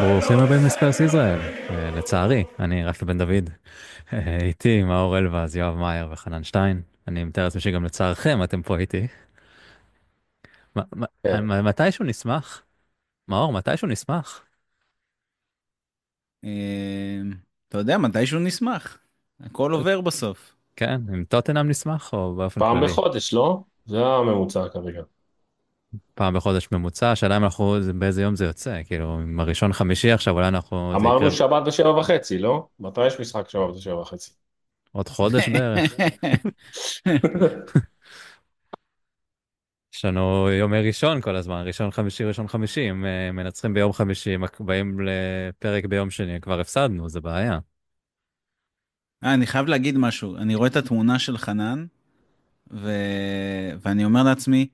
ברוכים הבאים לספרס ישראל. אה, לצערי, אני רפי בן דוד. אה, איתי מאור אלבז, יואב מאייר וחנן שטיין. אני מתאר לעצמי שגם לצערכם אתם פה איתי. כן. מ- מתישהו נשמח? מאור, מתישהו נשמח? אה, אתה יודע, מתישהו נשמח. הכל עובר בסוף. כן, עם טוטנאם נשמח או באופן פעם כללי? בחודש, לא? זה הממוצע כרגע. פעם בחודש ממוצע, השאלה אם אנחנו, זה- באיזה יום זה יוצא, כאילו, עם הראשון חמישי עכשיו, אולי אנחנו, אמרנו שבת בשבע וחצי, לא? מתי יש משחק שבת בשבע וחצי? עוד חודש בערך. יש לנו יומי ראשון כל הזמן, ראשון חמישי, ראשון חמישי, אם אה, מנצחים ביום חמישי, באים לפרק ביום שני, כבר הפסדנו, זה בעיה. אה, אני חייב להגיד משהו. אני רואה את התמונה של חנן, ו... ואני אומר לעצמי,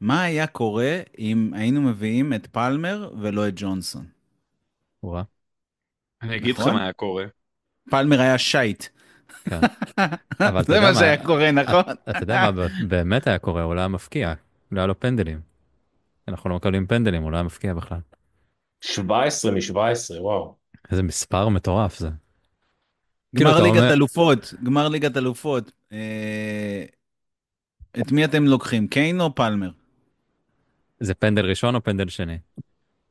מה היה קורה אם היינו מביאים את פלמר ולא את ג'ונסון? וואה, אני אגיד לך נכון? מה היה קורה. פלמר היה שייט. כן. זה מה שהיה קורה, נכון? אתה יודע מה באמת היה קורה, הוא לא היה מפקיע, לא היה לו פנדלים. אנחנו לא מקבלים פנדלים, הוא לא היה מפקיע בכלל. 17 מ-17, וואו. איזה מספר מטורף זה. כאילו, גמר אתה ליגת אלופות, גמר ליגת אלופות. אה, את מי אתם לוקחים, קיין או פלמר? זה פנדל ראשון או פנדל שני?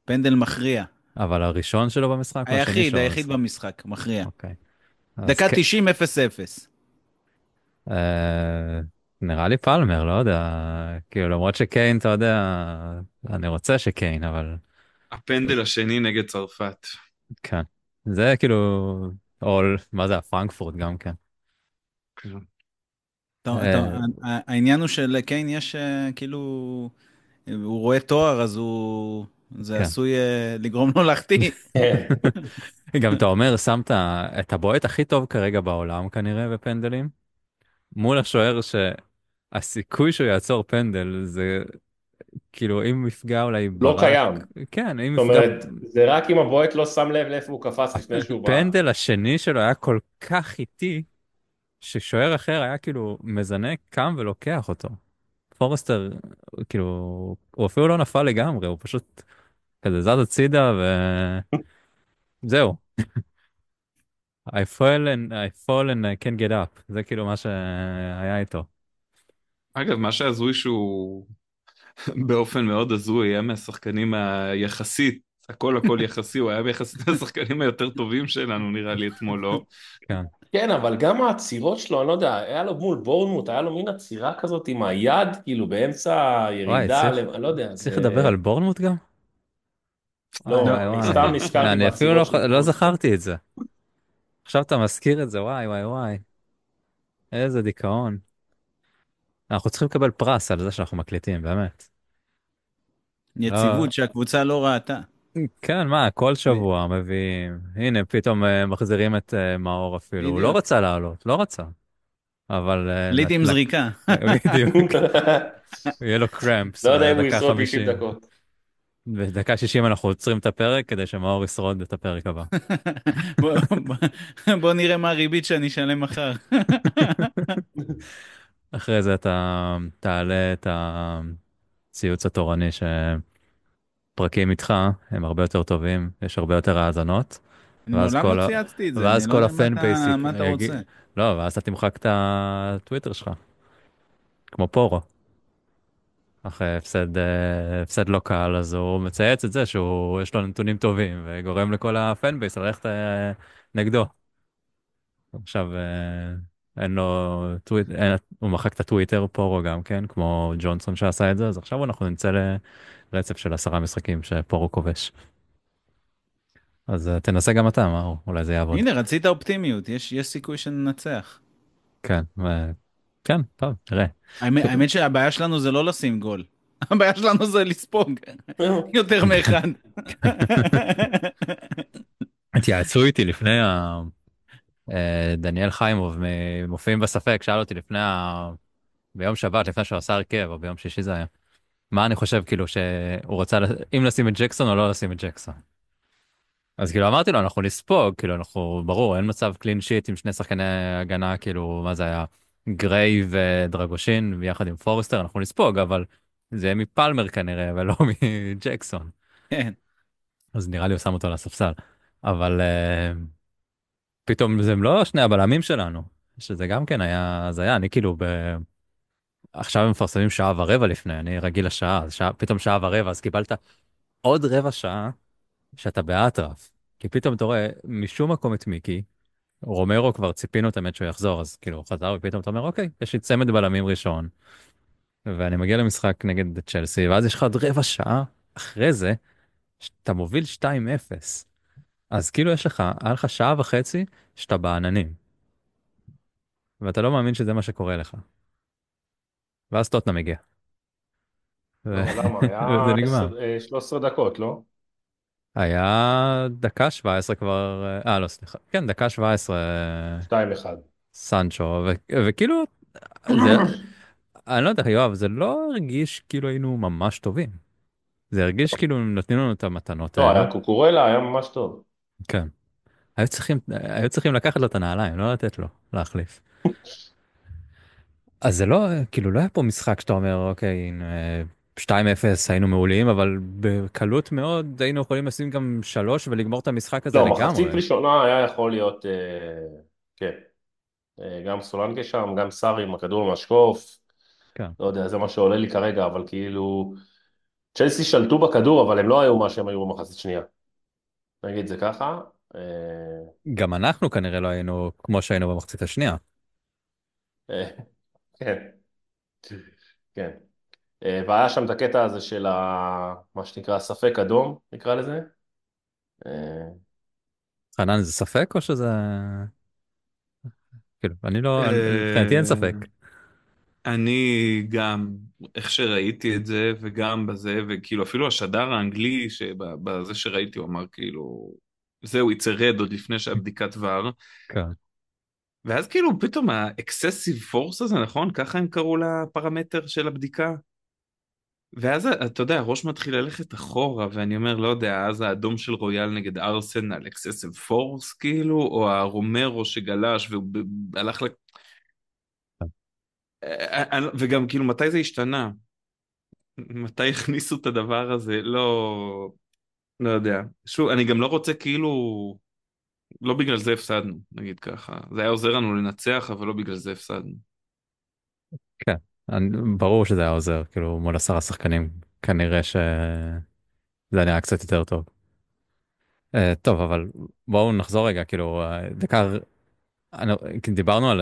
פנדל מכריע. אבל הראשון שלו במשחק? היחיד, היחיד במשחק? במשחק, מכריע. אוקיי. דקה כן. 90, 0-0. אה, נראה לי פלמר, לא יודע, כאילו למרות שקיין, אתה יודע, אני רוצה שקיין, אבל הפנדל השני נגד צרפת. כן. זה כאילו, או מה זה הפרנקפורט גם כן. טוב, אה. טוב, העניין הוא שלקיין יש אה, כאילו, הוא רואה תואר אז הוא, זה כן. עשוי אה, לגרום לו להחטיא. גם אתה אומר, שמת את הבועט הכי טוב כרגע בעולם כנראה בפנדלים, מול השוער שהסיכוי שהוא יעצור פנדל זה כאילו אם יפגע אולי לא ברק- קיים. כן, אם זאת יפגע אומרת, זה רק אם הבועט לא שם לב לאיפה הוא קפץ לפני שהוא בא. הפנדל השני שלו היה כל כך איטי, ששוער אחר היה כאילו מזנק, קם ולוקח אותו. פורסטר, כאילו, הוא אפילו לא נפל לגמרי, הוא פשוט כזה זז הצידה וזהו. I fall and I fall and I can't get up, זה כאילו מה שהיה איתו. אגב, מה שהזוי שהוא באופן מאוד הזוי היה מהשחקנים היחסית, הכל הכל יחסי, הוא היה ביחסית מהשחקנים היותר טובים שלנו נראה לי אתמול, לא? כן, אבל גם העצירות שלו, אני לא יודע, היה לו מול בורנמוט, היה לו מין עצירה כזאת עם היד, כאילו באמצע הירידה, צריך- למ- אני לא יודע. צריך זה- לדבר על בורנמוט גם? לא, וואי, אני וואי. סתם נזכרתי אני אפילו לא. לא זכרתי את זה. עכשיו אתה מזכיר את זה, וואי וואי וואי. איזה דיכאון. אנחנו צריכים לקבל פרס על זה שאנחנו מקליטים, באמת. יציבות שהקבוצה לא ראתה. כן, מה, כל שבוע מביאים, הנה, פתאום אה, מחזירים את אה, מאור אפילו, הוא לא בדיוק. רצה לעלות, לא רצה. אבל... אה, ליד עם לק- זריקה. בדיוק, יהיה לו קרמפס. לא יודע אם הוא בדקה ישרוד 50. 90 דקות. בדקה 60 אנחנו עוצרים את הפרק כדי שמאור ישרוד את הפרק הבא. בוא- בוא- בוא נראה מה הריבית שאני אשלם מחר. אחרי זה אתה תעלה את הציוץ התורני שפרקים איתך הם הרבה יותר טובים, יש הרבה יותר האזנות. ואז מעולם כל לא ה- צייצתי את זה. ואז כל לא מה הפן בייסיק מה אתה רוצה? לא, ואז אתה תמחק את הטוויטר שלך. כמו פורו. אחרי הפסד, אה, הפסד לא קל, אז הוא מצייץ את זה שהוא, יש לו נתונים טובים, וגורם לכל הפן בייס ללכת אה, נגדו. עכשיו, אה, אין לו טוויט, אין, הוא מחק את הטוויטר, פורו גם כן, כמו ג'ונסון שעשה את זה, אז עכשיו אנחנו נמצא לרצף של עשרה משחקים שפורו כובש. אז אה, תנסה גם אתה, מאור, אולי זה יעבוד. הנה, רצית אופטימיות, יש יש סיכוי שננצח. כן, ו... כן, טוב, נראה. האמת האמת שהבעיה שלנו זה לא לשים גול. הבעיה שלנו זה לספוג יותר מאחד. התייעצו איתי לפני ה... אה, דניאל חיימוב מופיעים בספק, שאל אותי לפני ה... ביום שבת, לפני שהוא עשה הרכב, או ביום שישי זה היה. מה אני חושב, כאילו, שהוא רצה, אם לשים את ג'קסון או לא לשים את ג'קסון. אז כאילו אמרתי לו, אנחנו נספוג, כאילו, אנחנו, ברור, אין מצב clean sheet עם שני שחקני הגנה, כאילו, מה זה היה? גריי ודרגושין, ביחד עם פורסטר, אנחנו נספוג, אבל זה יהיה מפלמר כנראה, ולא מג'קסון. כן. אז נראה לי הוא שם אותו על הספסל. אבל אה, פתאום זה לא שני הבלמים שלנו, שזה גם כן היה הזיה, אני כאילו ב... עכשיו הם מפרסמים שעה ורבע לפני, אני רגיל לשעה, אז שעה, פתאום שעה ורבע, אז קיבלת עוד רבע שעה שאתה באטרף. כי פתאום אתה רואה משום מקום את מיקי, רומרו כבר ציפינו תמיד שהוא יחזור, אז כאילו הוא חזר ופתאום אתה אומר, אוקיי, יש לי צמד בלמים ראשון, ואני מגיע למשחק נגד צ'לסי, ואז יש לך עוד רבע שעה אחרי זה, שאתה מוביל 2-0. אז כאילו יש לך, היה לך שעה וחצי שאתה בעננים. ואתה לא מאמין שזה מה שקורה לך. ואז. ו- לא, למה? היה וזה נגמר. 10, אה, 13 דקות, לא? היה דקה 17 כבר, אה לא סליחה, כן דקה 17 אה, 2-1. סנצ'ו, ו- וכאילו, זה, אני לא יודע יואב, זה לא הרגיש כאילו היינו ממש טובים. זה הרגיש כאילו הם נותנים לנו את המתנות לא, האלה. היה קוקורלה, היה ממש טוב. כן. היו צריכים, היו צריכים לקחת לו את הנעליים, לא לתת לו להחליף. אז זה לא, כאילו לא היה פה משחק שאתה אומר, אוקיי, הנה, 2-0 היינו מעולים, אבל בקלות מאוד היינו יכולים לשים גם 3 ולגמור את המשחק הזה לא, לגמרי. מחצית ראשונה היה יכול להיות, אה, כן. אה, גם סולנקה שם, גם סארי עם הכדור המשקוף. כן. לא יודע, זה מה שעולה לי כרגע, אבל כאילו... צ'לסי שלטו בכדור, אבל הם לא היו מה שהם היו במחצית שנייה. נגיד זה ככה. אה, גם אנחנו כנראה לא היינו כמו שהיינו במחצית השנייה. כן. כן. אה, והיה שם את הקטע הזה של ה... מה שנקרא ספק אדום, נקרא לזה. אה, חנן זה ספק או שזה... כאילו, אני לא, אני- אה, מבחינתי אין ספק. אני גם, איך שראיתי את זה, וגם בזה, וכאילו אפילו השדר האנגלי, שבזה שראיתי הוא אמר כאילו, זהו, it's a red עוד לפני שהיה בדיקת VAR, כן. ואז כאילו פתאום ה excessive force הזה, נכון? ככה הם קראו לפרמטר של הבדיקה? ואז אתה יודע, הראש מתחיל ללכת אחורה, ואני אומר, לא יודע, אז האדום של רויאל נגד ארסנל, אקססיב פורס כאילו, או הרומרו שגלש והוא ב- הלך ל... אה, אה, וגם כאילו, מתי זה השתנה? מתי הכניסו את הדבר הזה? לא... לא יודע. שוב, אני גם לא רוצה כאילו... לא בגלל זה הפסדנו, נגיד ככה. זה היה עוזר לנו לנצח, אבל לא בגלל זה הפסדנו. כן. ברור שזה היה עוזר, כאילו מול עשרה שחקנים, כנראה שזה נראה קצת יותר טוב. Uh, טוב, אבל בואו נחזור רגע, כאילו, uh, דקה, אני, דיברנו על,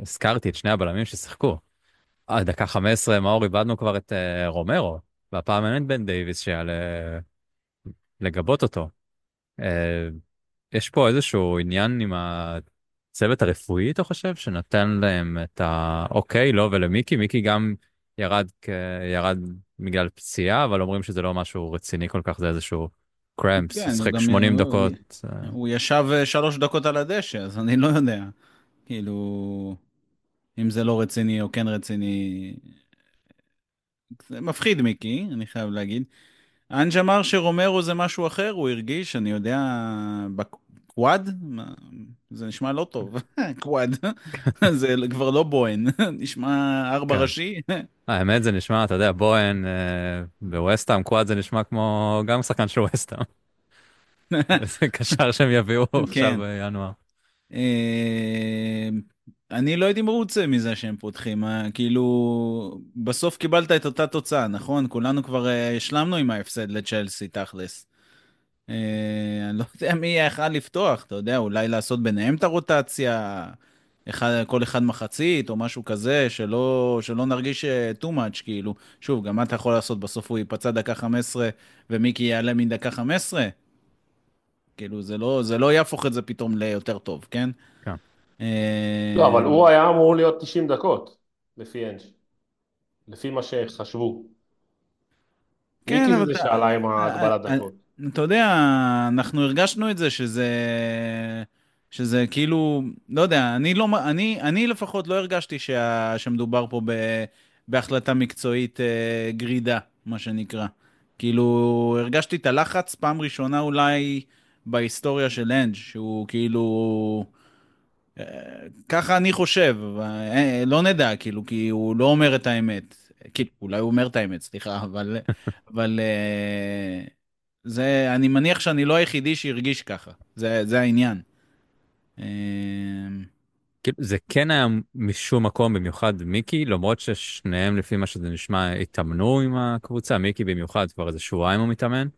הזכרתי את שני הבלמים ששיחקו. אה, דקה 15, מאור איבדנו כבר את uh, רומרו, והפעם אין בן דייוויס שיעלה לגבות אותו. יש פה איזשהו עניין עם הצוות הרפואי, אתה חושב, שנתן להם את האוקיי, לא ולמיקי, מיקי גם ירד, כ... ירד בגלל פציעה, אבל אומרים שזה לא משהו רציני כל כך, זה איזשהו קרמפס, כן, הוא שחק גם- 80 הוא- דקות. אה, הוא ישב אה, שלוש דקות על הדשא, אז אני לא יודע. כאילו, אם זה לא רציני או כן רציני. זה מפחיד, מיקי, אני חייב להגיד. אנג' אמר שרומרו זה משהו אחר, הוא הרגיש, אני יודע, בקוואד? זה נשמע לא טוב, קוואד. זה כבר לא בוהן, נשמע ארבע כן. ראשי. האמת זה נשמע, אתה יודע, בוהן אה, בווסטהאם, קוואד זה נשמע כמו גם שחקן של ווסטהאם. זה קשר שהם יביאו כן. עכשיו בינואר. אני לא הייתי מרוצה מזה שהם פותחים, אה, כאילו, בסוף קיבלת את אותה תוצאה, נכון? כולנו כבר אה, השלמנו עם ההפסד לצ'לסי, תכלס. אה, אני לא יודע מי יכל לפתוח, אתה יודע, אולי לעשות ביניהם את הרוטציה, אחד, כל אחד מחצית או משהו כזה, שלא, שלא נרגיש אה, too much, כאילו. שוב, גם מה אתה יכול לעשות? בסוף הוא ייפצע דקה 15 ומיקי יעלה מדקה 15? כאילו, זה לא, זה לא יהפוך את זה פתאום ליותר טוב, כן? כן. אה, לא, אבל הוא היה אמור להיות 90 דקות, לפי אנג'. לפי מה שחשבו. כן, מיקי אבל זה שעלה עם אה, ההגבלת אה, דקות. אתה יודע, אנחנו הרגשנו את זה שזה... שזה כאילו, לא יודע, אני לא, אני, אני לפחות לא הרגשתי שה, שמדובר פה ב, בהחלטה מקצועית אה, גרידה, מה שנקרא. כאילו, הרגשתי את הלחץ פעם ראשונה אולי בהיסטוריה של אנג', שהוא כאילו... ככה אני חושב, לא נדע, כאילו, כי הוא לא אומר את האמת. כאילו, אולי הוא אומר את האמת, סליחה, אבל, אבל אה, זה, אני מניח שאני לא היחידי שהרגיש ככה. זה, זה העניין. אה, כאילו, זה כן היה משום מקום, במיוחד מיקי, למרות ששניהם, לפי מה שזה נשמע, התאמנו עם הקבוצה, מיקי במיוחד, כבר איזה שבועיים הוא מתאמן,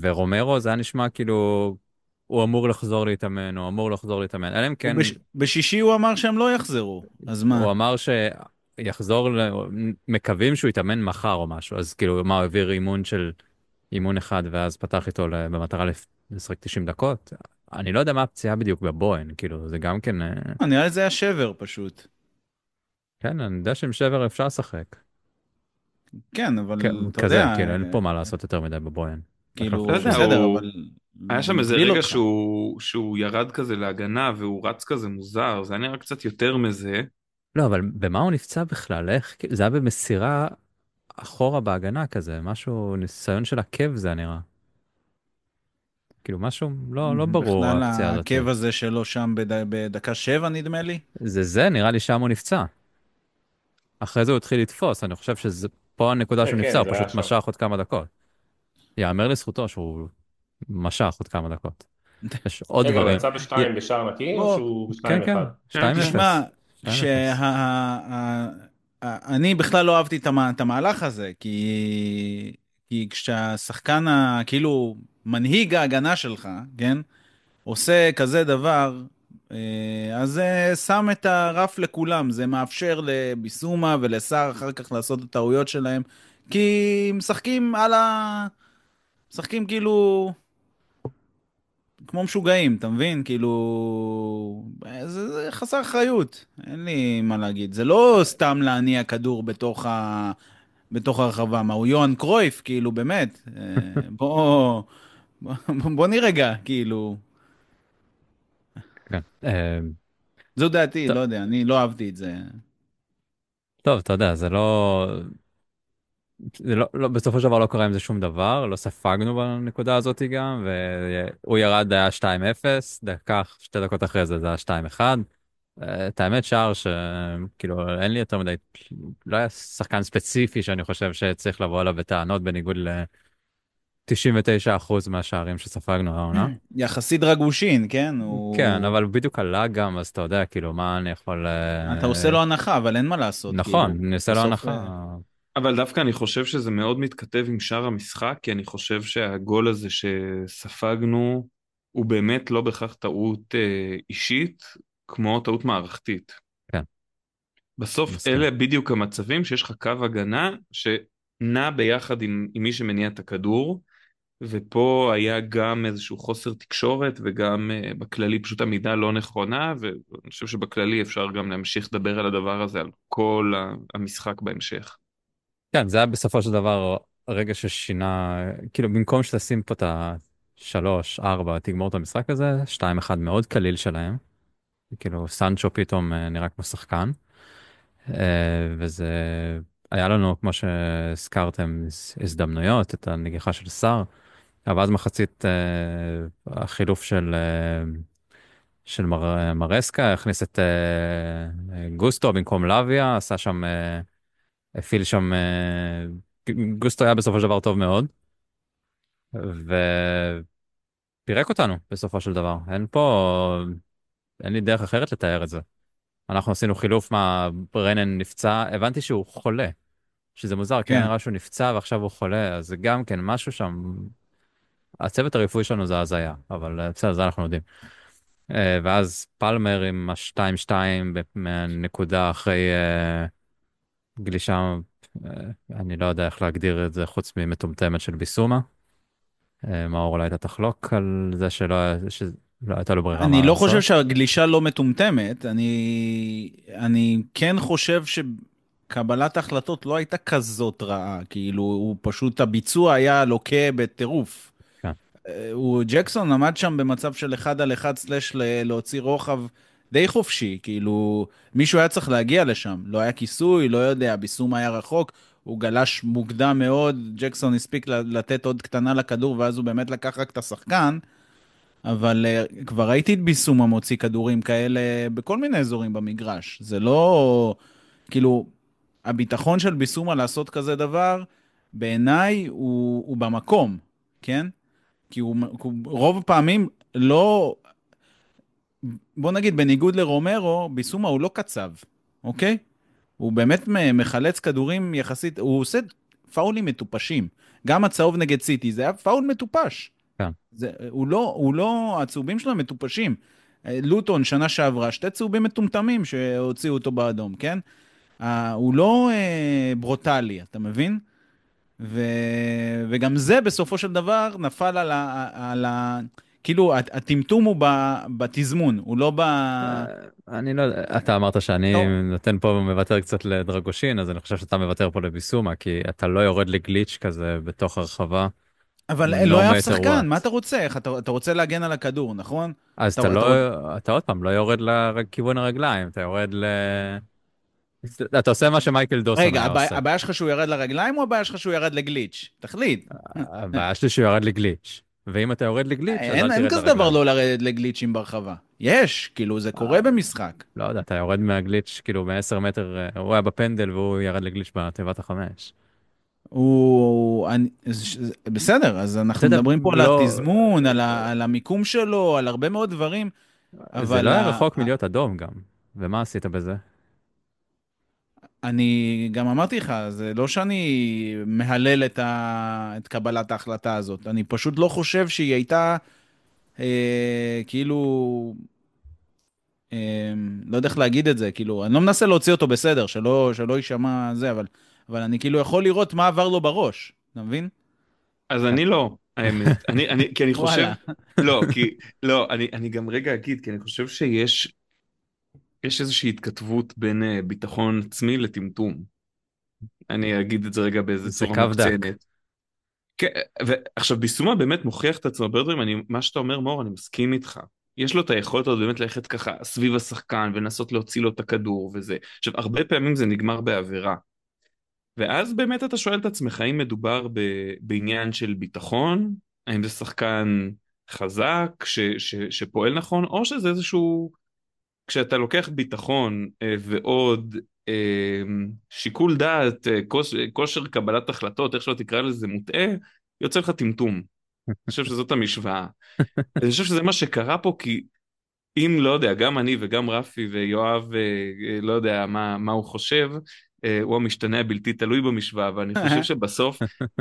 ורומרו זה היה נשמע כאילו, הוא אמור לחזור להתאמן, הוא אמור לחזור להתאמן, אלא אם כן, בש, בשישי הוא אמר שהם לא יחזרו, אז מה? הוא אמר שיחזור, ל... מקווים שהוא יתאמן מחר או משהו, אז כאילו, מה, הוא העביר אימון של אימון אחד, ואז פתח איתו במטרה לשחק 90 דקות? אני לא יודע מה הפציעה בדיוק בבוהן, כאילו, זה גם כן... אה, אה, נראה לי זה היה שבר פשוט. כן, אני יודע שעם שבר אפשר לשחק. כן, אבל כן, אתה כזה, יודע, כאילו, אין פה אה, מה לעשות יותר מדי בבוהן. כאילו, בסדר, הוא- אבל... היה שם איזה רגע אותך. שהוא, שהוא ירד כזה להגנה והוא רץ כזה מוזר, זה היה נראה קצת יותר מזה. לא, אבל במה הוא נפצע בכלל? איך? כאילו, זה היה במסירה אחורה בהגנה כזה, משהו, ניסיון של עקב זה היה נראה. כאילו, משהו לא, לא ברור בכלל הפציעה הזאת. העקב הזה שלו שם בד... בדקה שבע, נדמה לי. זה זה, נראה לי שם הוא נפצע. אחרי זה הוא התחיל לתפוס, אני חושב שזה פה הנקודה כן, שהוא כן, נפצע, הוא פשוט. משך עוד כמה דקות. יאמר לזכותו שהוא משך עוד כמה דקות. יש עוד רגע, הוא דברים. יצא בשתיים בשער נקי, או שהוא כן, בשתיים כן, אחד? 2-0. תשמע, 2-0. כשה... ה- ה- ה- אני בכלל לא אהבתי את המה- את המהלך הזה, כי... כי כשהשחקן, כאילו, מנהיג ההגנה שלך, כן, עושה כזה דבר, אה, אז זה שם את הרף לכולם, זה מאפשר לביסומה ולסער אחר כך לעשות את הטעויות שלהם, כי משחקים על ה... משחקים כאילו... כמו משוגעים, אתה מבין? כאילו... זה, זה חסר אחריות, אין לי מה להגיד. זה לא סתם להניע כדור בתוך, ה... בתוך הרחבה, מה, הוא יוהאן קרויף, כאילו, באמת. אה, בוא... בוא, בוא נירגע, כאילו. כן. אה, זו דעתי, טוב. לא יודע, אני לא אהבתי את זה. טוב, אתה יודע, זה לא... זה לא, לא, בסופו של דבר לא קרה עם זה שום דבר, לא ספגנו בנקודה הזאת גם, והוא ירד, היה 2-0, דקה, שתי דקות אחרי זה זה היה 2-1. אה, את האמת, שער שכאילו אין לי יותר מדי, לא היה שחקן ספציפי שאני חושב שצריך לבוא אליו בטענות בניגוד ל-99% מהשערים שספגנו העונה. יחסית רגושין, כן? הוא... כן, אבל בדיוק עלה גם, אז אתה יודע, כאילו, מה אני יכול... אה, אתה עושה לו הנחה, אבל אין מה לעשות. נכון, כאילו. אני עושה לו הנחה. אה, אבל דווקא אני חושב שזה מאוד מתכתב עם שאר המשחק, כי אני חושב שהגול הזה שספגנו הוא באמת לא בהכרח טעות אה, אישית, כמו טעות מערכתית. כן. בסוף מסכים. אלה בדיוק המצבים שיש לך קו הגנה שנע ביחד עם, עם מי שמניע את הכדור, ופה היה גם איזשהו חוסר תקשורת וגם uh, בכללי פשוט עמידה לא נכונה, ואני חושב שבכללי אפשר גם להמשיך לדבר על הדבר הזה, על כל המשחק בהמשך. כן, זה היה בסופו של דבר הרגע ששינה, כאילו במקום שתשים פה את השלוש, ארבע, תגמור את המשחק הזה, שתיים אחד מאוד קליל שלהם. כאילו סנצ'ו פתאום אה, נראה כמו שחקן. אה, וזה, היה לנו, כמו שהזכרתם, הז- הזדמנויות, את הנגיחה של סער. אבל אז מחצית אה, החילוף של, אה, של מר, מרסקה, הכניס את אה, אה, גוסטו במקום לוויה, עשה שם... אה, הפעיל שם, אה, גוסטו היה בסופו של דבר טוב מאוד, ופירק אותנו בסופו של דבר. אין פה, אין לי דרך אחרת לתאר את זה. אנחנו עשינו חילוף מה ברנן נפצע, הבנתי שהוא חולה, שזה מוזר, כן, כן. נראה שהוא נפצע ועכשיו הוא חולה, אז זה גם כן משהו שם, הצוות הרפואי שלנו זה הזיה, אבל אה, בסדר, זה אנחנו יודעים. אה, ואז פלמר עם ה-2-2 מהנקודה אחרי גלישה, אה, אני לא יודע איך להגדיר את זה חוץ ממטומטמת של ביסומה. אה, מאור אולי אתה תחלוק על זה שלא שלא הייתה לו ברירה אני לא לעשות. חושב שהגלישה לא מטומטמת, אני, אני כן חושב שקבלת ההחלטות לא הייתה כזאת רעה, כאילו, הוא פשוט, הביצוע היה לוקה בטירוף. כן. אה, הוא, ג'קסון עמד שם במצב של אחד על אחד סלאש להוציא רוחב די חופשי, כאילו, מישהו היה צריך להגיע לשם, לא היה כיסוי, לא יודע, ביסום היה רחוק, הוא גלש מוקדם מאוד, ג'קסון הספיק לתת עוד קטנה לכדור, ואז הוא באמת לקח רק את השחקן. אבל uh, כבר ראיתי את ביסומה מוציא כדורים כאלה בכל מיני אזורים במגרש. זה לא... כאילו, הביטחון של ביסומה לעשות כזה דבר, בעיניי הוא, הוא במקום. כן? כי הוא, הוא רוב הפעמים לא... בוא נגיד, בניגוד לרומרו, ביסומה הוא לא קצב, אוקיי? הוא באמת מחלץ כדורים יחסית, הוא עושה פאולים מטופשים. גם הצהוב נגד סיטי, זה היה פאול מטופש. כן. זה, הוא לא, הוא לא, הצהובים שלו מטופשים. לוטון, שנה שעברה, שתי צהובים מטומטמים שהוציאו אותו באדום, כן? אה, הוא לא אה, ברוטלי, אתה מבין? ו... וגם זה בסופו של דבר נפל על ה... על ה... כאילו, הט- הטמטום הוא ב... בתזמון, הוא לא ב... אני לא יודע, אתה אמרת שאני לא. נותן פה מוותר קצת לדרגושין, אז אני חושב שאתה מוותר פה לביסומה, כי אתה לא יורד לגליץ' כזה בתוך הרחבה. אבל no לא היה אף שחקן. מה אתה רוצה? איך אתה, אתה רוצה להגן על הכדור, נכון? אז אתה- לא, אתה עוד פעם לא יורד לכיוון הרגליים, אתה יורד ל... אתה עושה מה שמייקל דוסון רגע, היה עושה. הבעיה שלך שהוא ירד לרגליים, או הבעיה שלך שהוא ירד לגליץ'? תחליט. הבעיה שלי שהוא ירד לגליץ', ואם אתה יורד לגליץ', אז אל תרד אין כזה דבר לרגליים. לא לרדת לגליצ'ים ברחבה. יש, כאילו, זה קורה במשחק. לא יודע, אתה יורד מהגליץ', כאילו מ-10 מטר, אה, הוא היה בפנדל והוא ירד לגליץ' בתיבת החמש. הוא... אני, בסדר, אז אנחנו יודע, מדברים פה לא- על התזמון, על, ה, על המיקום שלו, על הרבה מאוד דברים. זה לא היה רחוק מלהיות אדום גם. ומה עשית בזה? אני גם אמרתי לך, זה לא שאני מהלל את, ה... את קבלת ההחלטה הזאת, אני פשוט לא חושב שהיא הייתה אה, כאילו, אה, לא יודע איך להגיד את זה, כאילו, אני לא מנסה להוציא אותו בסדר, שלא, שלא יישמע זה, אבל, אבל אני כאילו יכול לראות מה עבר לו בראש, אתה מבין? אז אני לא, האמת. אני, אני, כי אני חושב... לא, כי... לא, אני, אני גם רגע אגיד, כי אני חושב שיש... יש איזושהי התכתבות בין אה, ביטחון עצמי לטמטום. אני אגיד את זה רגע באיזה זה צורה. מוקצנת. כן, ועכשיו ביסומה באמת מוכיח את עצמו הרבה דברים, אני, מה שאתה אומר מור, אני מסכים איתך. יש לו את היכולת הזאת באמת ללכת ככה סביב השחקן ולנסות להוציא לו את הכדור וזה. עכשיו, הרבה פעמים זה נגמר בעבירה. ואז באמת אתה שואל את עצמך, האם מדובר ב, בעניין של ביטחון, האם זה שחקן חזק ש, ש, שפועל נכון, או שזה איזשהו, כשאתה לוקח ביטחון אה, ועוד אה, שיקול דעת, אה, כוש, כושר קבלת החלטות, איך שלא תקרא לזה, מוטעה, יוצא לך טמטום. אני חושב שזאת המשוואה. אני חושב שזה מה שקרה פה, כי אם, לא יודע, גם אני וגם רפי ויואב, לא יודע מה, מה הוא חושב, הוא המשתנה הבלתי תלוי במשוואה, ואני חושב שבסוף,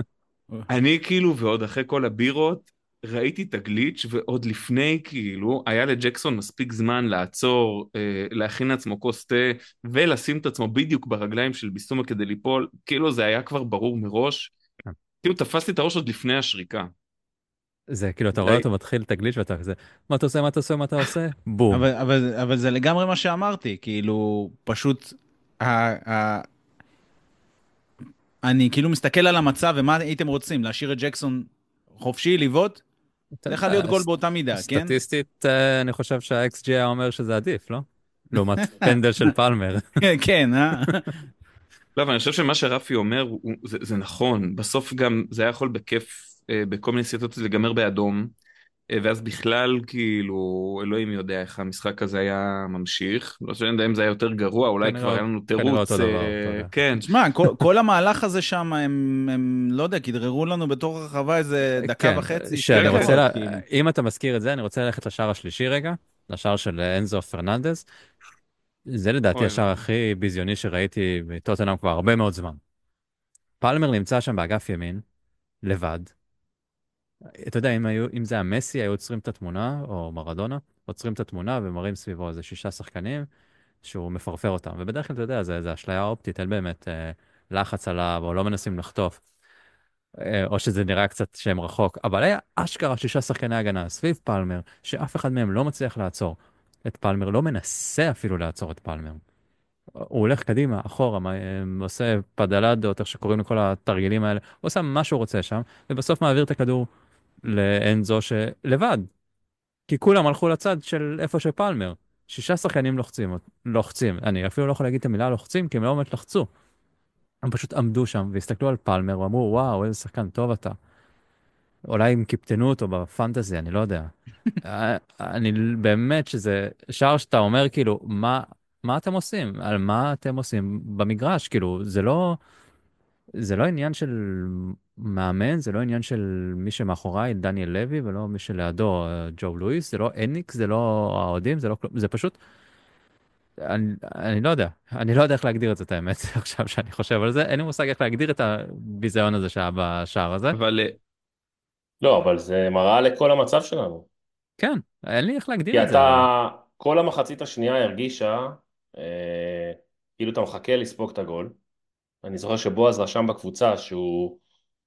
אני כאילו, ועוד אחרי כל הבירות, ראיתי את הגליץ' ועוד לפני כאילו, היה לג'קסון מספיק זמן לעצור, אה, להכין לעצמו כוס תה, ולשים את עצמו בדיוק ברגליים של ביסומה כדי ליפול, כאילו זה היה כבר ברור מראש. כן. כאילו תפסתי את הראש עוד לפני השריקה. זה כאילו, אתה רואה אותו מתחיל את הגליץ' ואתה כזה, מה אתה עושה, מה אתה עושה, מה אתה עושה? בום. אבל, אבל, אבל זה לגמרי מה שאמרתי, כאילו, פשוט, ה, ה, אני כאילו מסתכל על המצב ומה הייתם רוצים, להשאיר את ג'קסון חופשי, לבעוט? יודע, להיות גול באותה מידה, כן? סטטיסטית, אה, אני חושב שה-XG היה אומר שזה עדיף, לא? לעומת פנדל של פלמר. כן, אה? לא, אבל אני חושב שמה שרפי אומר זה, זה נכון, בסוף גם זה היה יכול בכיף, אה, בכל מיני סיטואציות להיגמר באדום, ואז בכלל כאילו, אלוהים יודע איך המשחק הזה היה ממשיך, לא שאני יודע אם זה היה יותר גרוע, אולי כנראה- כבר היה לנו תירוץ, אה. כן, תשמע, כל, כל המהלך הזה שם, הם, הם, לא יודע, כדררו לנו בתוך הרחבה איזה דקה כן, וחצי. שאני כן, רוצה, לה- כאילו. אם אתה מזכיר את זה, אני רוצה ללכת לשער השלישי רגע, לשער של אנזו פרננדז. זה לדעתי השער. הכי ביזיוני שראיתי בטוטנאם כבר הרבה מאוד זמן. פלמר נמצא שם באגף ימין, לבד. אתה יודע, אם, היו, אם זה היה מסי, היו עוצרים את התמונה, או מרדונה, עוצרים את התמונה ומראים סביבו איזה שישה שחקנים, שהוא מפרפר אותם. ובדרך כלל, אתה יודע, זה, זה אשליה אופטית, אין באמת אה, לחץ עליו, או לא מנסים לחטוף. אה, או שזה נראה קצת שהם רחוק, אבל היה אשכרה שישה שחקני הגנה סביב פלמר, שאף אחד מהם לא מצליח לעצור את פלמר, לא מנסה אפילו לעצור את פלמר. הוא הולך קדימה, אחורה, מה- אה, עושה פדלדות, איך שקוראים לכל התרגילים האלה, הוא עושה מה שהוא רוצה שם, ובסוף מעביר את הכדור לאנזו שלבד. כי כולם הלכו לצד של איפה שפלמר. שישה שחקנים לוחצים, לוחצים, אני אפילו לא יכול להגיד את המילה לוחצים, כי הם לא באמת לחצו. הם פשוט עמדו שם והסתכלו על פלמר ואמרו, וואו, איזה שחקן טוב אתה. אולי הם קיפטנו אותו בפנטזי, אני לא יודע. אה, אני באמת שזה שער שאתה אומר, כאילו, מה, מה אתם עושים? על מה אתם עושים במגרש? כאילו, זה לא... זה לא עניין של מאמן, זה לא עניין של מי שמאחוריי, דניאל לוי, ולא מי שלידו, אה, ג'ו לואיס, זה לא אניקס, זה לא האוהדים, זה לא כלום, זה פשוט, אני, אני לא יודע, אני לא יודע איך להגדיר את זה, את האמת, עכשיו שאני חושב על זה, אין לי מושג איך להגדיר את הביזיון הזה שהיה בשער הזה. אבל אה, לא, אבל זה מראה לכל המצב שלנו. כן, אין לי איך להגדיר כי את זה. אתה, כל המחצית השנייה הרגישה, אה, כאילו אתה מחכה לספוג את הגול. אני זוכר שבועז רשם בקבוצה שהוא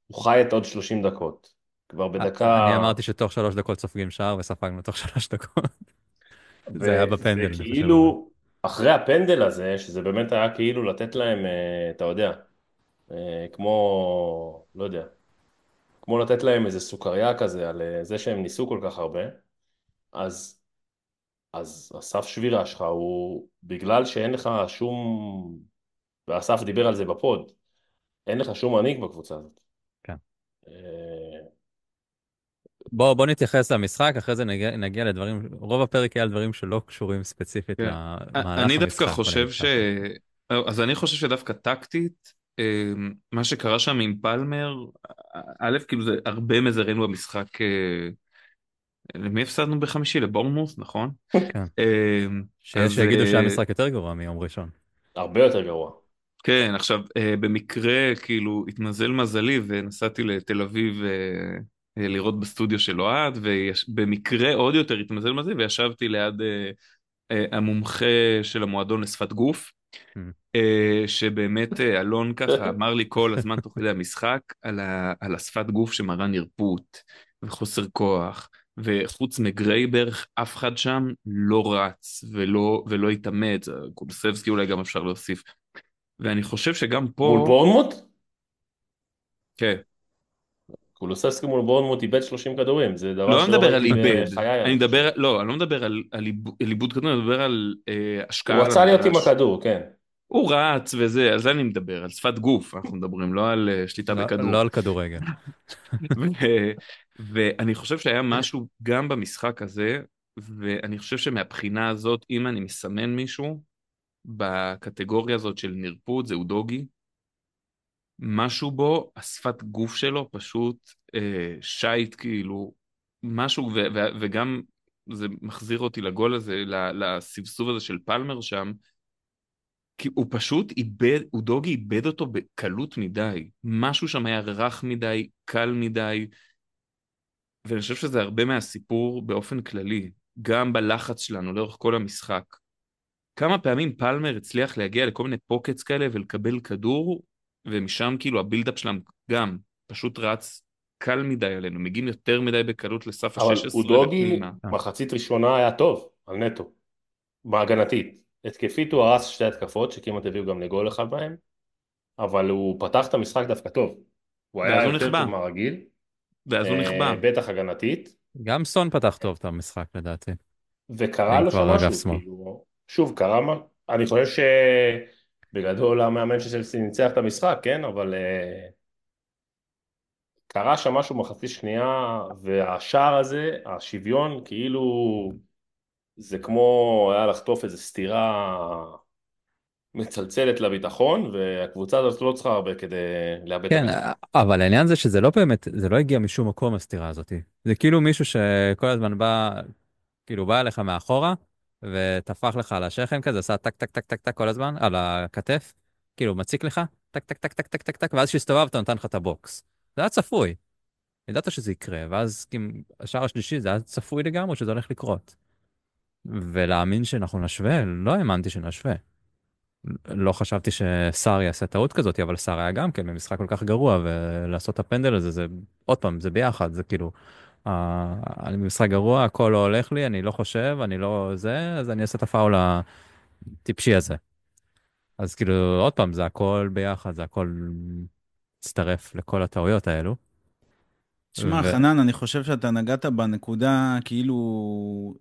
הוא חי את עוד 30 דקות. כבר בדקה... אני אמרתי שתוך שלוש דקות סופגים שער וספגנו תוך שלוש דקות. זה היה בפנדל, חושב. וכאילו, אחרי הפנדל הזה, שזה באמת היה כאילו לתת להם, אה, אתה יודע, אה, כמו, לא יודע, כמו לתת להם איזה סוכריה כזה על אה, זה שהם ניסו כל כך הרבה, אז, אז הסף שבירה שלך הוא, בגלל שאין לך שום, ואסף דיבר על זה בפוד, אין לך שום מנהיג בקבוצה הזאת. כן. אה, בוא, בוא נתייחס למשחק, אחרי זה נגיע, נגיע לדברים, רוב הפרק יהיה על דברים שלא קשורים ספציפית כן. למהלך אני המשחק. דווקא חושב ולמשחק. ש... אז אני חושב שדווקא טקטית, אה, מה שקרה שם עם פלמר, א', כאילו זה הרבה מזה ראינו במשחק, אה, למי הפסדנו בחמישי? לבורנמוס, נכון? כן. אה, שיגידו שהיה אה, משחק יותר גרוע מיום ראשון. הרבה יותר גרוע. כן, עכשיו, אה, במקרה, כאילו, התמזל מזלי ונסעתי לתל אביב אה, אה, לראות בסטודיו של אוהד, ובמקרה עוד יותר התמזל מזלי וישבתי ליד המומחה של המועדון לשפת גוף, Mm. אה, שבאמת אלון ככה אמר לי כל הזמן תוך כדי המשחק על, ה, על השפת גוף שמראה נרפות וחוסר כוח, וחוץ מגריי בערך אף אחד שם לא רץ ולא, ולא התאמץ, קולסבסקי אולי גם אפשר להוסיף. ואני חושב שגם פה... מול בורנמוט? כן. קולוסבסקי מול בורנמוט איבד 30 כדורים, זה דבר לא אני שלא מדבר על איבד. אני מדבר, לא, אני לא מדבר על, על, איב, על איבוד כדורים, אני מדבר על אה, השקעה. הוא רצה להיות עם. הכדור, כן. הוא רץ וזה, על זה אני מדבר, על שפת גוף אנחנו מדברים, לא על אה, שליטה לא- בכדור. לא על כדורגל. ואני חושב שהיה משהו גם במשחק הזה, ואני חושב שמהבחינה הזאת, אם אני מסמן מישהו בקטגוריה הזאת של נרפות, זהו דוגי. משהו בו, השפת גוף שלו פשוט אה, שייט כאילו, משהו, ו- ו- וגם זה מחזיר אותי לגול הזה, לסבסוב הזה של פלמר שם, כי הוא פשוט איבד, הוא דוגי איבד אותו בקלות מדי. משהו שם היה רך מדי, קל מדי, ואני חושב שזה הרבה מהסיפור באופן כללי, גם בלחץ שלנו לאורך כל המשחק. כמה פעמים פלמר הצליח להגיע לכל מיני pockets כאלה ולקבל כדור, ומשם כאילו ה buildup שלהם גם פשוט רץ קל מדי עלינו, מגיעים יותר מדי בקלות לסף רחבת ה-16. אודוגי, מחצית ראשונה היה טוב, עלא נטו. בהגנתית. התקפית הוא הרס שתי התקפות, שכמעט הביאו גם לגול אחד מהם, אבל הוא פתח את המשחק דווקא טוב. הוא היה יותר. טוב מהרגיל. ואז הוא אה, נחבא. בטח הגנתית. גם סון פתח טוב את המשחק לדעתי. וקרה לו שם משהו. כאילו, שוב, קרה מה, אני חושב שבגדול המאמן של צ'לסי ניצח את המשחק, כן, אבל אה, קרה שם משהו מחצית שנייה, והשער הזה, השוויון, כאילו, זה כמו היה לחטוף איזה סטירה מצלצלת לביטחון, והקבוצה הזאת לא צריכה הרבה כדי לאבד את כן, המשחק. אבל העניין זה שזה לא באמת, זה לא הגיע משום מקום הסתירה הזאת. זה כאילו מישהו שכל הזמן בא, כאילו בא אליך מאחורה, וטפח לך על השכם כזה, עשה טק טק טק טק טק כל הזמן, על הכתף, כאילו מציק לך, טק טק טק טק טק טק טק, ואז כשהסתובבת נתן לך את הבוקס. זה היה צפוי. ידעת שזה יקרה, ואז כאילו, השער השלישי זה היה צפוי לגמרי שזה הולך לקרות. ולהאמין שאנחנו נשווה, לא האמנתי שנשווה. לא חשבתי שסער יעשה טעות כזאת, אבל סער היה גם כן במשחק כל כך גרוע, ולעשות את הפנדל הזה, זה עוד פעם, זה ביחד, זה כאילו, אני במשחק גרוע, הכל לא הולך לי, אני לא חושב, אני לא זה, אז אני אעשה את הפאול הטיפשי הזה. אז כאילו, עוד פעם, זה הכל ביחד, זה הכל מצטרף לכל הטעויות האלו. תשמע, ו- חנן, אני חושב שאתה נגעת בנקודה כאילו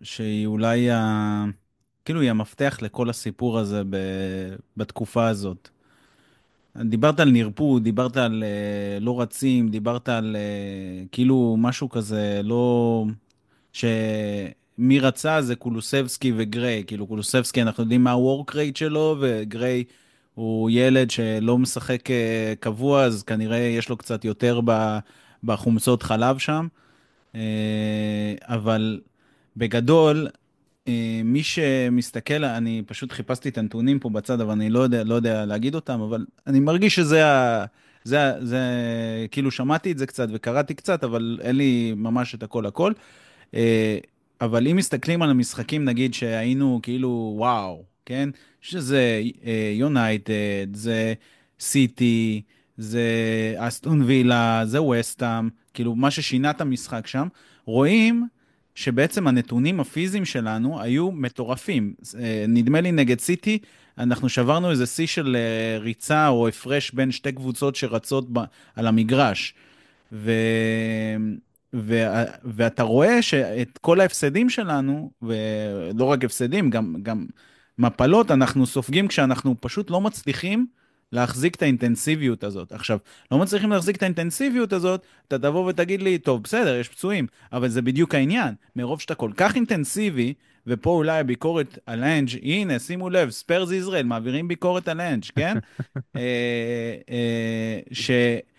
שהיא אולי ה... כאילו היא המפתח לכל הסיפור הזה ב... בתקופה הזאת. דיברת על נרפות, דיברת על אה, לא רצים, דיברת על אה, כאילו משהו כזה לא... שמי רצה זה קולוסבסקי וגריי. כאילו קולוסבסקי, אנחנו יודעים מה ה-work rate שלו, וגריי הוא ילד שלא משחק אה, קבוע, אז כנראה יש לו קצת יותר ב- בחומצות חלב שם. אה, אבל בגדול, מי שמסתכל, אני פשוט חיפשתי את הנתונים פה בצד, אבל אני לא יודע, לא יודע להגיד אותם, אבל אני מרגיש שזה ה... זה, זה, כאילו שמעתי את זה קצת וקראתי קצת, אבל אין לי ממש את הכל הכל. אה, אבל אם מסתכלים על המשחקים, נגיד שהיינו כאילו, וואו, כן? שזה יונייטד, זה סיטי, זה אסטון וילה, זה וסטאם, כאילו מה ששינה את המשחק שם, רואים שבעצם הנתונים הפיזיים שלנו היו מטורפים. אה, נדמה לי נגד סיטי, אנחנו שברנו איזה שיא של אה, ריצה או הפרש בין שתי קבוצות שרצות ב- על המגרש. ו... ו... ואתה רואה שאת כל ההפסדים שלנו, ולא רק הפסדים, גם, גם מפלות, אנחנו סופגים כשאנחנו פשוט לא מצליחים להחזיק את האינטנסיביות הזאת. עכשיו, לא מצליחים להחזיק את האינטנסיביות הזאת, אתה תבוא ותגיד לי, טוב, בסדר, יש פצועים, אבל זה בדיוק העניין. מרוב שאתה כל כך אינטנסיבי, ופה אולי הביקורת על אנג', הנה, שימו לב, ספרס ישראל מעבירים ביקורת על אנג', כן? אה, אה, שכאילו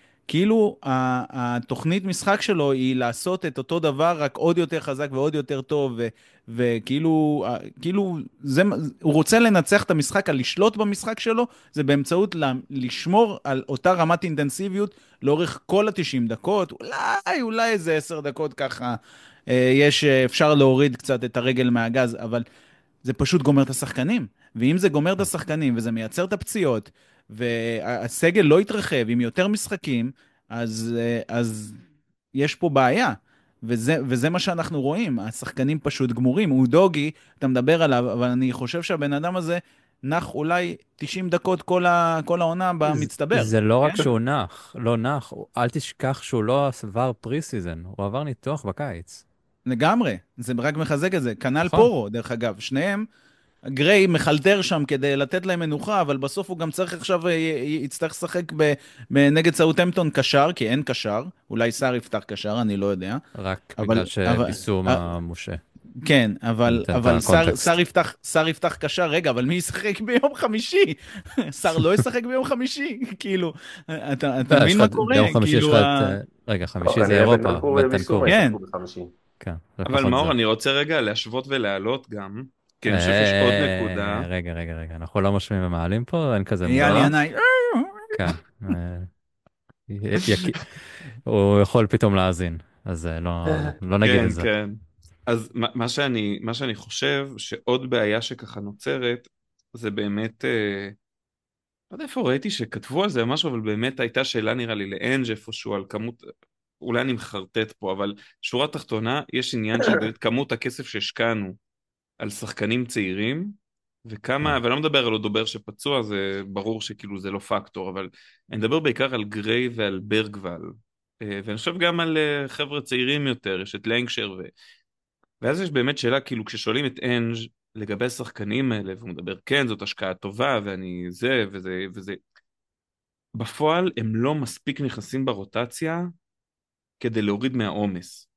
ה- התוכנית משחק שלו היא לעשות את אותו דבר, רק עוד יותר חזק ועוד יותר טוב, ו- וכאילו, כאילו, זה, הוא רוצה לנצח את המשחק, על לשלוט במשחק שלו, זה באמצעות לשמור על אותה רמת אינטנסיביות לאורך כל ה-90 דקות, אולי, אולי איזה 10 דקות ככה, אה, יש, אה, אפשר להוריד קצת את הרגל מהגז, אבל זה פשוט גומר את השחקנים. ואם זה גומר את השחקנים וזה מייצר את הפציעות, והסגל לא יתרחב עם יותר משחקים, אז, אה, אז יש פה בעיה. וזה, וזה מה שאנחנו רואים, השחקנים פשוט גמורים. אודוגי, אתה מדבר עליו, אבל אני חושב שהבן אדם הזה נח אולי 90 דקות כל, ה, כל העונה במצטבר. זה לא רק כן? שהוא נח, לא נח, אל תשכח שהוא לא עבר pre-season, הוא עבר ניתוח בקיץ. לגמרי, זה רק מחזק את זה. כנ"ל נכון. פורו, דרך אגב, שניהם, גריי מאלתר שם כדי לתת להם מנוחה, אבל בסוף הוא גם צריך עכשיו, אה, י- יצטרך לשחק ב- ב- נגד סאוטהמפטון קשר, כי אין קשר, אולי סער יפתח קשר, אני לא יודע. רק אבל- בגלל אבל- שביסו אה, מהמושה. כן, אבל, את אבל הקונטקסט. סער, יפתח, סער יפתח קשר, רגע, אבל מי ישחק ביום חמישי? סער לא ישחק ביום חמישי, כאילו, אתה, אתה לא, מבין מה קורה? ביום חמישי יש כאילו, לך את... ה- אה, רגע, לא, חמישי זה כנראה אירופה. וביסומה כן. כן, זה אבל מאור, זה. אני רוצה רגע להשוות ולהעלות גם, כי אני חושב שיש עוד אה, נקודה. רגע, רגע, רגע, אנחנו לא משווים ומעלים פה, אין כזה אייל. ינאי, כן. אה, הוא יכול פתאום להאזין, אז אה, לא לא נגיד כן, את זה. כן. אז מה שאני, מה שאני חושב שעוד בעיה שככה נוצרת, זה באמת, לא יודע איפה ראיתי שכתבו על זה משהו, אבל באמת הייתה שאלה נראה לי לאנג' איפשהו על כמות, אולי אני מחרטט פה, אבל שורה תחתונה, יש עניין של כמות הכסף שהשקענו על שחקנים צעירים, וכמה, ואני לא מדבר על עוד דובר שפצוע, זה ברור שכאילו זה לא פקטור, אבל אני מדבר בעיקר על גריי ועל ברגוול, אה, ואני חושב גם על אה, חבר'ה צעירים יותר, יש את לנקשר, ו... ואז יש באמת שאלה, כאילו כששואלים את אנג' לגבי השחקנים האלה, והוא מדבר, כן, זאת השקעה טובה, ואני זה, וזה, וזה, בפועל הם לא מספיק נכנסים ברוטציה כדי להוריד מהעומס.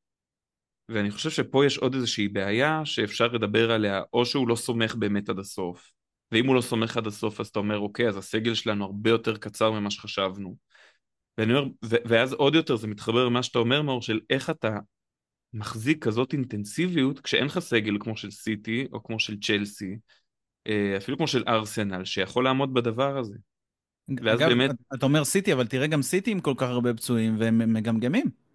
ואני חושב שפה יש עוד איזושהי בעיה שאפשר לדבר עליה, או שהוא לא סומך באמת עד הסוף. ואם הוא לא סומך עד הסוף, אז אתה אומר, אוקיי, אז הסגל שלנו הרבה יותר קצר ממה שחשבנו. ואני אומר, ו- ואז עוד יותר זה מתחבר למה שאתה אומר, מאור, של איך אתה מחזיק כזאת אינטנסיביות כשאין לך סגל כמו של סיטי, או כמו של צ'לסי, אה, אפילו כמו של ארסנל, שיכול לעמוד בדבר הזה. ואז אגב, באמת- אתה אומר סיטי, אבל תראה גם סיטי עם כל כך הרבה פצועים, והם מגמגמים.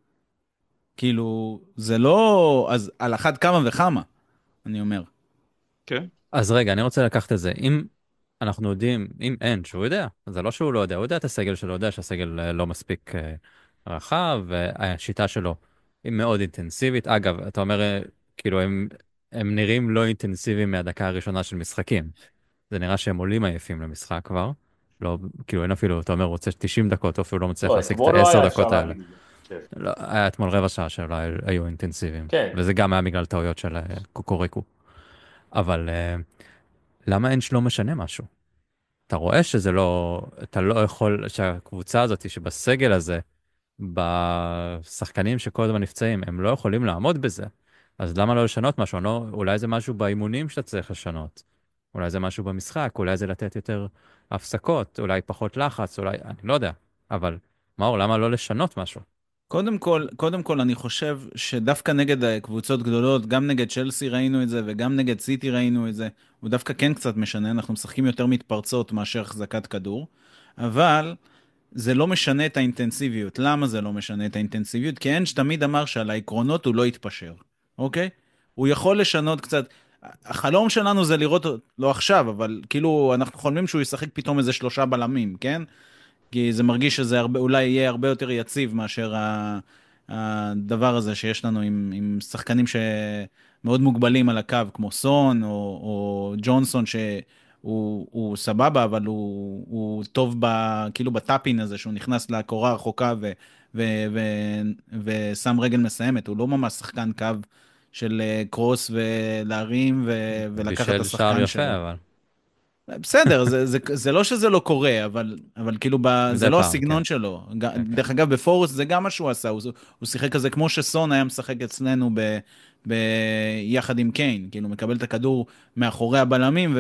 כאילו, זה לא... אז על אחת כמה וכמה, אני אומר. כן? אז רגע, אני רוצה לקחת את זה. אם אנחנו יודעים, אם אין, שהוא יודע, זה לא שהוא לא יודע, הוא יודע את הסגל שלו, הוא יודע שהסגל אה, לא מספיק אה, רחב, והשיטה שלו היא מאוד אינטנסיבית. אגב, אתה אומר, אה, כאילו, הם, הם נראים לא אינטנסיביים מהדקה הראשונה של משחקים. זה נראה שהם עולים עייפים למשחק כבר. לא, כאילו, אין אפילו, אתה אומר, רוצה 90 דקות, או אפילו לא מצליח לא, להשיג את לא ה-10 היה דקות האלה. כן. לא, היה אתמול רבע שעה שלא היו, אינטנסיביים. כן. וזה גם היה בגלל טעויות של אה, קוקוריקו. אבל אה, למה אנש לא משנה משהו? אתה רואה שזה לא, אתה לא יכול, שהקבוצה הזאת שבסגל הזה, בשחקנים שכל הזמן נפצעים, הם לא יכולים לעמוד בזה. אז למה לא לשנות משהו? לא, אולי זה משהו באימונים שאתה צריך לשנות. אולי זה משהו במשחק, אולי זה לתת יותר הפסקות, אולי פחות לחץ, אולי, אני לא יודע. אבל, מאור, למה לא לשנות משהו? קודם כל, קודם כל, אני חושב שדווקא נגד קבוצות גדולות, גם נגד צ'לסי ראינו את זה, וגם נגד סיטי ראינו את זה, הוא דווקא כן קצת משנה, אנחנו משחקים יותר מתפרצות מאשר החזקת כדור, אבל זה לא משנה את האינטנסיביות. למה זה לא משנה את האינטנסיביות? כי אנג' תמיד אמר שעל העקרונות הוא לא יתפשר, אוקיי? הוא יכול לשנות קצת. החלום שלנו זה לראות, לא עכשיו, אבל כאילו, אנחנו חולמים שהוא ישחק פתאום איזה שלושה בלמים, כן? כי זה מרגיש שזה הרבה, אולי יהיה הרבה יותר יציב מאשר ה, הדבר הזה שיש לנו עם, עם שחקנים שמאוד מוגבלים על הקו, כמו סון או, או ג'ונסון, שהוא הוא סבבה, אבל הוא, הוא טוב ב, כאילו בטאפין הזה, שהוא נכנס לקורה הרחוקה ו, ו, ו, ושם רגל מסיימת, הוא לא ממש שחקן קו. של אה, קרוס ולהרים ו... ולקחת את השחקן שלו. בישל שער יפה, אבל. בסדר, זה, זה, זה לא שזה לא קורה, אבל, אבל כאילו, ב, זה לא פעם, הסגנון כן. שלו. ג, כן, דרך אגב, בפורסט זה גם מה שהוא עשה, הוא, הוא שיחק כזה כמו שסון היה משחק אצלנו ב, ב, יחד עם קיין, כאילו, מקבל את הכדור מאחורי הבלמים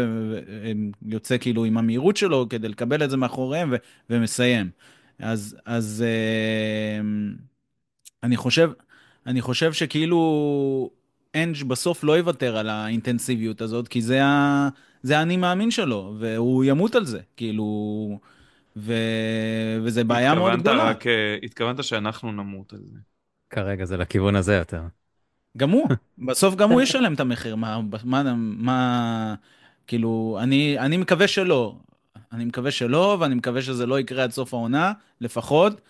ויוצא כאילו עם המהירות שלו כדי לקבל את זה מאחוריהם ו, ומסיים. אז, אז אה, אני חושב, אני חושב שכאילו אנג' בסוף לא יוותר על האינטנסיביות הזאת, כי זה ה... זה האני מאמין שלו, והוא ימות על זה, כאילו, ו... וזה בעיה מאוד גדולה. רק, אה, התכוונת שאנחנו נמות על זה. כרגע זה לכיוון הזה יותר. גם הוא, בסוף גם הוא ישלם את המחיר, מה, מה, מה, כאילו, אני, אני מקווה שלא, אני מקווה שלא, ואני מקווה שזה לא יקרה עד סוף העונה, לפחות,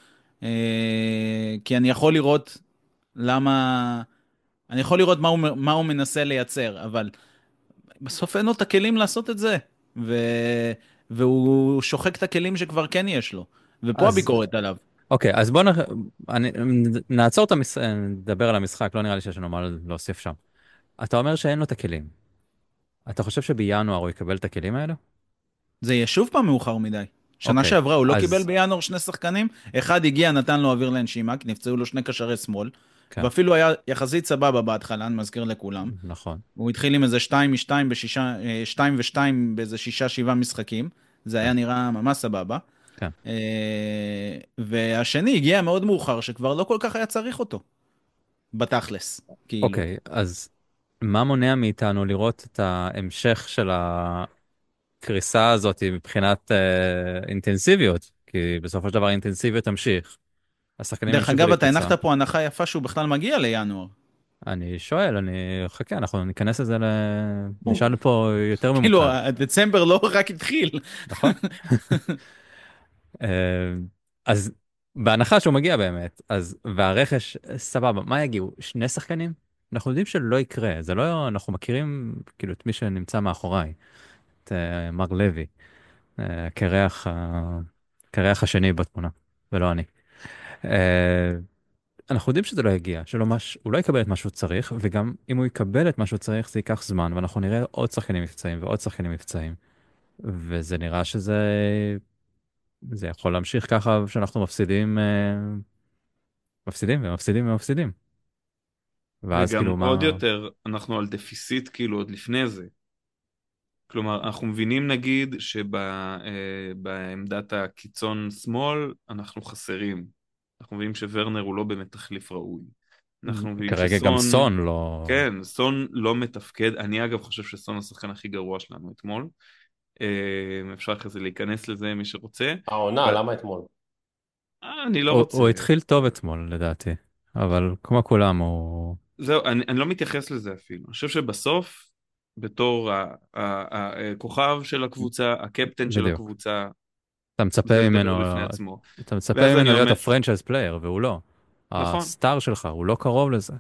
אה, כי אני יכול לראות למה, אני יכול לראות מה הוא, מה הוא מנסה לייצר, אבל בסוף אין לו את הכלים לעשות את זה, ו... והוא שוחק את הכלים שכבר כן יש לו, ופה אז- הביקורת עליו. אוקיי, אז בואו נ... אני... נעצור את המשחק, נדבר על המשחק, לא נראה לי שיש לנו מה להוסיף שם. אתה אומר שאין לו את הכלים. אתה חושב שבינואר הוא יקבל את הכלים האלו? זה יהיה שוב פעם מאוחר מדי. שנה אוקיי, שעברה הוא לא אז- קיבל בינואר שני שחקנים, אחד הגיע, נתן לו אוויר לנשימה, כי נפצעו לו שני קשרי שמאל, כן. ואפילו היה יחסית סבבה בהתחלה, אני מזכיר לכולם. נכון. הוא התחיל עם איזה 2 מ-2 בשישה, 2 ו-2 באיזה 6-7 משחקים, זה היה נראה ממש סבבה. כן. אה, והשני הגיע מאוד מאוחר, שכבר לא כל כך היה צריך אותו, בתכלס. כאילו. אוקיי, אז מה מונע מאיתנו לראות את ההמשך של הקריסה הזאת מבחינת אה, אינטנסיביות? כי בסופו של דבר האינטנסיביות תמשיך. השחקנים דרך אגב, אתה. הנחת פה הנחה יפה שהוא בכלל מגיע לינואר. אני שואל, אני חכה, אנחנו ניכנס לזה, ל... נשאל פה יותר ממוקד. כאילו, דצמבר לא רק התחיל. נכון. אה, אז בהנחה שהוא מגיע באמת, אז והרכש, סבבה, מה יגיעו? שני שחקנים? אנחנו יודעים שלא יקרה, זה לא, אנחנו מכירים כאילו את מי שנמצא מאחוריי, את אה, מר לוי, אה, הקרח, הקרח השני בתמונה, ולא אני. אה, אנחנו יודעים שזה לא יגיע, שלא מש... הוא לא יקבל את מה שהוא צריך, וגם אם הוא יקבל את מה שהוא צריך זה ייקח זמן, ואנחנו נראה עוד שחקנים מבצעים ועוד שחקנים מבצעים. וזה נראה שזה זה יכול להמשיך ככה שאנחנו מפסידים, אה, מפסידים ומפסידים ומפסידים. ואז כאילו מה... עוד יותר, אנחנו על דפיסיט כאילו עוד לפני זה. כלומר, אנחנו מבינים נגיד שבעמדת הקיצון שמאל אנחנו חסרים. אנחנו מבינים שוורנר הוא לא באמת תחליף ראוי. אנחנו מבינים כרגע גם סון לא... כן, סון לא מתפקד. אני אגב חושב שסון השחקן הכי גרוע שלנו אתמול. אה, אפשר אחרי זה להיכנס לזה, מי שרוצה. העונה, אבל- למה אתמול? אה, אני לא הוא, רוצה. הוא התחיל טוב אתמול לדעתי, אבל כמו כולם הוא... זהו, אני, אני לא מתייחס לזה אפילו. אני חושב שבסוף, בתור הכוכב של הקבוצה, הקפטן של בדיוק. הקבוצה, אתה מצפה ממנו. אתה מצפה ממנו להיות אומר- ה franchise player, והוא לא. נכון. ה star שלך, הוא לא קרוב לזה.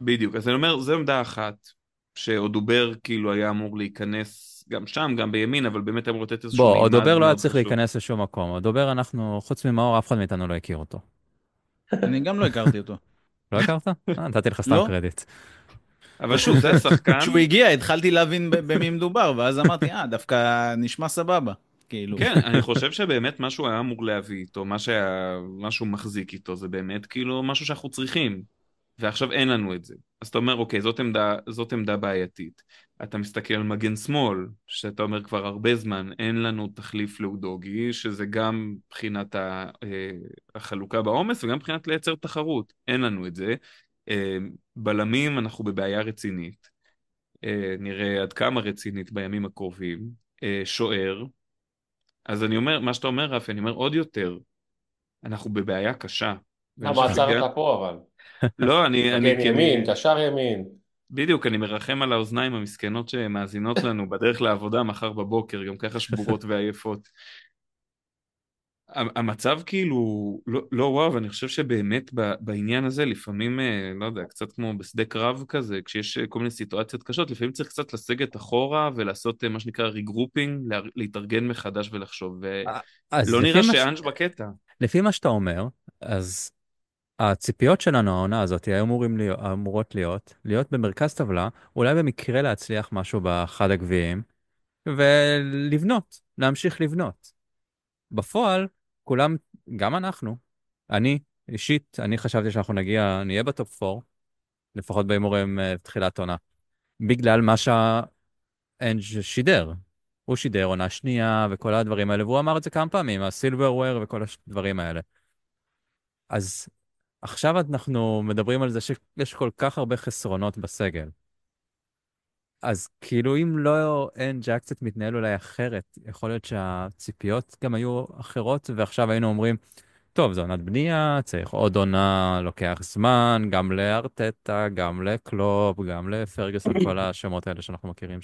בדיוק, אז אני אומר, זו עמדה אחת, שאודובר כאילו היה אמור להיכנס גם שם, גם בימין, אבל באמת אמור לתת איזשהו בוא, אודובר לא היה צריך. להיכנס לשום מקום. עוד דובר אנחנו, חוץ ממאור, אף אחד מאיתנו לא הכיר אותו. אני גם לא הכרתי אותו. לא הכרת? אה, נתתי לך סתם לא. קרדיט. אבל שוב, זה שחקן, כשהוא הגיע התחלתי להבין ב- במי מדובר, ואז אמרתי, אה, דווקא נשמע סבבה. כאילו. כן, אני חושב שבאמת מה שהוא היה אמור להביא איתו, מה, שהיה, מה שהוא מחזיק איתו, זה באמת כאילו משהו שאנחנו צריכים. ועכשיו אין לנו את זה. אז אתה אומר, אוקיי, זאת עמדה, זאת עמדה בעייתית. אתה מסתכל על מגן שמאל, שאתה אומר כבר הרבה זמן, אין לנו תחליף לאודוגי, שזה גם מבחינת אה, החלוקה בעומס וגם מבחינת לייצר תחרות. אין לנו את זה. אה, בלמים, אנחנו בבעיה רצינית. אה, נראה עד כמה רצינית בימים הקרובים. שוער. אז אני אומר, מה שאתה אומר, רפי, אני אומר עוד יותר, אנחנו בבעיה קשה. למה שגם- עצרת פה אבל? לא, אני... אני אני- ימין, קשר ימין. בדיוק, אני מרחם על האוזניים המסכנות שמאזינות לנו בדרך לעבודה מחר בבוקר, גם ככה שבורות ועייפות. המצב כאילו, לא, לא וואו, אני חושב שבאמת בעניין הזה לפעמים, אה, לא יודע, קצת כמו בשדה קרב כזה, כשיש אה, כל מיני סיטואציות קשות, לפעמים צריך קצת לסגת אחורה ולעשות אה, מה שנקרא regrouping, לה- להתארגן מחדש ולחשוב, ולא נראה ש- שאנג' בקטע. לפי מה שאתה אומר, אז הציפיות שלנו, העונה הזאת, היו אמורים להיות, אמורות להיות, להיות במרכז טבלה, אולי במקרה להצליח משהו באחד הגביעים, ולבנות, להמשיך לבנות. בפועל, כולם, גם אנחנו, אני, אישית, אני חשבתי שאנחנו נגיע, נהיה בטופ 4, לפחות בהימורים אה, תחילת עונה, בגלל מה שהאנג' שידר. הוא שידר עונה שנייה וכל הדברים האלה, והוא אמר את זה כמה פעמים, הסילברוויר וכל הדברים האלה. אז עכשיו אנחנו מדברים על זה שיש כל כך הרבה חסרונות בסגל. אז כאילו אם לא אנג' היה קצת מתנהל אולי אחרת, יכול להיות שהציפיות גם היו אחרות, ועכשיו היינו אומרים, טוב, זו עונת בנייה, צריך עוד עונה, לוקח זמן, גם לארטטה, גם לקלופ, גם לפרגוסון, כל השמות האלה שאנחנו מכירים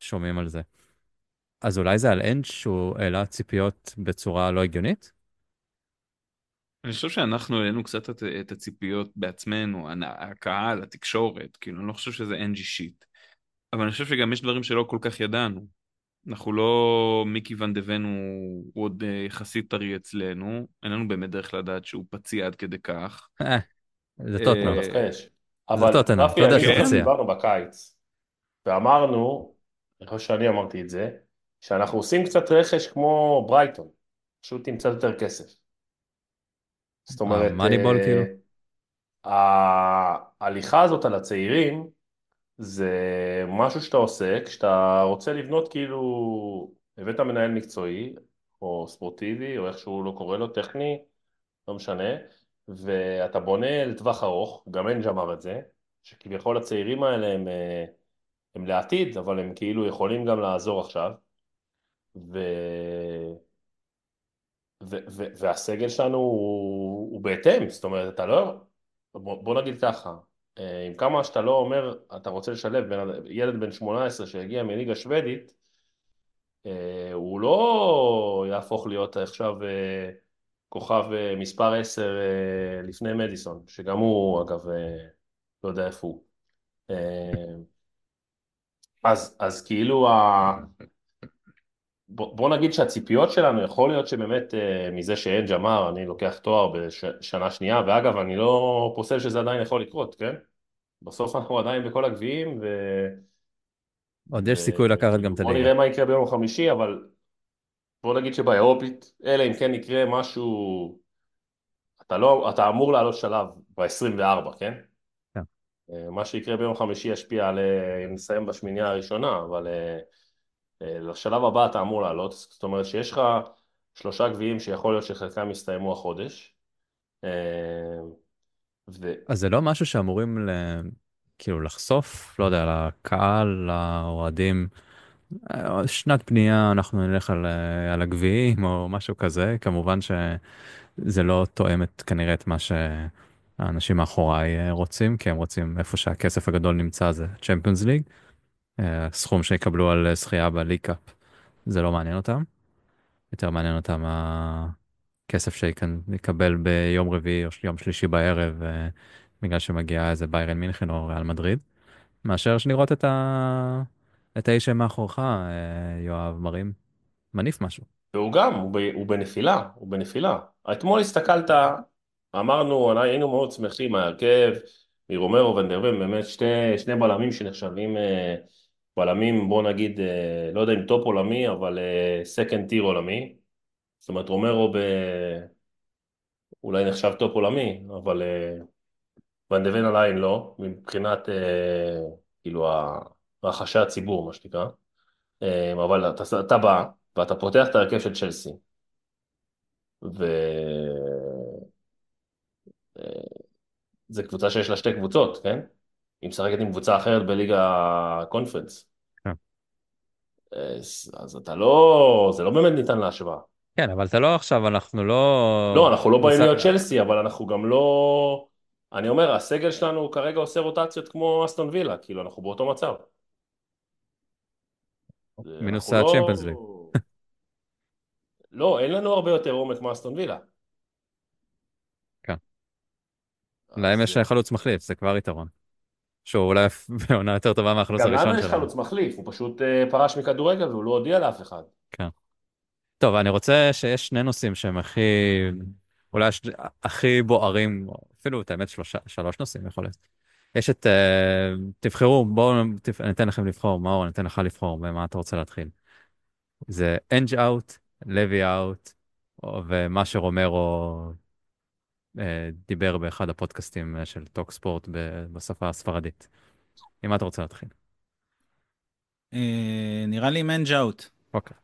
ששומעים על זה. אז אולי זה על אנג' שהוא העלה ציפיות בצורה לא הגיונית? אני חושב שאנחנו העלינו קצת את, את הציפיות בעצמנו, הקהל, התקשורת, כאילו, אני לא חושב שזה אנג' אישית. אבל אני חושב שגם יש דברים שלא כל כך ידענו. אנחנו לא, מיקי ואן דה ון הוא, הוא עוד אה, יחסית טרי אצלנו, אין לנו באמת דרך לדעת שהוא פציע עד כדי כך. אה, זה אה, טוטנאם. אבל רפי, אני. שדיברנו בקיץ, ואמרנו, אני חושב שאני אמרתי את זה, שאנחנו עושים קצת רכש כמו ברייטון, פשוט עם קצת יותר כסף. זאת אומרת, כאילו? ההליכה הזאת על הצעירים זה משהו שאתה עושה כשאתה רוצה לבנות כאילו, הבאת מנהל מקצועי או ספורטיבי או איך שהוא לא קורא לו, טכני, לא משנה, ואתה בונה לטווח ארוך, גם אנג' אמר את זה, שכביכול הצעירים האלה הם, אה, הם לעתיד, אבל הם כאילו יכולים גם לעזור עכשיו, ו... ו- ו- והסגל שלנו הוא, הוא בהתאם, זאת אומרת, אתה לא, בוא, בוא נגיד ככה, עם כמה שאתה לא אומר, אתה רוצה לשלב בין, ילד בן 18 שהגיע מליגה שוודית, אה, הוא לא יהפוך להיות עכשיו אה, כוכב אה, מספר 10 אה, לפני מדיסון, שגם הוא אגב אה, לא יודע איפה הוא. אה, אז, אז כאילו ה... בוא, בוא נגיד שהציפיות שלנו, יכול להיות שבאמת אה, מזה שאנג' אמר, אני לוקח תואר בשנה שנייה, ואגב, אני לא פוסל שזה עדיין יכול לקרות, כן? בסוף אנחנו עדיין בכל הגביעים, ו... עוד יש סיכוי לקחת גם את בוא הליגה. נראה מה יקרה ביום חמישי, אבל בוא נגיד שבאירופית, אלא אם כן יקרה משהו, אתה לא, אתה אמור לעלות שלב ב-24, כן? כן. אה, מה שיקרה ביום חמישי ישפיע על אה, אם נסיים בשמינייה הראשונה, אבל לשלב הבא אתה אמור לעלות, זאת אומרת שיש לך שלושה גביעים שיכול להיות שחלקם יסתיימו החודש. אה, ו... אז זה לא משהו שאמורים ל... כאילו לחשוף, לא יודע, לקהל, לאוהדים. אה, שנת בנייה, אנחנו נלך על, אה, על הגביעים או משהו כזה. כמובן שזה לא תואם את, כנראה את מה שהאנשים מאחוריי רוצים, כי הם רוצים איפה שהכסף הגדול נמצא זה צ'מפיונס ליג. סכום שיקבלו על אה, זכייה בליג-קאפ, זה לא מעניין אותם. יותר מעניין אותם הכסף שיקבל ביום רביעי או יום שלישי בערב, אה, בגלל שמגיעה איזה ביירן מינכן או ריאל מדריד, מאשר שנראות את, ה... את האיש שמאחורך, אה, יואב, מרים, מניף משהו. והוא גם, הוא, ב... הוא בנפילה, הוא בנפילה. אתמול הסתכלת, אמרנו, היינו מאוד שמחים מההרכב, מרומרו ו-ואן דה ון, באמת שתי, שני בלמים שנחשבים אה, בלמים, בוא נגיד, אה, לא יודע אם top עולמי, אבל second tier עולמי. זאת אומרת, רומרו ב... אולי נחשב טופ עולמי, אבל אה, ואן דה ון עדיין לא, מבחינת אה, כאילו רחשי הציבור, מה שנקרא. אה, אבל אתה, אתה בא ואתה פותח את ההרכב של צ'לסי, ו... אה, זה קבוצה שיש לה שתי קבוצות, כן? היא משחקת עם קבוצה אחרת בליגה קונפרנס. כן. אז, אז אתה לא, זה לא באמת ניתן להשוואה. כן, אבל אתה לא עכשיו, אנחנו לא... לא, אנחנו לא באים להיות צ'לסי, אבל אנחנו גם לא... אני אומר, הסגל שלנו כרגע עושה רוטציות כמו אסטון וילה, כאילו, אנחנו באותו מצב. מינוס לא- הצ'מפיונס ליג. לא, אין לנו הרבה יותר עומק מאסטון וילה. כן. להם יש חלוץ מחליף, זה כבר יתרון. שהוא אולי בעונה יותר טובה מהחלוץ גם הראשון לנו יש. חלוץ מחליף, הוא פשוט אה, פרש מכדורגל והוא לא הודיע לאף אחד. טוב, אני רוצה שיש שני נושאים שהם הכי, אולי. הכי בוערים, אפילו את האמת שלושה, שלוש נושאים יכול להיות. יש את, uh, תבחרו, בואו תפ... אני אתן לכם לבחור, מאור, אני אתן לך לבחור, במה אתה רוצה להתחיל. זה אנג' אאוט, לוי אאוט, ומה שרומרו דיבר באחד הפודקאסטים אה, של טוק ספורט בשפה הספרדית. עם מה אתה רוצה להתחיל? אה, נראה לי אנג' out. אוקיי.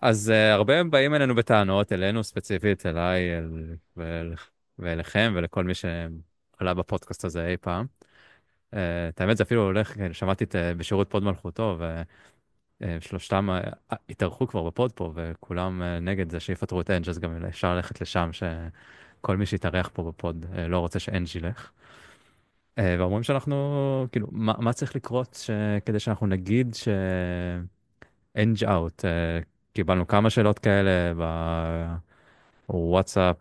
אז הרבה באים אלינו בטענות, אלינו ספציפית, אליי אל, ואל, ואליכם ולכל מי שעלה בפודקאסט הזה אי פעם. את האמת זה אפילו הולך, כן, שמעתי את, בשירות פוד מלכותו, ושלושתם התארחו כבר ב pod פה, וכולם נגד זה שיפטרו את אנג', אז גם אפשר ללכת לשם, שכל מי שהתארח פה ב pod אה, לא רוצה שאנג' ילך. Uh, ואומרים שאנחנו, כאילו, מה, מה צריך לקרות ש... כדי שאנחנו נגיד ש... אנג' אאוט. קיבלנו כמה שאלות כאלה בוואטסאפ,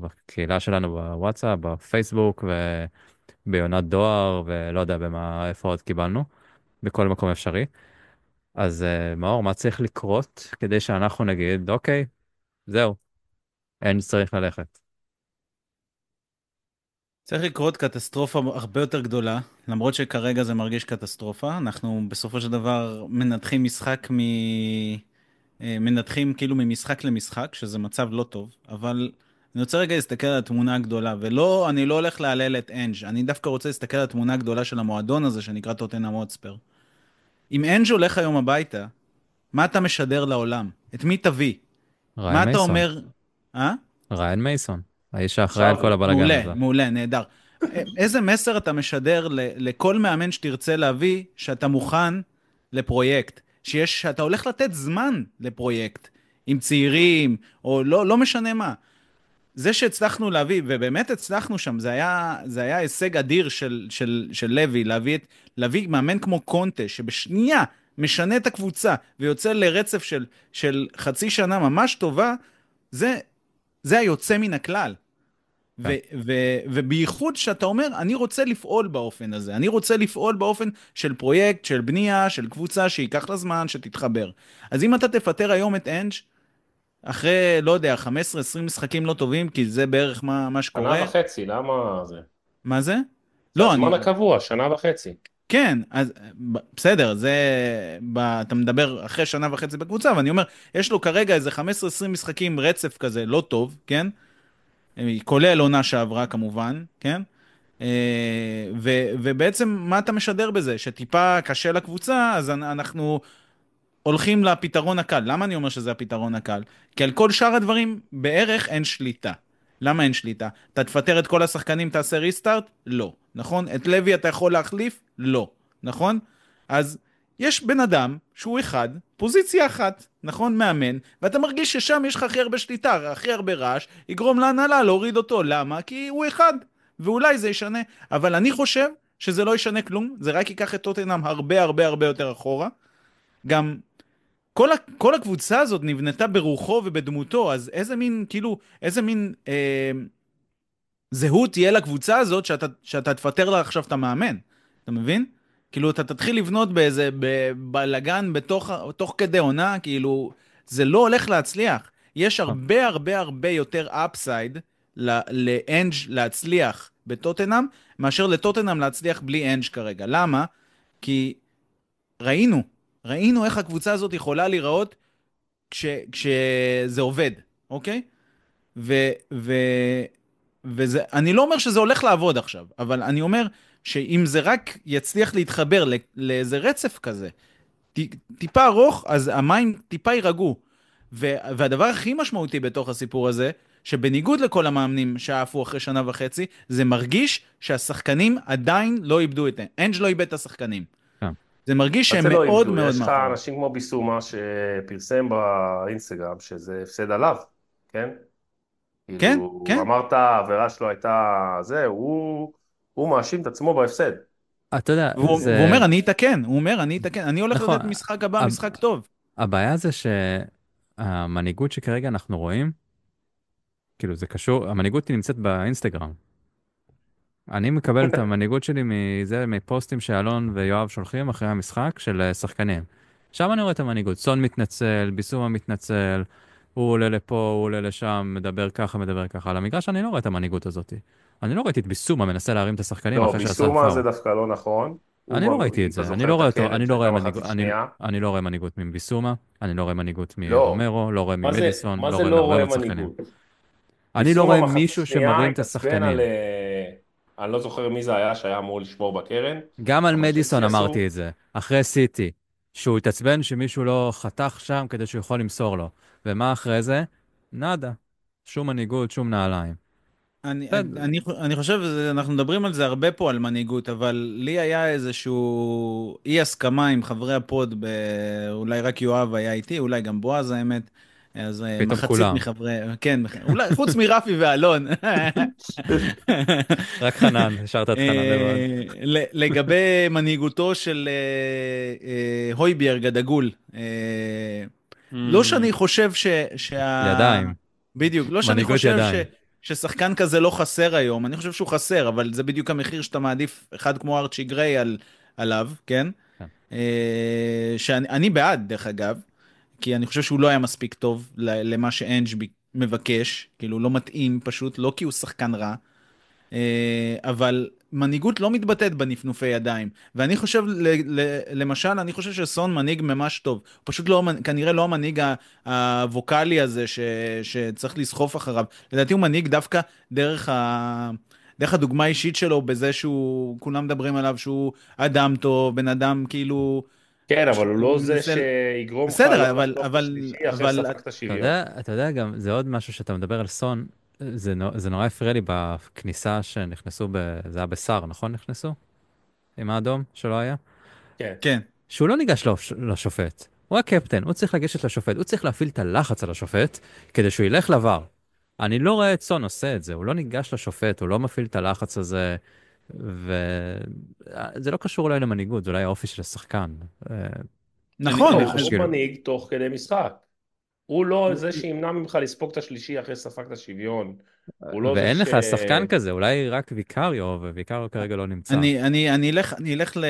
בקהילה שלנו בוואטסאפ, בפייסבוק וביונת דואר ולא יודע במה, איפה עוד קיבלנו, בכל מקום אפשרי. אז אה, מאור, מה צריך לקרות כדי שאנחנו נגיד, אוקיי, זהו, אין צריך ללכת. צריך לקרות קטסטרופה הרבה יותר גדולה, למרות שכרגע זה מרגיש קטסטרופה. אנחנו בסופו של דבר מנתחים משחק מ... אה, מנתחים כאילו ממשחק למשחק, שזה מצב לא טוב, אבל אני רוצה רגע להסתכל על התמונה הגדולה, ולא, אני לא הולך להלל את אנג', אני דווקא רוצה להסתכל על התמונה הגדולה של המועדון הזה שנקרא טוטנאם הוטספר. אם אנג' הולך היום הביתה, מה אתה משדר לעולם? את מי תביא? מה אתה מייסון. אומר? אה? ריין מייסון, האיש האחראי על כל הבלאגן מעולה, הזה. מעולה, נהדר. איזה מסר אתה משדר לכל מאמן שתרצה להביא, שאתה מוכן לפרויקט, שיש, שאתה הולך לתת זמן לפרויקט, עם צעירים, או לא, לא משנה מה. זה שהצלחנו להביא, ובאמת הצלחנו שם, זה היה, זה היה הישג אדיר של, של, של לוי, להביא, את, להביא מאמן כמו קונטה, שבשנייה משנה את הקבוצה, ויוצא לרצף של, של חצי שנה ממש טובה, זה, זה היוצא מן הכלל. ו- ו- ובייחוד שאתה אומר, אני רוצה לפעול באופן הזה, אני רוצה לפעול באופן של פרויקט, של בנייה, של קבוצה שייקח לה זמן, שתתחבר. אז אם אתה תפטר היום את אנג' אחרי, לא יודע, 15-20 משחקים לא טובים, כי זה בערך מה, מה שקורה. שנה וחצי, למה זה? מה זה? זה לא, הזמן אני... הקבוע, שנה וחצי. כן, אז בסדר, זה... ב, אתה מדבר אחרי שנה וחצי בקבוצה, ואני אומר, יש לו כרגע איזה 15-20 משחקים רצף כזה, לא טוב, כן? אה, כולל עונה שעברה כמובן, כן? אה, ו, ובעצם מה אתה משדר בזה? שטיפה קשה לקבוצה, אז אנ- אנחנו הולכים לפתרון הקל. למה אני אומר שזה הפתרון הקל? כי על כל שאר הדברים בערך אין שליטה. למה אין שליטה? אתה תפטר את כל השחקנים, תעשה ריסטארט? לא. נכון? את לוי אתה יכול להחליף? לא. נכון? אז יש בן אדם שהוא אחד, פוזיציה אחת, נכון? מאמן, ואתה מרגיש ששם יש לך הכי הרבה שליטה, הכי הרבה רעש, יגרום להנהלה להוריד אותו. למה? כי הוא אחד, ואולי זה ישנה. אבל אני חושב שזה לא ישנה כלום, זה רק ייקח את טוטנאם הרבה הרבה הרבה יותר אחורה. גם כל, ה, כל הקבוצה הזאת נבנתה ברוחו ובדמותו, אז איזה מין, כאילו, איזה מין אה, זהות תהיה לקבוצה הזאת שאתה, שאתה תפטר לה עכשיו את המאמן, אתה מבין? כאילו, אתה תתחיל לבנות באיזה בלאגן בתוך, תוך כדי עונה, כאילו, זה לא הולך להצליח. יש הרבה הרבה הרבה יותר אפסייד לאנג' להצליח בטוטנאם, מאשר לטוטנאם להצליח בלי אנג' כרגע. למה? כי ראינו, ראינו איך הקבוצה הזאת יכולה להיראות כש, כשזה עובד, אוקיי? ו, ו, וזה, אני לא אומר שזה הולך לעבוד עכשיו, אבל אני אומר שאם זה רק יצליח להתחבר לאיזה רצף כזה, טיפה ארוך, אז המים טיפה יירגעו. והדבר הכי משמעותי בתוך הסיפור הזה, שבניגוד לכל המאמנים שעפו אחרי שנה וחצי, זה מרגיש שהשחקנים עדיין לא איבדו את זה. אנג' לא איבד את השחקנים. זה מרגיש שהם לא מאוד? מאוד יש לך מאחורי. אנשים כמו ביסומה שפרסם באינסטגרם שזה הפסד עליו, כן? כן, כאילו, כן. אמרת העבירה שלו הייתה זה, הוא, הוא מאשים את עצמו בהפסד. אתה יודע, והוא, זה... והוא אומר, אני אתקן, הוא אומר, אני אתקן, אני הולך נכון. לתת משחק הבא, אבל- משחק טוב. הבעיה זה שהמנהיגות שכרגע אנחנו רואים, כאילו זה קשור, המנהיגות נמצאת באינסטגרם. אני מקבל את המנהיגות שלי מזה, מפוסטים שאלון ויואב שולחים אחרי המשחק של אה, שחקנים. שם אני רואה את המנהיגות. סון מתנצל, ביסומה מתנצל, הוא עולה לפה, הוא עולה לשם, מדבר ככה, מדבר ככה. על המגרש אני לא רואה את המנהיגות הזאת. אני לא ראיתי את ביסומה מנסה להרים את השחקנים לא, אחרי שעשה ביסומה. זה דווקא לא נכון. אני לא ראיתי את זה, אני לא רואה אותו, הקרן אני לא רואה מנהיגות, אני, לא רואה מנהיגות מביסומה, אני לא רואה מנהיגות לא. מרומרו, לא רואה ממדיסון, לא רואה לא מהרבה מאוד שחקנים. אני לא רואה מישהו שמרים את השחקנים. אני לא זוכר מי זה היה שהיה אמור לשמור בקרן. גם על מדיסון אמרתי את זה, אחרי סיטי, שהוא התעצבן שמישהו לא חתך שם כדי שהוא יכול למסור לו. ומה אחרי זה? nada. שום מנהיגות, שום נעליים. אני. אני, אני חושב, אנחנו מדברים על זה הרבה פה, על מנהיגות, אבל לי היה איזשהו אי הסכמה עם חברי ה pod, ב... אולי רק יואב היה איתי, אולי גם בועז האמת. אז אה, מחצית. מחברי, כן, אולי חוץ מרפי ואלון. רק חנן, השארת את חנן לבד. אה, ל- לגבי מנהיגותו של אה, הויביארג הדגול. לא שאני חושב ש... שה... ידיים. בדיוק, לא שאני חושב ש... ששחקן כזה לא חסר היום, אני חושב שהוא חסר, אבל זה בדיוק המחיר שאתה מעדיף אחד כמו ארצ'י גריי על, עליו, כן? כן. שאני אני בעד, דרך אגב, כי אני חושב שהוא לא היה מספיק טוב למה שאנג' מבקש, כאילו לא מתאים פשוט, לא כי הוא שחקן רע, אה, אבל מנהיגות לא מתבטאת בנפנופי ידיים. ואני חושב, למשל, אני חושב שסון מנהיג ממש טוב. הוא פשוט לא, כנראה לא המנהיג הווקאלי הזה ש, שצריך לסחוף אחריו. לדעתי הוא מנהיג דווקא דרך ה... דרך הדוגמה האישית שלו, בזה שהוא, כולם מדברים עליו שהוא אדם טוב, בן אדם כאילו... כן, אבל הוא לא זה שיגרום לך בסדר, אבל- אבל- אבל- אתה. יודע, אתה יודע גם, זה עוד משהו שאתה מדבר על סון, זה, נו- זה נורא הפריע לי בכניסה שנכנסו, ב, זה היה בסער, נכון נכנסו? עם האדום שלא היה? כן. כן. שהוא לא ניגש לש- לשופט. הוא הקפטן, הוא צריך לגשת לשופט, הוא צריך להפעיל את הלחץ על השופט כדי שהוא ילך לבר. אני לא רואה את סון עושה את זה, הוא לא ניגש לשופט, הוא לא מפעיל את הלחץ הזה, וזה לא קשור אולי למנהיגות, זה אולי האופי של השחקן. אה, נכון, אני חושב הוא כאילו- מנהיג תוך כדי משחק. הוא לא זה שימנע ממך לספוג את השלישי אחרי שספגת שוויון. הוא לא ואין ש... לך שחקן כזה, אולי רק ויקריו, וויקריו כרגע לא נמצא. אני, אני, אני אלך, אני אלך ל,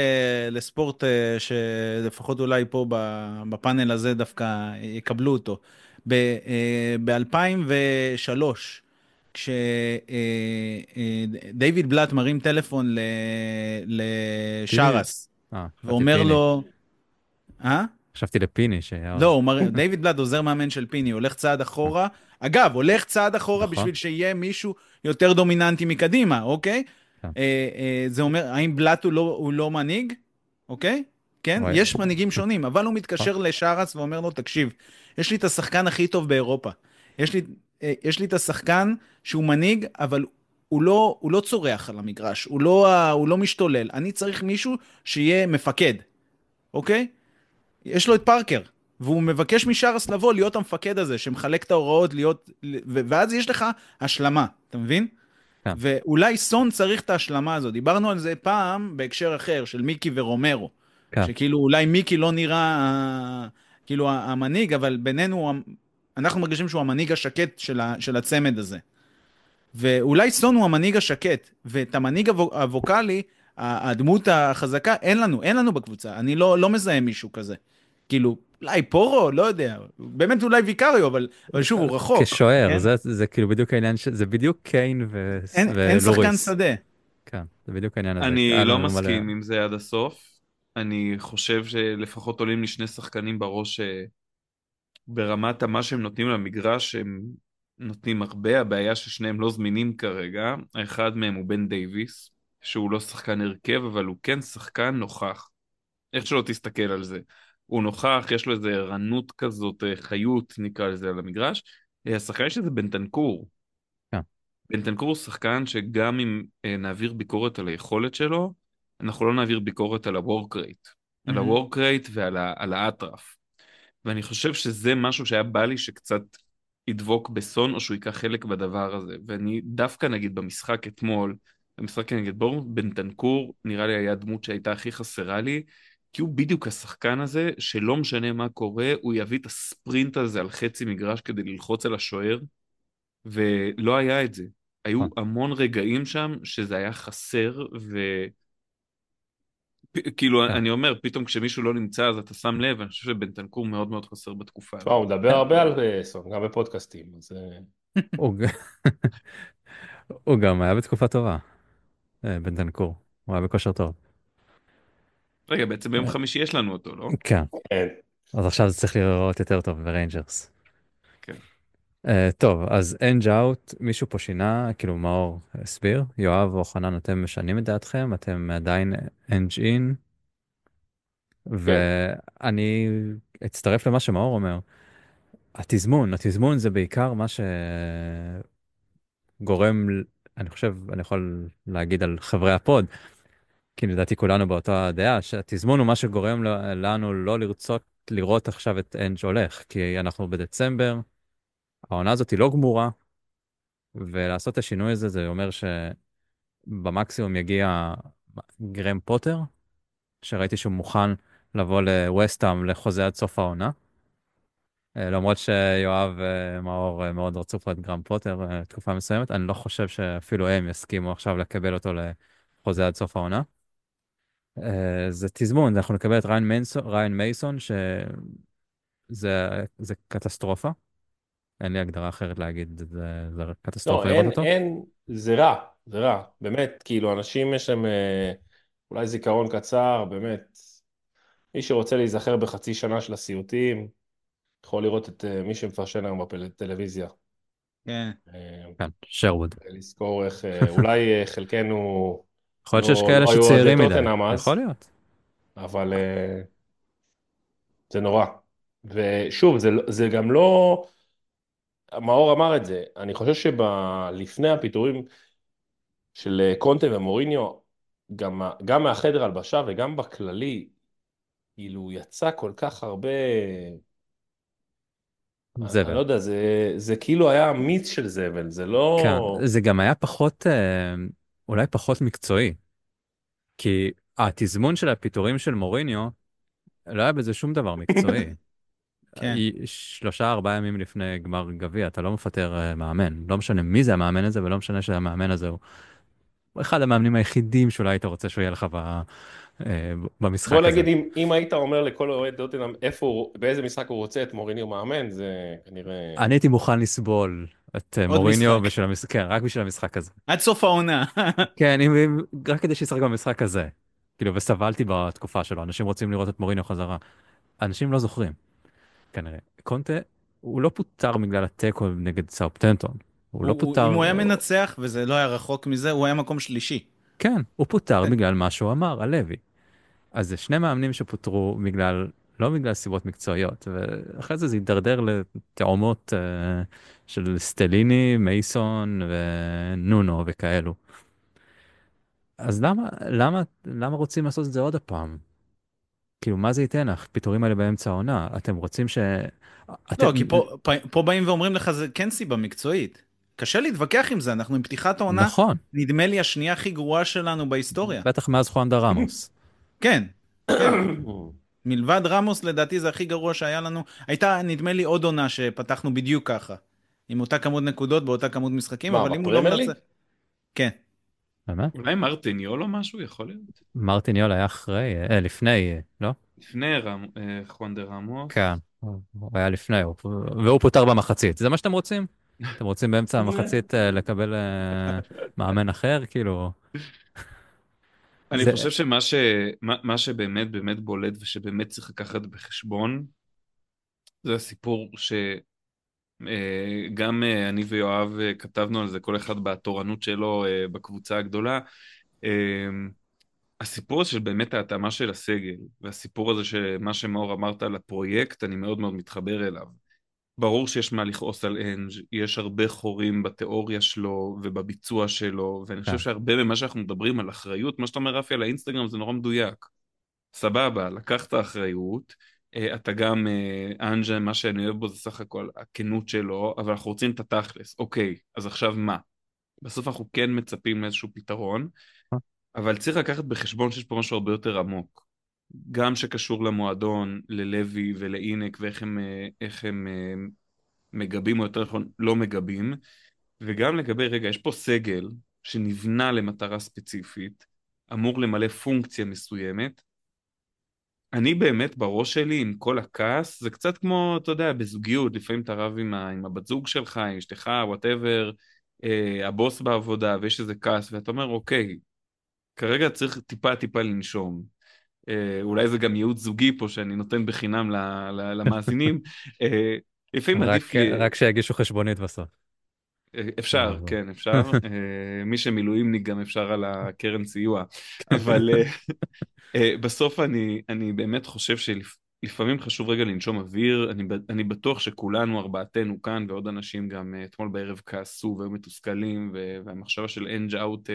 לספורט אה, שלפחות אולי פה ב- בפאנל הזה דווקא יקבלו אותו. ב-2003, כשדייוויד בלאט מרים טלפון לשרס, אה, ואומר לו... אה? חשבתי לפיני שהיה... לא, הוא מר... דיוויד בלאט עוזר מאמן של פיני, הולך צעד אחורה. אגב, הולך צעד אחורה נכון. בשביל שיהיה מישהו יותר דומיננטי מקדימה, אוקיי? כן. אה, אה, זה אומר, האם בלאט הוא לא, הוא לא מנהיג? אוקיי? כן? יש מנהיגים שונים, אבל הוא מתקשר לשרס ואומר לו, תקשיב, יש לי את השחקן הכי טוב באירופה. יש לי, אה, יש לי את השחקן שהוא מנהיג, אבל הוא לא, הוא לא צורח על המגרש, הוא לא, הוא לא משתולל. אני צריך מישהו שיהיה מפקד, אוקיי? יש לו את פארקר, והוא מבקש משרס לבוא להיות המפקד הזה, שמחלק את ההוראות, להיות... ואז יש לך השלמה, אתה מבין? כן. ואולי סון צריך את ההשלמה הזאת. דיברנו על זה פעם בהקשר אחר, של מיקי ורומרו. כן. שכאילו אולי מיקי לא נראה אה, כאילו המנהיג, אבל בינינו, אנחנו מרגישים שהוא המנהיג השקט של, ה- של הצמד הזה. ואולי סון הוא המנהיג השקט, ואת המנהיג הוו- הווקאלי, הדמות החזקה, אין לנו, אין לנו בקבוצה. אני לא, לא מזהה מישהו כזה. כאילו, אולי פורו, לא יודע. באמת אולי ויקריו, אבל, אבל שוב, הוא רחוק. כשוער, כן? זה, זה כאילו בדיוק העניין, ש... זה בדיוק קיין ו... אין, אין ולוריס. שחקן שדה. כן, זה בדיוק העניין הזה. אני לא לנו מלא- מסכים עם זה עד הסוף. אני חושב שלפחות עולים לי שני שחקנים בראש שברמת מה שהם נותנים למגרש, הם נותנים הרבה, הבעיה ששניהם לא זמינים כרגע. האחד מהם הוא בן דייוויס, שהוא לא שחקן הרכב, אבל הוא כן שחקן נוכח. איך שלא תסתכל על זה. הוא נוכח, יש לו איזה ערנות כזאת, אה, חיות נקרא לזה על המגרש. אה, השחקן שזה בנטנקור. כן. בנטנקור הוא שחקן שגם אם אה, נעביר ביקורת על היכולת שלו, אנחנו לא נעביר ביקורת על ה-work rate. על מהמם. ה-work rate ועל על האטרף. ואני חושב שזה משהו שהיה בא לי שקצת ידבוק בסון או שהוא ייקח חלק בדבר הזה. ואני דווקא נגיד במשחק אתמול, במשחק נגד בורנמוט, בנטנקור נראה לי היה הדמות שהייתה הכי חסרה לי, כי הוא בדיוק השחקן הזה שלא משנה מה קורה, הוא יביא את הספרינט הזה על חצי מגרש כדי ללחוץ על השוער, ולא היה את זה. היו נכון. המון רגעים שם שזה היה חסר, ו... כאילו, כן. אני אומר, פתאום כשמישהו לא נמצא אז אתה שם לב, אני חושב שבנטנקור מאוד מאוד חסר בתקופה הזאת. תשמע, הוא מדבר הרבה על אה, סון, גם בפודקאסטים, אז אה, הוא גם היה בתקופה טובה, אה, בנטנקור. הוא היה בכושר טוב. רגע, בעצם ביום חמישי יש לנו אותו, לא? כן. כן. אז עכשיו זה צריך לראות יותר טוב בריינג'רס. כן. אה, טוב, אז אנג' out, מישהו פה שינה, כאילו מאור הסביר, יואב או חנן, אתם משנים את דעתכם? אתם עדיין אנג' in? ואני אצטרף למה שמאור אומר. התזמון, התזמון זה בעיקר מה שגורם, אני חושב, אני יכול להגיד על חברי ה pod, כי לדעתי כולנו באותה דעה, שהתזמון הוא מה שגורם לנו לא לרצות לראות עכשיו את אנג' הולך, כי אנחנו בדצמבר, העונה הזאת היא לא גמורה, ולעשות את השינוי הזה, זה אומר שבמקסימום יגיע גרם פוטר, שראיתי שהוא מוכן לבוא לווסטהאם לחוזה עד סוף העונה. אה, למרות שיואב ומאור אה, מאוד רצו פה את גרם פוטר אה, תקופה מסוימת, אני לא חושב שאפילו הם יסכימו עכשיו לקבל אותו לחוזה עד סוף העונה. אה, זה תזמון, אנחנו נקבל את ריין מייסון, ריין מייסון שזה זה קטסטרופה. אין לי הגדרה אחרת להגיד, זה, זה לא, קטסטרופה לראות אין, אותו. אין, זה רע, זה רע, באמת, כאילו, אנשים יש להם אה, אולי זיכרון קצר, באמת. מי שרוצה להיזכר בחצי שנה של הסיוטים, יכול לראות את אה, מי שמפרשן היום בטלוויזיה. כן. אה, כן, שרווד. לזכור איך, אולי חלקנו, יכול להיות לא- שיש כאלה לא היו שצעירים מדי. יכול להיות. אבל זה נורא. ושוב, זה, זה גם לא... מאור אמר את זה, אני חושב שלפני הפיטורים של אה, קונטה ומוריניו, גם, גם מהחדר הלבשה וגם בכללי, כאילו יצא כל כך הרבה... אני, אני לא זבל. יודע, זה, זה כאילו היה מיץ של זבל, זה לא... כן, זה גם היה פחות, אה, אולי פחות מקצועי. כי התזמון של הפיטורים של מוריניו, לא היה בזה שום דבר מקצועי. כן. שלושה, ארבעה ימים לפני גמר גביע, אתה לא מפטר אה, מאמן. לא משנה מי זה המאמן הזה, ולא משנה שהמאמן הזה הוא אחד המאמנים היחידים שאולי היית רוצה שהוא יהיה לך ב, אה, במשחק בוא הזה. נגיד, אם, אם היית אומר לכל אוהד טוטנהאם איפה הוא, באיזה משחק הוא רוצה את מוריניו מאמן, זה כנראה... אני הייתי מוכן לסבול את אה, מוריניו משחק. בשביל המשחק, כן, רק בשביל המשחק הזה. עד סוף העונה. כן, אם, אם, רק כדי שישחק במשחק הזה. כאילו, וסבלתי בתקופה שלו, אנשים רוצים לראות את מוריניו חזרה. אנשים לא זוכרים, כנראה. קונטה, הוא לא פוטר בגלל התיקו נגד סאופטנטון. הוא לא הוא- הוא- פוטר... אם הוא היה מנצח, וזה לא היה רחוק מזה, הוא היה מקום שלישי. כן, הוא פוטר בגלל מה שהוא אמר, הלוי. אז זה שני מאמנים שפוטרו בגלל, לא בגלל סיבות מקצועיות, ואחרי זה זה הידרדר לתאומות אה, של סטליני, מייסון ונונו וכאלו. אז למה, למה, למה רוצים לעשות את זה עוד הפעם? כאילו, מה זה ייתן לך? פיטורים האלה באמצע העונה. אתם רוצים ש... אתם... לא, כי פה- פה- פה באים ואומרים לך, זה כן סיבה מקצועית. קשה להתווכח עם זה, אנחנו עם פתיחת העונה, נכון, נדמה לי השנייה הכי גרועה שלנו בהיסטוריה. בטח מאז חואנדה רמוס. כן, כן. מלבד רמוס, לדעתי זה הכי גרוע שהיה לנו. הייתה, נדמה לי, עוד עונה שפתחנו בדיוק ככה. עם אותה כמות נקודות באותה כמות משחקים, מה, אבל אם הוא לא מנצח... כן. באמת? אולי מרטיניול או משהו, יכול להיות? מרטיניול היה אחרי, אה, לפני, לא? לפני רמ... אה, חואן דה רמוס. כן, הוא היה לפני, הוא- והוא פוטר במחצית. זה מה שאתם רוצים? אתם רוצים באמצע המחצית אה, לקבל אה, מאמן אחר? כאילו... אני זה- חושב שמה ש... מה, מה שבאמת באמת בולט ושבאמת צריך לקחת בחשבון זה הסיפור אה, גם אה, אני ויואב אה, כתבנו על זה, כל אחד בתורנות שלו אה, בקבוצה הגדולה. אה, הסיפור הזה של באמת ההתאמה של הסגל, והסיפור הזה שמה שמאור אמרת על הפרויקט, אני מאוד מאוד מתחבר אליו. ברור שיש מה לכעוס על אנג', יש הרבה חורים בתיאוריה שלו ובביצוע שלו, ואני חושב כן. שהרבה ממה שאנחנו מדברים על אחריות, מה שאתה אומר רפי על האינסטגרם זה נורא מדויק. סבבה, לקחת אחריות, אה, אתה גם, אה, אנג'ה, מה שאני אוהב בו זה סך הכל הכנות שלו, אבל אנחנו רוצים את התכלס, אוקיי, אז עכשיו מה? בסוף אנחנו כן מצפים לאיזשהו פתרון, אה. אבל צריך לקחת בחשבון שיש פה משהו הרבה יותר עמוק. גם שקשור למועדון, ללוי ול ENIC ואיך הם, אה, הם אה, מגבים, או יותר נכון לא מגבים, וגם לגבי, רגע, יש פה סגל שנבנה למטרה ספציפית, אמור למלא פונקציה מסוימת. אני באמת בראש שלי עם כל הכעס, זה קצת כמו, אתה יודע, בזוגיות, לפעמים אתה רב עם, ה, עם הבת זוג שלך, עם אשתך, whatever, אה, הבוס בעבודה, ויש איזה כעס, ואתה אומר, אוקיי, כרגע צריך טיפה טיפה לנשום. אה, אולי זה גם ייעוץ זוגי פה שאני נותן בחינם ל, ל, למאזינים. אה, לפעמים עדיף רק, לי... רק שיגישו חשבונית בסוף. אפשר, כן, אפשר. אה, מי שמילואימניק גם אפשר על הקרן סיוע. אבל אה, אה, בסוף אני, אני באמת חושב שלפעמים חשוב רגע לנשום אוויר. אני, אני בטוח שכולנו, ארבעתנו כאן, ועוד אנשים גם אתמול בערב כעסו והיו מתוסכלים, והמחשבה של אנג' out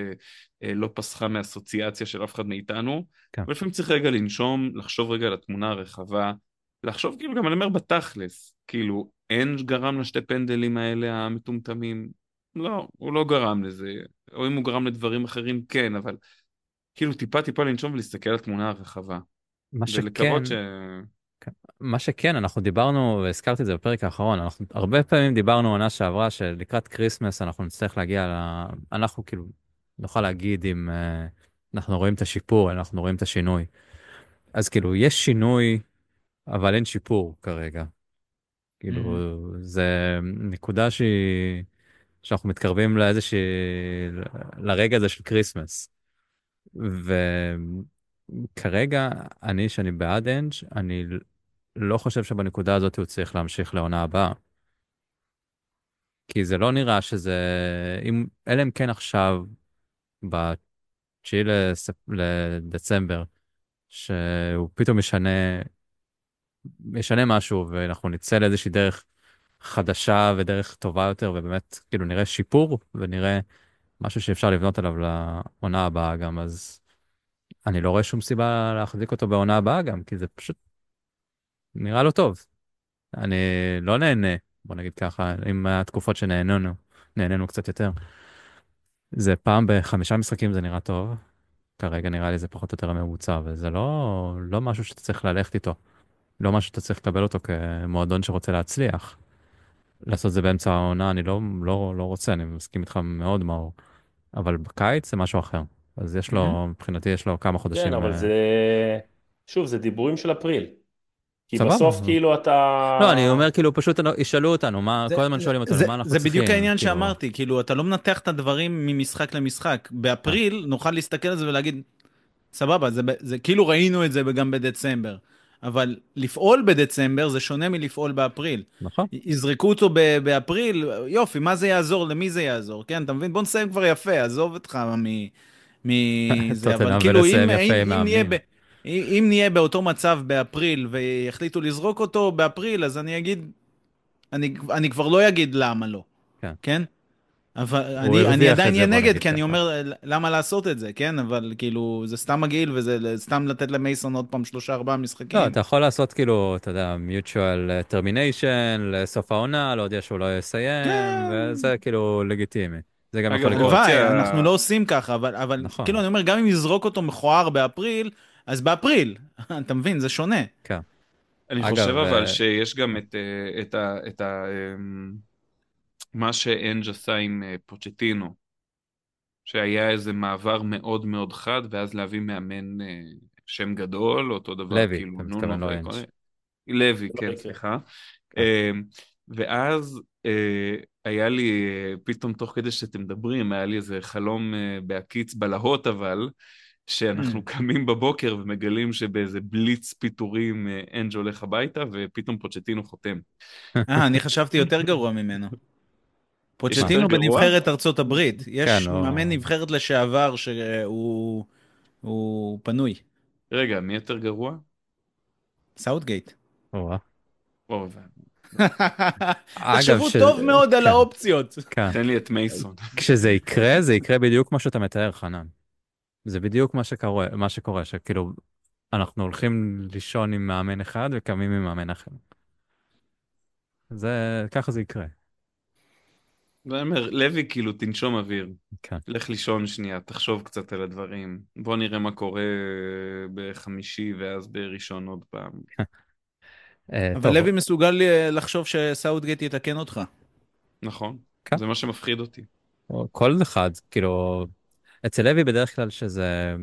לא פסחה מהאסוציאציה של אף אחד מאיתנו. כן. אבל לפעמים צריך רגע לנשום, לחשוב רגע על התמונה הרחבה, לחשוב כאילו גם אני אומר בתכלס, כאילו אנג' גרם לשתי פנדלים האלה המטומטמים? לא, הוא לא גרם לזה, או אם הוא גרם לדברים אחרים כן, אבל כאילו טיפה טיפה לנשום ולהסתכל על התמונה הרחבה. מה שכן, ש... מה שכן, אנחנו דיברנו, והזכרתי את זה בפרק האחרון, אנחנו הרבה פעמים דיברנו עונה שעברה שלקראת Christmas אנחנו נצטרך להגיע ל... אנחנו כאילו נוכל להגיד אם אה, אנחנו רואים את השיפור, אנחנו רואים את השינוי. אז כאילו, יש שינוי, אבל אין שיפור כרגע. כאילו, זה נקודה שהיא... שאנחנו מתקרבים לאיזושהי... לרגע הזה של Christmas. וכרגע, אני, שאני בעד אנג', אני לא חושב שבנקודה הזאת הוא צריך להמשיך לעונה הבאה. כי זה לא נראה שזה... אם... אלא אם כן עכשיו, ב-9 לספ... לדצמבר, שהוא פתאום ישנה, ישנה משהו, ואנחנו נצא לאיזושהי דרך חדשה ודרך טובה יותר, ובאמת, כאילו, נראה שיפור, ונראה משהו שאפשר לבנות עליו לעונה הבאה גם, אז אני לא רואה שום סיבה להחזיק אותו בעונה הבאה גם, כי זה פשוט נראה לא טוב. אני לא נהנה, בוא נגיד ככה, עם התקופות שנהנינו, נהנינו קצת יותר. זה פעם בחמישה משחקים זה נראה טוב, כרגע נראה לי זה פחות או יותר הממוצע, וזה לא, לא משהו שאתה צריך ללכת איתו. לא משהו שאתה צריך לקבל אותו כמועדון שרוצה להצליח. לעשות זה באמצע העונה, אני לא, לא, לא רוצה, אני מסכים איתך מאוד, מאור. אבל בקיץ זה משהו אחר. אז יש לו, מבחינתי יש לו כמה חודשים. כן, אבל אה, זה... שוב, זה דיבורים של אפריל. כי סבבה. בסוף כאילו אתה... לא, אני אומר כאילו פשוט ישאלו אותנו, מה, זה- כל הזמן שואלים אותנו, זה- מה אנחנו זה צריכים. בדיוק העניין כאילו, שאמרתי, כאילו, אתה לא מנתח את הדברים ממשחק למשחק. באפריל נוכל להסתכל על זה ולהגיד, סבבה, זה, ב- זה כאילו ראינו את זה גם בדצמבר. אבל לפעול בדצמבר זה שונה מלפעול באפריל. נכון. יזרקו אותו ב- באפריל, יופי, מה זה יעזור? למי זה יעזור? כן, אתה מבין? בוא נסיים כבר יפה, עזוב אותך מ... מזה, אבל טוטנהאם כאילו, אם, אם, אם, נהיה ב, אם נהיה באותו מצב באפריל ויחליטו לזרוק אותו באפריל, אז אני אגיד, אני, אני כבר לא אגיד למה לא, כן. כן? אבל אני, אני את עדיין אהיה נגד, כי אני. אומר, למה לעשות את זה, כן? אבל כאילו, זה סתם מגעיל וזה סתם לתת למייסון עוד פעם שלושה ארבעה משחקים. לא, אתה יכול לעשות כאילו, אתה יודע, mutual termination לסוף העונה, להודיע שהוא לא יסיים, כן. וזה כאילו לגיטימי. זה גם יכול לקרות. הלוואי, אנחנו לא עושים ככה, אבל, אבל נכון. כאילו, אני אומר, גם אם יזרוק אותו מכוער באפריל, אז באפריל, אתה מבין, זה שונה. כן. אני אגב, חושב אבל אה, שיש גם את, אה, את, ה, את ה, אמ, מה שאנג' עשה עם אה, פוצ'טינו, שהיה איזה מעבר מאוד מאוד חד, ואז להביא מאמן אה, שם גדול, אותו דבר, לוי, כאילו, אתה נונו מתכוון, לא אנג'. לוי, כן, יקרה. סליחה. כן. אמ, ואז אה, היה לי, פתאום תוך כדי שאתם מדברים, היה לי איזה חלום בהקיץ בלהות אבל, שאנחנו קמים בבוקר ומגלים שבאיזה בליץ פיטורים אנג' הולך הביתה ופתאום פוצ'טינו חותם. אה, אני חשבתי יותר גרוע ממנו. פוצ'טינו? בנבחרת ארצות הברית. יש כן, מאמן נבחרת לשעבר שהוא הוא פנוי. רגע, מי יותר גרוע? סאוטגייט. או, תחשבו ש- טוב מאוד על כן, האופציות. כן. תן לי את מייסון. כשזה יקרה, זה יקרה בדיוק כמו שאתה מתאר, חנן. זה בדיוק מה שקורה, מה שקורה, שכאילו, אנחנו הולכים לישון עם מאמן אחד וקמים עם מאמן אחר. זה, ככה זה יקרה. ואני אומר, לוי, כאילו, תנשום אוויר. כן. לך לישון שנייה, תחשוב קצת על הדברים. בוא נראה מה קורה בחמישי ואז בראשון עוד פעם. אה, אבל לוי מסוגל אה, לחשוב שסאוטגייט יתקן אותך. נכון? כן. זה מה שמפחיד אותי. כל אחד, כאילו, אצל לוי בדרך כלל שזה,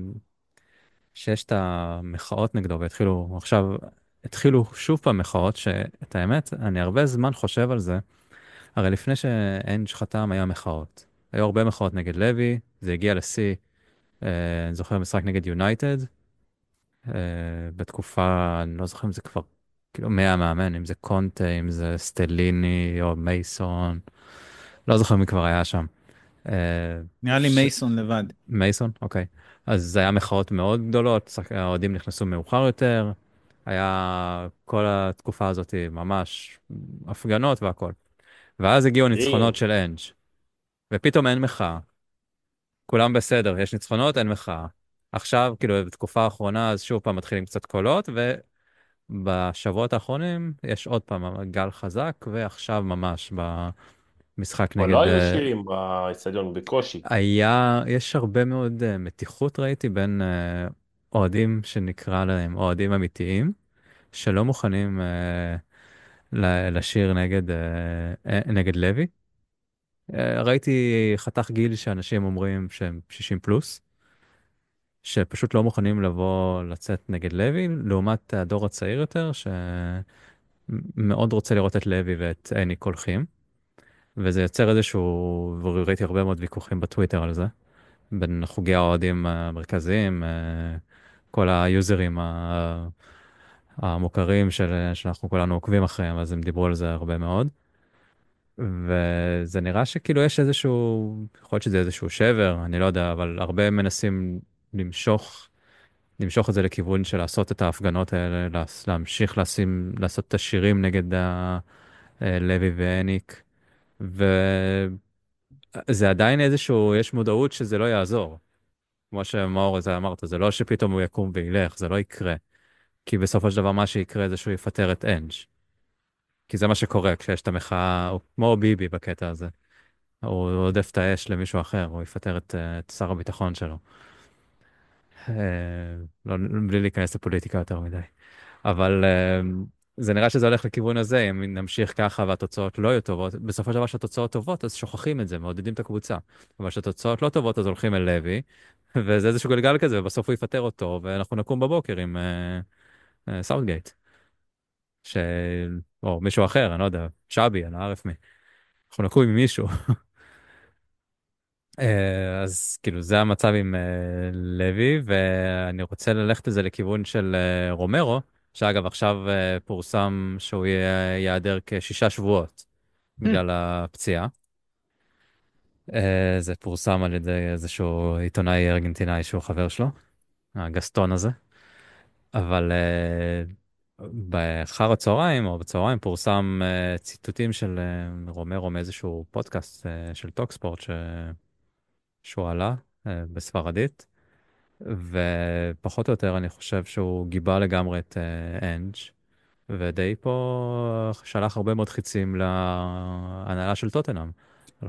שיש את המחאות נגדו, והתחילו, עכשיו, התחילו שוב פעם מחאות, שאת האמת, אני הרבה זמן חושב על זה, הרי לפני שאנג' חתם היה מחאות. היו הרבה מחאות נגד לוי, זה הגיע לשיא, אה, אני זוכר משחק נגד יונייטד, אה, בתקופה, אני לא זוכר אם זה כבר, כאילו, מי המאמן, אם זה קונטה, אם זה סטליני או מייסון, לא זוכר מי כבר היה שם. אה, נראה לי ש- מייסון לבד. מייסון, אוקיי. אז זה היה מחאות מאוד גדולות, האוהדים נכנסו מאוחר יותר, היה כל התקופה הזאת ממש הפגנות והכל. ואז הגיעו הניצחונות של אנג', ופתאום אין מחאה. כולם בסדר, יש ניצחונות, אין מחאה. עכשיו, כאילו, בתקופה האחרונה, אז שוב פעם מתחילים קצת קולות, ובשבועות האחרונים יש עוד פעם גל חזק, ועכשיו ממש במשחק אבל נגד... לא היו אה, שירים באצטדיון בקושי. היה, יש הרבה מאוד uh, מתיחות ראיתי בין uh, אוהדים שנקרא להם אוהדים אמיתיים, שלא מוכנים uh, לשיר נגד, uh, uh, נגד לוי. Uh, ראיתי חתך גיל שאנשים אומרים שהם 60 פלוס, שפשוט לא מוכנים לבוא לצאת נגד לוי, לעומת הדור הצעיר יותר, שמאוד רוצה לראות את לוי ואת עיני קולחים. וזה יוצר איזשהו, וראיתי הרבה מאוד ויכוחים בטוויטר על זה. בין חוגי האוהדים המרכזיים, אה, כל היוזרים המוכרים של, שאנחנו כולנו עוקבים אחריהם, אז הם דיברו על זה הרבה מאוד. וזה נראה שכאילו יש איזשהו, יכול להיות שזה איזשהו שבר, אני לא יודע, אבל הרבה מנסים למשוך, למשוך את זה לכיוון של לעשות את ההפגנות האלה, להמשיך לשים, לעשות את השירים נגד ה- אה, והניק. וזה עדיין איזשהו, יש מודעות שזה לא יעזור. כמו שמאור אמרת, זה לא שפתאום הוא יקום וילך, זה לא יקרה. כי בסופו של דבר מה שיקרה זה שהוא יפטר את אנג'. כי זה מה שקורה כשיש את המחאה, הוא כמו ביבי בקטע הזה. הוא עודף את האש למישהו אחר, הוא יפטר את, אה, את שר הביטחון שלו. אה, לא, בלי להיכנס לפוליטיקה יותר מדי. אבל אה, זה נראה שזה הולך לכיוון הזה, אם נמשיך ככה והתוצאות לא יהיו טובות, בסופו של דבר כשהתוצאות טובות אז שוכחים את זה, מעודדים את הקבוצה. אבל כשהתוצאות לא טובות אז הולכים אל לוי, וזה איזשהו גלגל כזה, ובסוף הוא יפטר אותו, ואנחנו נקום בבוקר עם סאוטגייט. ש... או מישהו אחר, אני לא יודע, צ'אבי, אני לא ערף מי. אנחנו נקום עם מישהו. אה, אז כאילו זה המצב עם אה, לוי, ואני רוצה ללכת לזה לכיוון של אה, רומרו, שאגב עכשיו אה, פורסם שהוא ייעדר כשישה שבועות בגלל הפציעה. אה, זה פורסם על ידי איזשהו עיתונאי ארגנטינאי שהוא חבר שלו, הגסטון הזה. אבל אה, באחר הצהריים או בצהריים פורסם אה, ציטוטים של אה, רומרו מאיזשהו פודקאסט של טוקספורט ש... שהוא עלה בספרדית, ופחות או יותר אני חושב שהוא גיבה לגמרי את אנג', ודי פה שלח הרבה מאוד חיצים להנהלה של טוטנאם.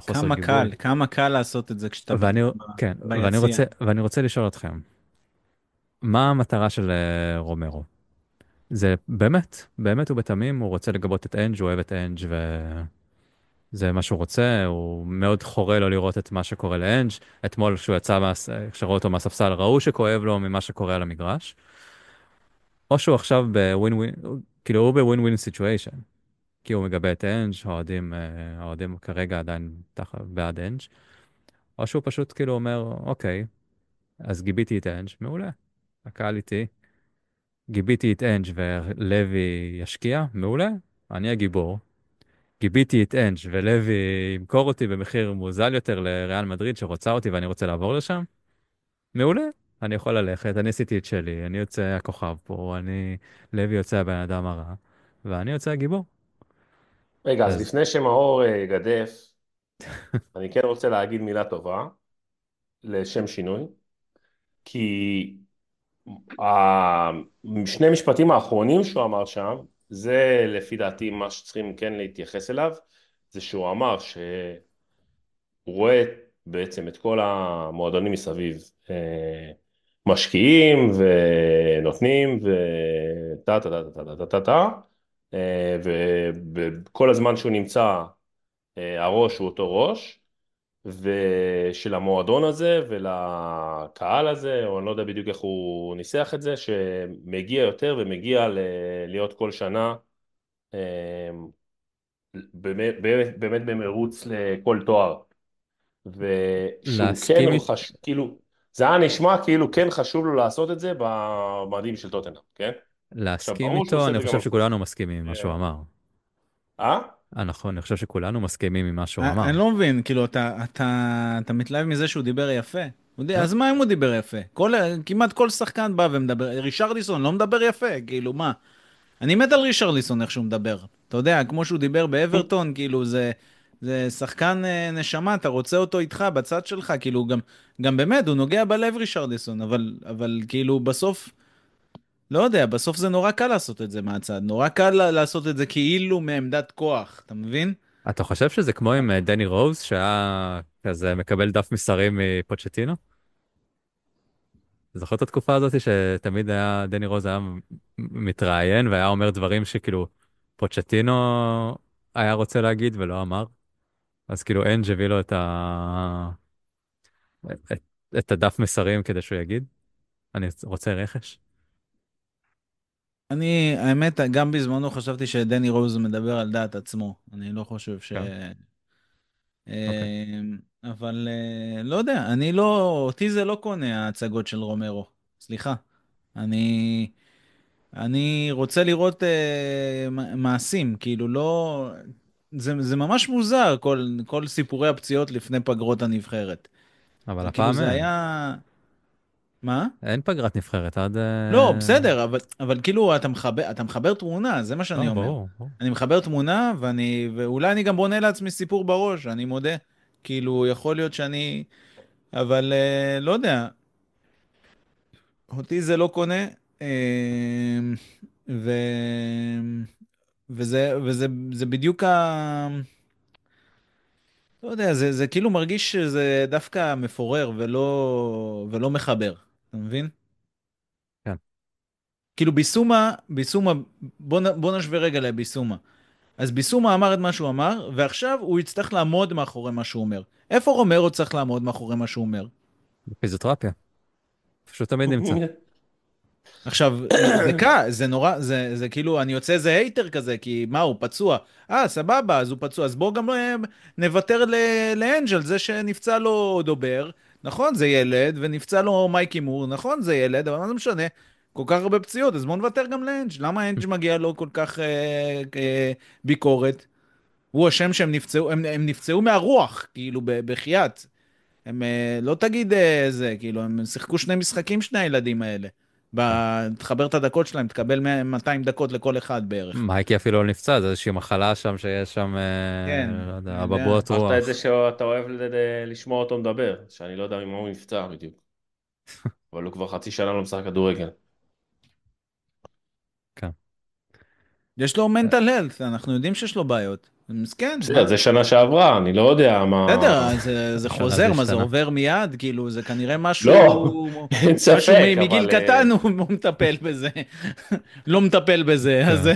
כמה גיבוי. קל, כמה קל לעשות את זה כשאתה ואני, ב- כן, ביציע. ואני רוצה, ואני רוצה לשאול אתכם, מה המטרה של אה, רומרו? זה באמת, באמת ובתמים, הוא רוצה לגבות את אנג', הוא אוהב את אנג' וזה מה שהוא רוצה, הוא מאוד חורה לו לראות את מה שקורה לאנג'. אתמול כשהוא יצא, מהס- כשראו אותו מהספסל, ראו שכואב לו ממה שקורה על המגרש. או שהוא עכשיו בווין ווין, כאילו הוא בווין ווין סיטואשן. כי הוא מגבה את אנג', האוהדים, אה, האוהדים כרגע עדיין תחת בעד אנג'. או שהוא פשוט כאילו אומר, אוקיי, אז גיביתי את אנג', מעולה. הקהל איתי. גיביתי את אנג' ולוי ישקיע, מעולה. אני הגיבור. גיביתי את אנג' ולוי ימכור אותי במחיר מוזל יותר לריאל מדריד שרוצה אותי ואני רוצה לעבור לשם. מעולה. אני יכול ללכת, אני עשיתי את שלי, אני יוצא הכוכב פה, אני... לוי יוצא הבן אדם הרע, ואני יוצא הגיבור. רגע, אז אז- לפני שמאור אה, יגדף, אני כן רוצה להגיד מילה טובה, לשם שינוי, כי שני משפטים האחרונים שהוא אמר שם, זה לפי דעתי מה שצריכים כן להתייחס אליו, זה שהוא אמר שהוא רואה בעצם את כל המועדונים מסביב אה, משקיעים ונותנים ותה תה תה תה תה תה תה אה, וכל הזמן שהוא נמצא אה, הראש הוא אותו ראש ושל המועדון הזה ולקהל הזה, או אני לא יודע בדיוק איך הוא ניסח את זה, שמגיע יותר ומגיע ל- להיות כל שנה אה, באמת, באמת, באמת במרוץ לכל תואר. ושהוא כן, חש... כאילו, זה היה נשמע כאילו כן חשוב לו לעשות את זה במדים של טוטנאם, כן? להסכים איתו, אני חושב שכולנו מסכימים עם מה שהוא אה. אמר. אה? אה, נכון, אני חושב שכולנו מסכימים עם מה שהוא אני אמר. אני לא מבין, כאילו, אתה, אתה, אתה מתלהב מזה שהוא דיבר יפה? לא. אז מה אם הוא דיבר יפה? כל, כמעט כל שחקן בא ומדבר, רישרליסון לא מדבר יפה, כאילו, מה? אני מת על רישרליסון איך שהוא מדבר. אתה יודע, כמו שהוא דיבר באברטון, כאילו, זה, זה שחקן אה, נשמה, אתה רוצה אותו איתך, בצד שלך, כאילו, גם, גם באמת, הוא נוגע בלב רישרליסון, אבל, אבל כאילו, בסוף, לא יודע, בסוף זה נורא קל לעשות את זה מהצד, נורא קל לעשות את זה כאילו מעמדת כוח, אתה מבין? אתה חושב שזה כמו עם אה, דני רוז, שהיה כזה מקבל דף מסרים מפוצ'טינו? זוכר את התקופה הזאת שתמיד היה, דני רוז היה מתראיין והיה אומר דברים שכאילו פוצ'טינו היה רוצה להגיד ולא אמר? אז כאילו אנג' הביא לו את, ה... את, את הדף מסרים כדי שהוא יגיד, אני רוצה רכש. אני, האמת, גם בזמנו חשבתי שדני רוז מדבר על דעת עצמו. אני לא חושב ש... כן. אה, אבל אה, לא יודע, אני לא, אותי זה לא קונה ההצגות של רומרו. סליחה. אני, אני רוצה לראות אה, מ- מעשים, כאילו לא... זה, זה ממש מוזר, כל, כל סיפורי הפציעות לפני פגרות הנבחרת. אבל זה כאילו הפעם זה אין. היה... מה? אין פגרת נבחרת עד... אה, לא, בסדר, אבל, אבל כאילו אתה מחבר, אתה מחבר תמונה, זה מה שאני לא, אומר. ברור, ברור. אני מחבר תמונה, ואני, ואולי אני גם בונה לעצמי סיפור בראש, אני מודה. כאילו, יכול להיות שאני... אבל אה, לא יודע. אותי זה לא קונה, אה, ו... וזה, וזה זה בדיוק ה... לא יודע, זה, זה כאילו מרגיש שזה דווקא מפורר ולא, ולא מחבר, אתה מבין? כן. כאילו ביסומה, ביסומה, בוא, בוא נשווה רגע לביסומה. אז ביסומה אמר את מה שהוא אמר, ועכשיו הוא יצטרך לעמוד מאחורי מה שהוא אומר. איפה רומרו צריך לעמוד מאחורי מה שהוא אומר? פיזיותרפיה. פשוט תמיד נמצא. עכשיו, זה קל, זה נורא, זה, זה כאילו, אני יוצא איזה הייטר כזה, כי מה, הוא פצוע. אה, סבבה, אז הוא פצוע, אז בואו גם אה, נוותר לאנג' על זה שנפצע לו אודובר, נכון, זה ילד, ונפצע לו מייקי מור, נכון, זה ילד, אבל מה זה משנה? כל כך הרבה פציעות, אז בואו נוותר גם לאנג'. למה אנג' מגיע לו כל כך אה, אה, ביקורת? הוא אשם שהם נפצעו, הם, הם נפצעו מהרוח, כאילו, בחייאת. הם, אה, לא תגיד אה, זה, כאילו, הם שיחקו שני משחקים, שני הילדים האלה. תחבר את הדקות שלהם, תקבל 100 200 דקות לכל אחד בערך. מייקי אפילו לא נפצע, זה איזושהי מחלה שם שיש שם, אה, כן, לא יודע. אבעבועות רוח. שכחת את זה שאתה אוהב ל- ל- לשמוע אותו מדבר, שאני לא יודע ממה הוא נפצע בדיוק. אבל הוא כבר חצי שנה לא משחק כדורגל. יש לו מנטל הלט, אנחנו יודעים שיש לו בעיות. מסכן, מה? זה שנה שעברה, אני לא יודע מה... בסדר, זה, זה חוזר, זה מה זה. עובר מיד? כאילו, זה כנראה משהו... לא, אין ספק, משהו מ- מגיל אבל, קטן אה, הוא מטפל בזה, לא מטפל בזה, כן. אז זה-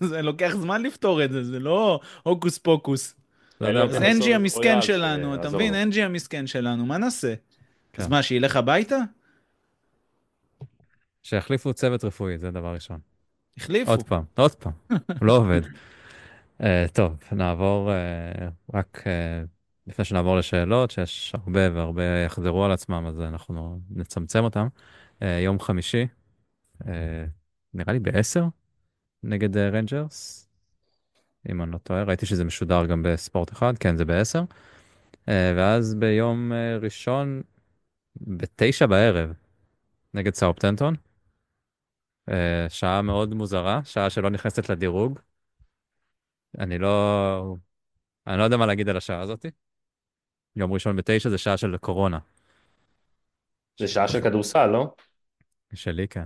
זה לוקח זמן לפתור את זה, זה לא הוקוס פוקוס. לא אז זה אנג'י המסכן שלנו, אתה מבין? אנג'י המסכן שלנו, מה נעשה? כן. אז מה, שילך הביתה? שיחליפו צוות רפואי, זה דבר ראשון. החליפו. עוד פעם, עוד פעם, לא עובד. אה, טוב, נעבור אה, רק אה, לפני שנעבור לשאלות, שיש הרבה והרבה יחזרו על עצמם, אז אנחנו נצמצם אותם. יום חמישי, אה, נראה לי בעשר, נגד רנג'רס, אם אני לא טועה, ראיתי שזה משודר גם בספורט אחד, כן, זה בעשר. אה, ואז ביום ראשון, בתשע בערב, נגד סאופטנטון. שעה מאוד מוזרה, שעה שלא נכנסת לדירוג. אני לא... אני לא יודע מה להגיד על השעה הזאתי. יום ראשון בתשע זה שעה של קורונה. זה שעה של כדורסל, לא? שלי, כן.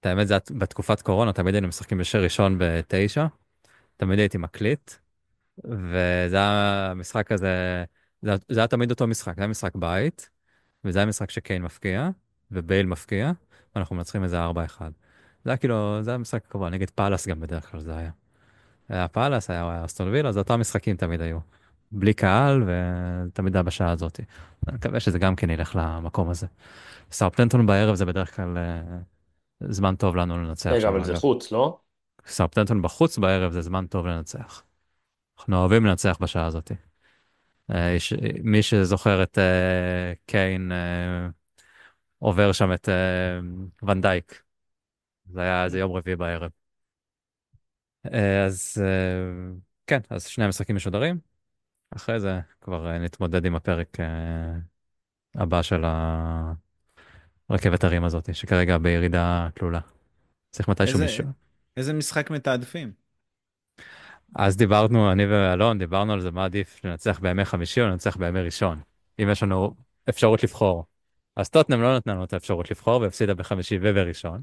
את האמת, זה בתקופת קורונה, תמיד היינו משחקים בשיר ראשון בתשע, תמיד הייתי מקליט, וזה היה משחק כזה, זה, זה היה תמיד אותו משחק, זה היה משחק בית, וזה היה משחק שקיין מפקיע, ובייל מפקיע, ואנחנו מנצחים איזה 4-1. זה היה כאילו, זה היה משחק קבוע, נגד פאלאס גם בדרך כלל זה היה. היה פאלאס, היה אסטון וילה, זה אותם משחקים תמיד היו. בלי קהל, ותמיד היה בשעה הזאת. אני מקווה שזה גם כן ילך למקום הזה. סאות'המפטון בערב זה בדרך כלל אה, זמן טוב לנו לנצח רגע, אבל זה. חוץ, לא? סאופטנטון בחוץ בערב זה זמן טוב לנצח. אנחנו אוהבים לנצח בשעה הזאת. אה, מי שזוכר את אה, קיין אה, עובר שם את אה, ונדייק. זה היה איזה יום רביעי בערב. אה, אז אה, כן, אז שני המשחקים משודרים. אחרי זה כבר אה, נתמודד עם הפרק הבא של הרכבת הרים הזאת, שכרגע בירידה תלולה. צריך מתישהו מישהו. איזה משחק מתעדפים? אז דיברנו, אני ואלון, דיברנו על זה, מה עדיף, לנצח בימי חמישי או לנצח בימי ראשון, אם יש לנו אפשרות לבחור. אז טוטנאם לא נתנה לנו את האפשרות לבחור והפסידה בחמישי ובראשון,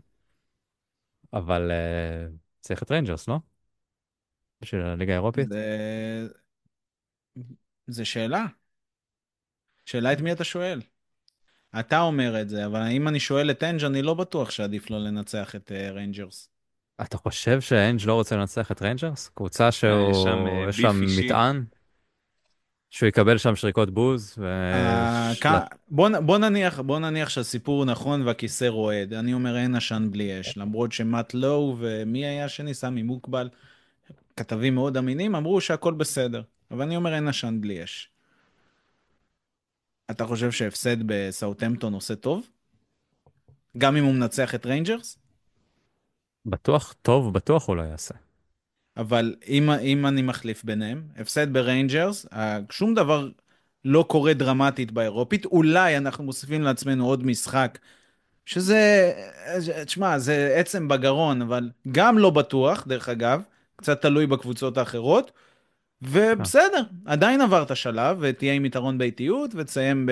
אבל אה, צריך את ריינג'רס, לא? בשביל הליגה האירופית? זה... זה שאלה. שאלה את מי אתה שואל. אתה אומר את זה, אבל אם אני שואל את אנג' אני לא בטוח שעדיף לו לנצח את אה, ריינג'רס. אתה חושב שאנג' לא רוצה לנצח את ריינג'רס? קבוצה שם, שהוא, אה, יש שם. מטען? שהוא יקבל שם שריקות בוז? ו... אה, של- כ- בוא נ- בוא נניח, בוא נניח שהסיפור נכון והכיסא רועד. אני אומר אין עשן בלי אש. למרות שמאט לאו ומי היה השני? סמי מוקבל. כתבים מאוד אמינים אמרו שהכל בסדר. אבל אני אומר אין עשן בלי אש. אתה חושב שהפסד בסאוטהמפטון עושה טוב? גם אם הוא מנצח את ריינג'רס? בטוח, טוב, בטוח הוא לא יעשה. אבל אם, אם אני מחליף ביניהם, הפסד בריינג'רס, אה, שום דבר לא קורה דרמטית באירופית, אולי אנחנו מוסיפים לעצמנו עוד משחק, שזה, אה, תשמע, זה עצם בגרון, אבל גם לא בטוח, דרך אגב, קצת תלוי בקבוצות האחרות, ובסדר, עדיין עברת שלב, ותהיה עם יתרון באיטיות, ותסיים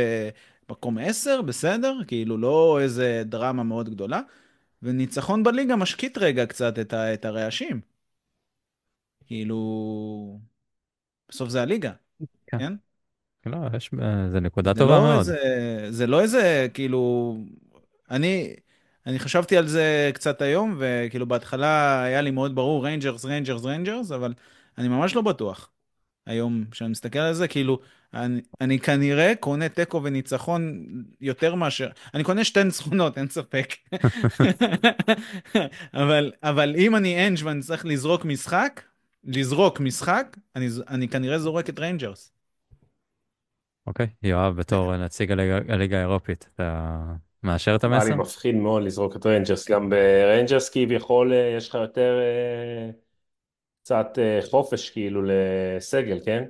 במקום 10, בסדר, כאילו לא איזה דרמה מאוד גדולה, וניצחון בליגה משקיט רגע קצת את, ה, את הרעשים. כאילו, בסוף זה הליגה, כן. כן? לא, יש, זה נקודה זה טובה לא מאוד. איזה, זה לא איזה, כאילו, אני, אני חשבתי על זה קצת היום, וכאילו בהתחלה היה לי מאוד ברור, ריינג'רס, ריינג'רס, ריינג'רס, אבל אני ממש לא בטוח. היום, כשאני מסתכל על זה, כאילו, אני, אני כנראה קונה תיקו וניצחון יותר מאשר, אני קונה שתי ניצחונות, אין ספק. אבל, אבל אם אני אנג' ואני צריך לזרוק משחק, לזרוק משחק, אני, אני כנראה זורק את ריינג'רס. אוקיי, יואב, בתור נציג הליגה האירופית, אתה מאשר את לי המסר? מפחיד מאוד לזרוק את ריינג'רס, גם בריינג'רס כביכול אה, יש לך יותר אה, קצת אה, חופש כאילו לסגל, כן?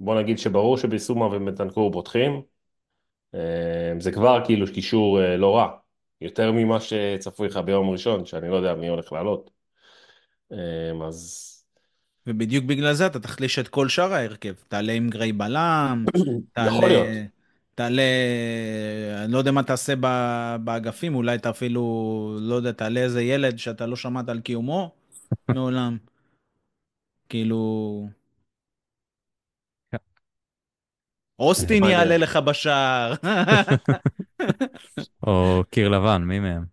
בוא נגיד שברור שביסומה ובטנקור פותחים, אה, זה כבר כאילו קישור אה, לא רע, יותר ממה שצפוי לך ביום ראשון, שאני לא יודע מי הולך לעלות. אה, אז ובדיוק בגלל זה אתה תחליש את כל שאר ההרכב. תעלה עם גריי בלם, תעלה... יכול להיות. תעלה... אני לא יודע מה תעשה ב- באגפים, אולי אתה אפילו, לא יודע, תעלה איזה ילד שאתה לא שמעת על קיומו מעולם. כאילו... כן. אוסטין. יעלה לך בשער, או קיר לבן, מי מהם?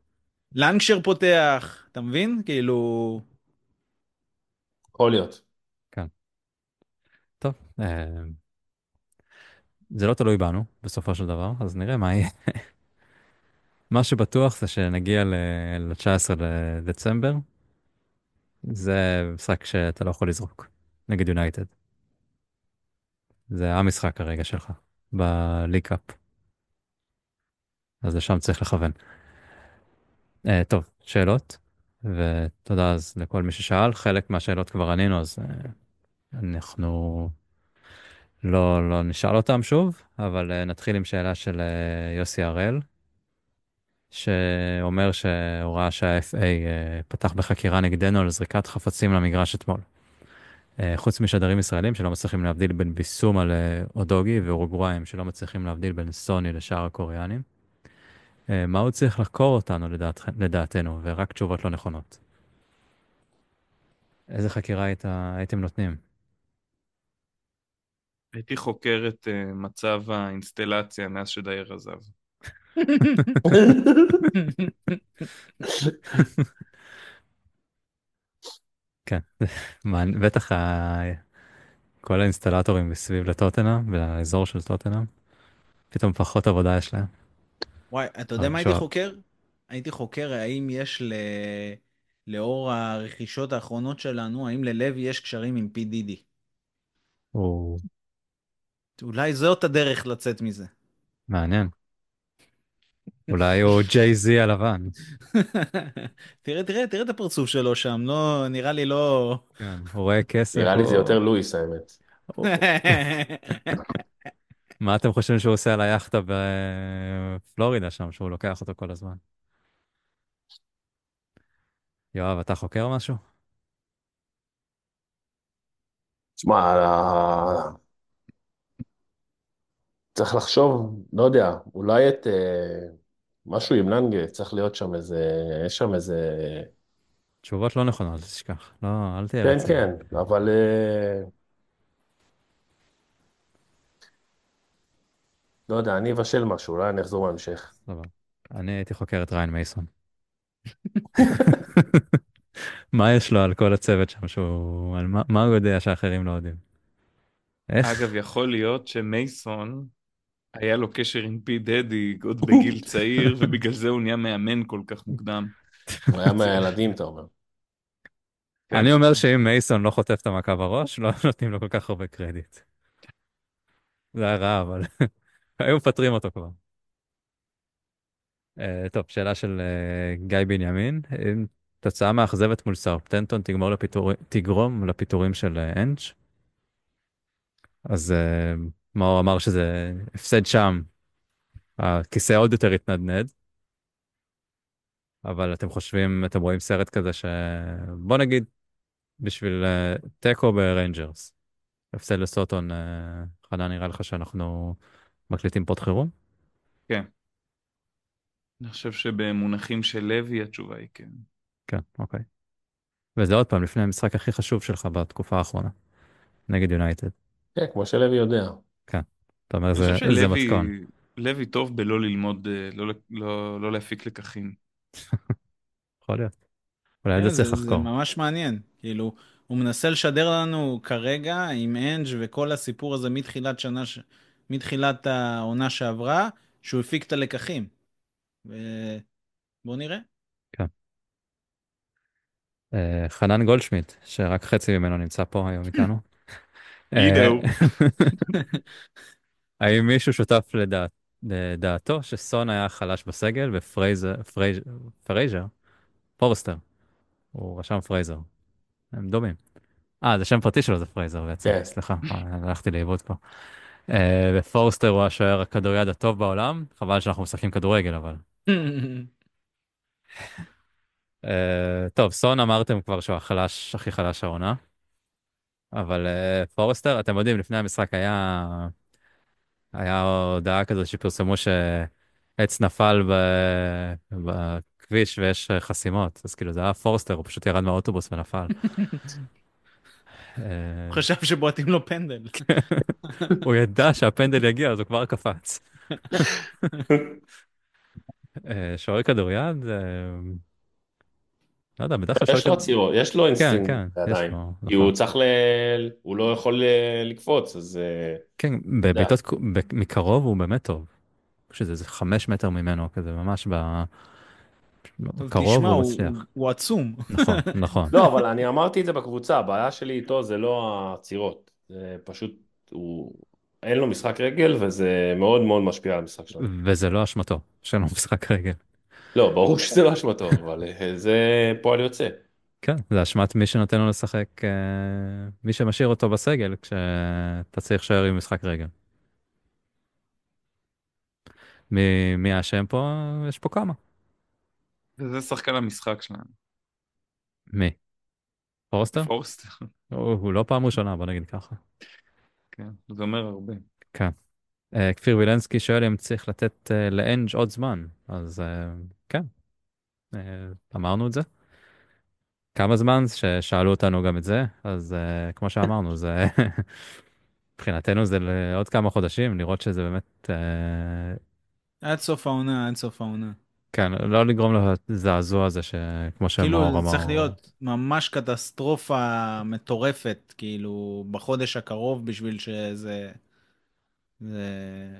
לנגשר פותח, אתה מבין? כאילו... יכול להיות. טוב, אה, זה לא תלוי בנו, בסופו של דבר, אז נראה מה יהיה. מה שבטוח זה שנגיע ל-19 לדצמבר, זה משחק שאתה לא יכול לזרוק, נגד יונייטד. זה המשחק כרגע שלך, בליקאפ. אז לשם צריך לכוון. Uh, טוב, שאלות, ותודה אז לכל מי ששאל. חלק מהשאלות כבר ענינו, אז uh, אנחנו לא, לא נשאל אותם שוב, אבל uh, נתחיל עם שאלה של uh, יוסי הראל, שאומר שהוא ראה שה-FA uh, פתח בחקירה נגדנו על זריקת חפצים למגרש אתמול. חוץ משדרים ישראלים שלא מצליחים להבדיל בין ביסום על uh, אודוגי ואורוגוואים שלא מצליחים להבדיל בין סוני לשאר הקוריאנים. מה הוא צריך לחקור אותנו לדעת, לדעתנו, ורק תשובות לא נכונות. איזה חקירה היית, הייתם נותנים? הייתי חוקר את uh, מצב האינסטלציה מאז שדייר עזב. כן, בטח כל האינסטלטורים מסביב לטוטנאם, באזור של טוטנאם, פתאום פחות עבודה יש להם. וואי, אתה יודע מה הייתי. חוקר? הייתי חוקר האם יש ל... לאור הרכישות האחרונות שלנו, האם ללוי יש קשרים עם PDD. הוא אולי זאת הדרך לצאת מזה. מעניין. אולי הוא ג'יי זי הלבן. תראה, תראה, תראה את הפרצוף שלו שם, לא, נראה לי לא... כן, הוא רואה כסף. נראה לי זה יותר לואיס האמת. מה אתם חושבים שהוא עושה על היאכטה בפלורידה שם, שהוא לוקח אותו כל הזמן? יואב, אתה חוקר משהו? תשמע, צריך לחשוב, לא יודע, אולי את אה, משהו עם לנגה, צריך להיות שם איזה, יש שם איזה... תשובות לא נכונות, תשכח. לא, אל תהיה כן, רציני. כן, אבל... אה, לא יודע, אני אבשל משהו, אולי אני אחזור בהמשך. סבבה. אני הייתי חוקר את ריין מייסון. מה יש לו על כל הצוות שם שהוא... על מה, מה הוא יודע שאחרים לא יודעים? איך? אגב, יכול להיות שמייסון, היה לו קשר עם פי דדי עוד בגיל צעיר, ובגלל זה הוא נהיה מאמן כל כך מוקדם. הוא היה מהילדים, אתה אומר. כן. אני אומר שאם מייסון לא חוטף את המכה בראש, לא נותנים לו כל כך הרבה קרדיט. זה היה רע, אבל היו מפטרים אותו כבר. Uh, טוב, שאלה של uh, גיא בנימין. אם תוצאה מאכזבת מול סאופטנטון. תגרום לפיטורים של uh, אנץ', אז מאור אמר שזה הפסד שם, הכיסא עוד יותר התנדנד. אבל אתם חושבים, אתם רואים סרט כזה ש... בוא נגיד, בשביל אה, תיקו בריינג'רס. הפסד לסאות'המפטון, אה, חנן, נראה לך שאנחנו מקליטים פוד חירום? אני חושב שבמונחים של לוי התשובה היא כן. כן, אוקיי. וזה עוד פעם, לפני המשחק הכי חשוב שלך בתקופה האחרונה, נגד יונייטד. כן, כמו שלוי יודע. אתה אומר, זה, זה מתכון. לוי טוב בלא ללמוד, אה, לא, לא, לא להפיק לקחים. יכול להיות. אולי את כן, זה צריך זה, זה לחקור. ממש מעניין. כאילו, הוא מנסה לשדר לנו כרגע עם אנג' וכל הסיפור הזה מתחילת שנה, ש... מתחילת העונה שעברה, שהוא הפיק את הלקחים. ובואו נראה. אה, חנן גולדשמיט, שרק חצי ממנו נמצא פה היום איתנו. האם מישהו שותף לדעת, לדעתו שסון היה חלש בסגל ופרייזר, פרייזר, פרייזר, פורסטר, הוא רשם פרייזר, הם דומים. אה, זה שם פרטי שלו זה פרייזר בעצם, כן. סליחה, אה, הלכתי לאיבוד פה. אה, ופורסטר הוא השוער הכדוריד הטוב בעולם, חבל שאנחנו משחקים כדורגל אבל. אה, טוב, סון אמרתם כבר שהוא החלש, הכי חלש העונה, אבל אה, פורסטר, אתם יודעים, לפני המשחק היה, היה הודעה כזאת שפרסמו שעץ נפל ב... בכביש ויש חסימות, אז כאילו זה היה פורסטר, הוא פשוט ירד מהאוטובוס ונפל. הוא חשב שבועטים לו פנדל. הוא ידע שהפנדל יגיע, אז הוא כבר קפץ. אה, שוער כדוריד, אה, לא יודע, בדרך כלל יש לו. עצירות, יש לו כן, אינסטינקט כן, יש עדיין. לו, כי הוא נכון. צריך ל... הוא לא יכול אה, לקפוץ, אז... אה, כן, בבעיטות מקרוב הוא באמת טוב. שזה איזה חמש מטר ממנו, כזה ממש ב... קרוב הוא מצליח. הוא, הוא עצום. נכון, נכון. לא, אבל אני אמרתי את זה בקבוצה, הבעיה שלי איתו זה לא העצירות. זה פשוט, הוא... אין לו משחק רגל, וזה מאוד מאוד משפיע על המשחק שלנו. וזה לא אשמתו, שאין לו משחק רגל. לא, ברור שזה לא אשמתו, אבל אה, זה פועל יוצא. כן, זה אשמת מי שנותן לו לשחק, אה, מי שמשאיר אותו בסגל כשאתה צריך שוער עם משחק רגל. מי, מי האשם פה? יש פה כמה. וזה שחקן המשחק שלנו. מי? פורסטר? פורסטר. הוא, הוא לא פעם ראשונה, בוא נגיד ככה. כן, זה אומר הרבה. כן. אה, כפיר וילנסקי שואל אם צריך לתת לאנג' עוד זמן, אז אמרנו את זה. כמה זמן ששאלו אותנו גם את זה, אז אה, כמו שאמרנו, זה מבחינתנו זה לעוד כמה חודשים, לראות שזה באמת, אה, עד סוף העונה, עד סוף העונה. כן, לא לגרום לזעזוע הזה שכמו שמאור כאילו, אמר. זה צריך להיות ממש קטסטרופה מטורפת, כאילו, בחודש הקרוב בשביל שזה... זה...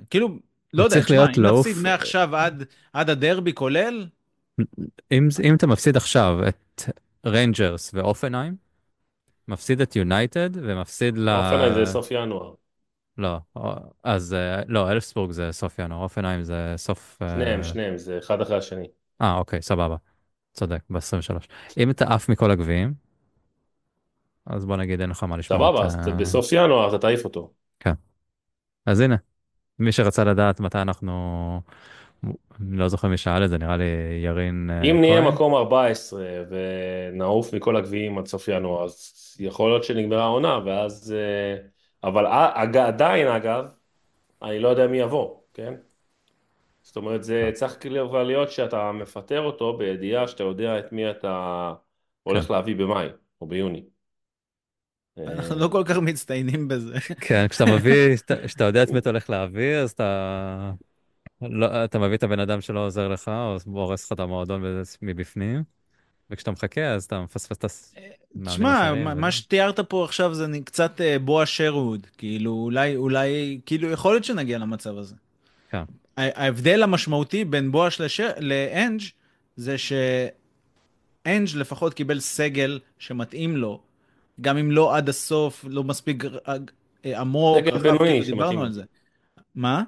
כאילו, לא יודע, תשמע, אם לעוף- נפסיד מעכשיו עד, עד הדרבי כולל, אם, אם אתה מפסיד עכשיו את ריינג'רס והופנהיים, מפסיד את יונייטד ומפסיד ל... הופן זה סוף ינואר. לא, אז אה, לא, אלפסבורג זה סוף ינואר, אופנהיים זה סוף... אה, שניהם, שניהם, זה אחד אחרי השני. אה, אוקיי, סבבה. צודק, ב-23. אם אתה עף מכל הגביעים, אז בוא נגיד אין לך מה לשמוע. סבבה, אז בסוף ינואר אתה תעיף אותו. אז הנה, מי שרצה לדעת מתי אנחנו... אני לא זוכר מי שאל את זה, נראה לי ירין אה, אם נהיה כהן. מקום 14 ונעוף מכל הגביעים עד סוף ינואר, אז יכול להיות שנגמרה העונה, ואז... אה, אבל עדיין, אגב, אני לא יודע מי יבוא, כן? זאת אומרת, זה צריך כבר להיות שאתה מפטר אותו בידיעה שאתה יודע את מי אתה הולך כן. להביא במאי או ביוני. אה, אנחנו לא כל כך מצטיינים בזה. כן, כשאתה מביא, כשאתה יודע את מי אתה הולך להביא, אז אתה... לא, אתה מביא את הבן אדם שלא עוזר לך, או הורס לך את המועדון מבפנים, וכשאתה מחכה, אז אתה מפספס את המאמנים תשמע, אחרים, מה-. מה שתיארת פה עכשיו זה נ- קצת אה, בוע שרווד, כאילו אולי, אולי, כאילו יכול להיות שנגיע למצב הזה. כן. ה- ההבדל המשמעותי בין בואש לש- לאנג' זה שאנג' לפחות קיבל סגל שמתאים לו, גם אם לא עד הסוף, לא מספיק אה, אה, עמוק, סגל רחב, בינוני כאילו שמתאים דיברנו לו. על זה. מה?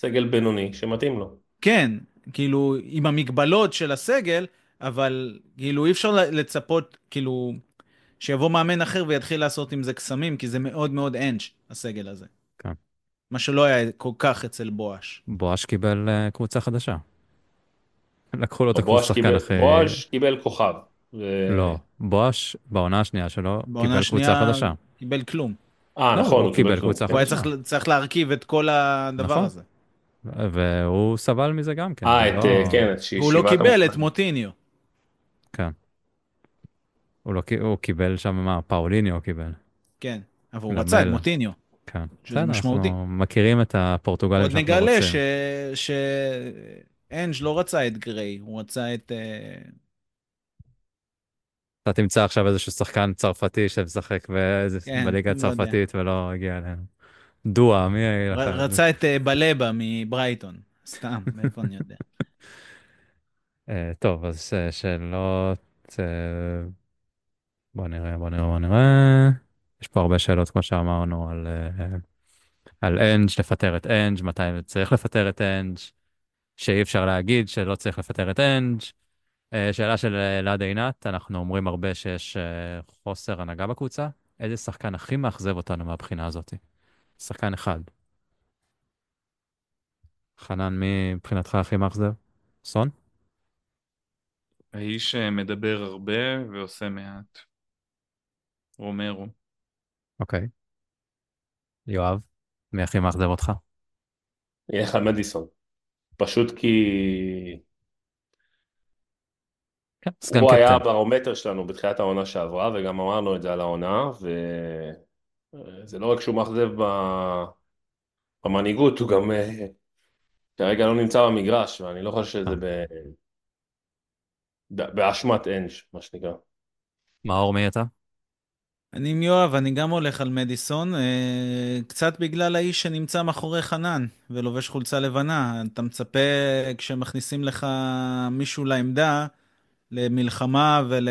סגל בינוני שמתאים לו. כן, כאילו, עם המגבלות של הסגל, אבל כאילו אי אפשר לצפות, כאילו, שיבוא מאמן אחר ויתחיל לעשות עם זה קסמים, כי זה מאוד מאוד אנץ', הסגל הזה. כן. מה שלא היה כל כך אצל בואש. בואש קיבל אה, קבוצה חדשה. לקחו לו את הקבוצה קיבל- שחקן הכי... בואש קיבל כוכב. ו- לא, בואש בעונה השנייה שלו בעונה קיבל קבוצה חדשה. קיבל כלום. אה, לא, נכון, הוא קיבל כלום. קבוצה כן. הוא היה חדשה. צריך, צריך להרכיב את כל הדבר נכון. הזה. והוא סבל מזה גם כן. אה, את, לא- אה, כן, את ש- והוא לא קיבל. את מוטיניו. כן. הוא לא, הוא קיבל שם מה, פאוליניו הוא קיבל. כן, אבל הוא למל. רצה את מוטיניו. כן. שזה בסדר, משמעותי. אנחנו מכירים את הפורטוגלים עוד שאנחנו נגלה רוצים. ש... שאנג' לא רצה את גריי, הוא רצה את... אה, אתה תמצא עכשיו איזשהו שחקן צרפתי שמשחק באיזה- כן, בליגה לא. הצרפתית ולא הגיע אלינו. דואה, מי יהיה לך? רצה את אה, בלבה מברייטון. סתם, מאיפה אני יודע. אה, טוב, אז אה, שאלות... בוא נראה, בוא נראה, בוא נראה. יש פה הרבה שאלות, כמו שאמרנו, על, על אנג', לפטר את אנג', מתי צריך לפטר את אנג', שאי אפשר להגיד שלא צריך לפטר את אנג'. שאלה של אלעד עינת, אנחנו אומרים הרבה שיש חוסר הנהגה בקבוצה. איזה שחקן הכי מאכזב אותנו מהבחינה הזאת? שחקן אחד. חנן, מי מבחינתך הכי מאכזב? סון? האיש שמדבר הרבה ועושה מעט. רומרו. אוקיי. יואב, מי הכי מאכזב אותך? יהיה לך מדיסון. פשוט כי כן, סגן הוא היה. הברומטר שלנו בתחילת העונה שעברה, וגם אמרנו את זה על העונה, וזה לא רק שהוא מאכזב ב- במנהיגות, הוא גם אה, כרגע לא נמצא במגרש, ואני לא חושב שזה ב... ב- באשמת אנג', מה שנקרא. מאור, מי אתה? אני עם יואב, אני גם הולך על מדיסון, אה, קצת בגלל האיש שנמצא מאחורי חנן ולובש חולצה לבנה. אתה מצפה כשמכניסים לך מישהו לעמדה, למלחמה ול...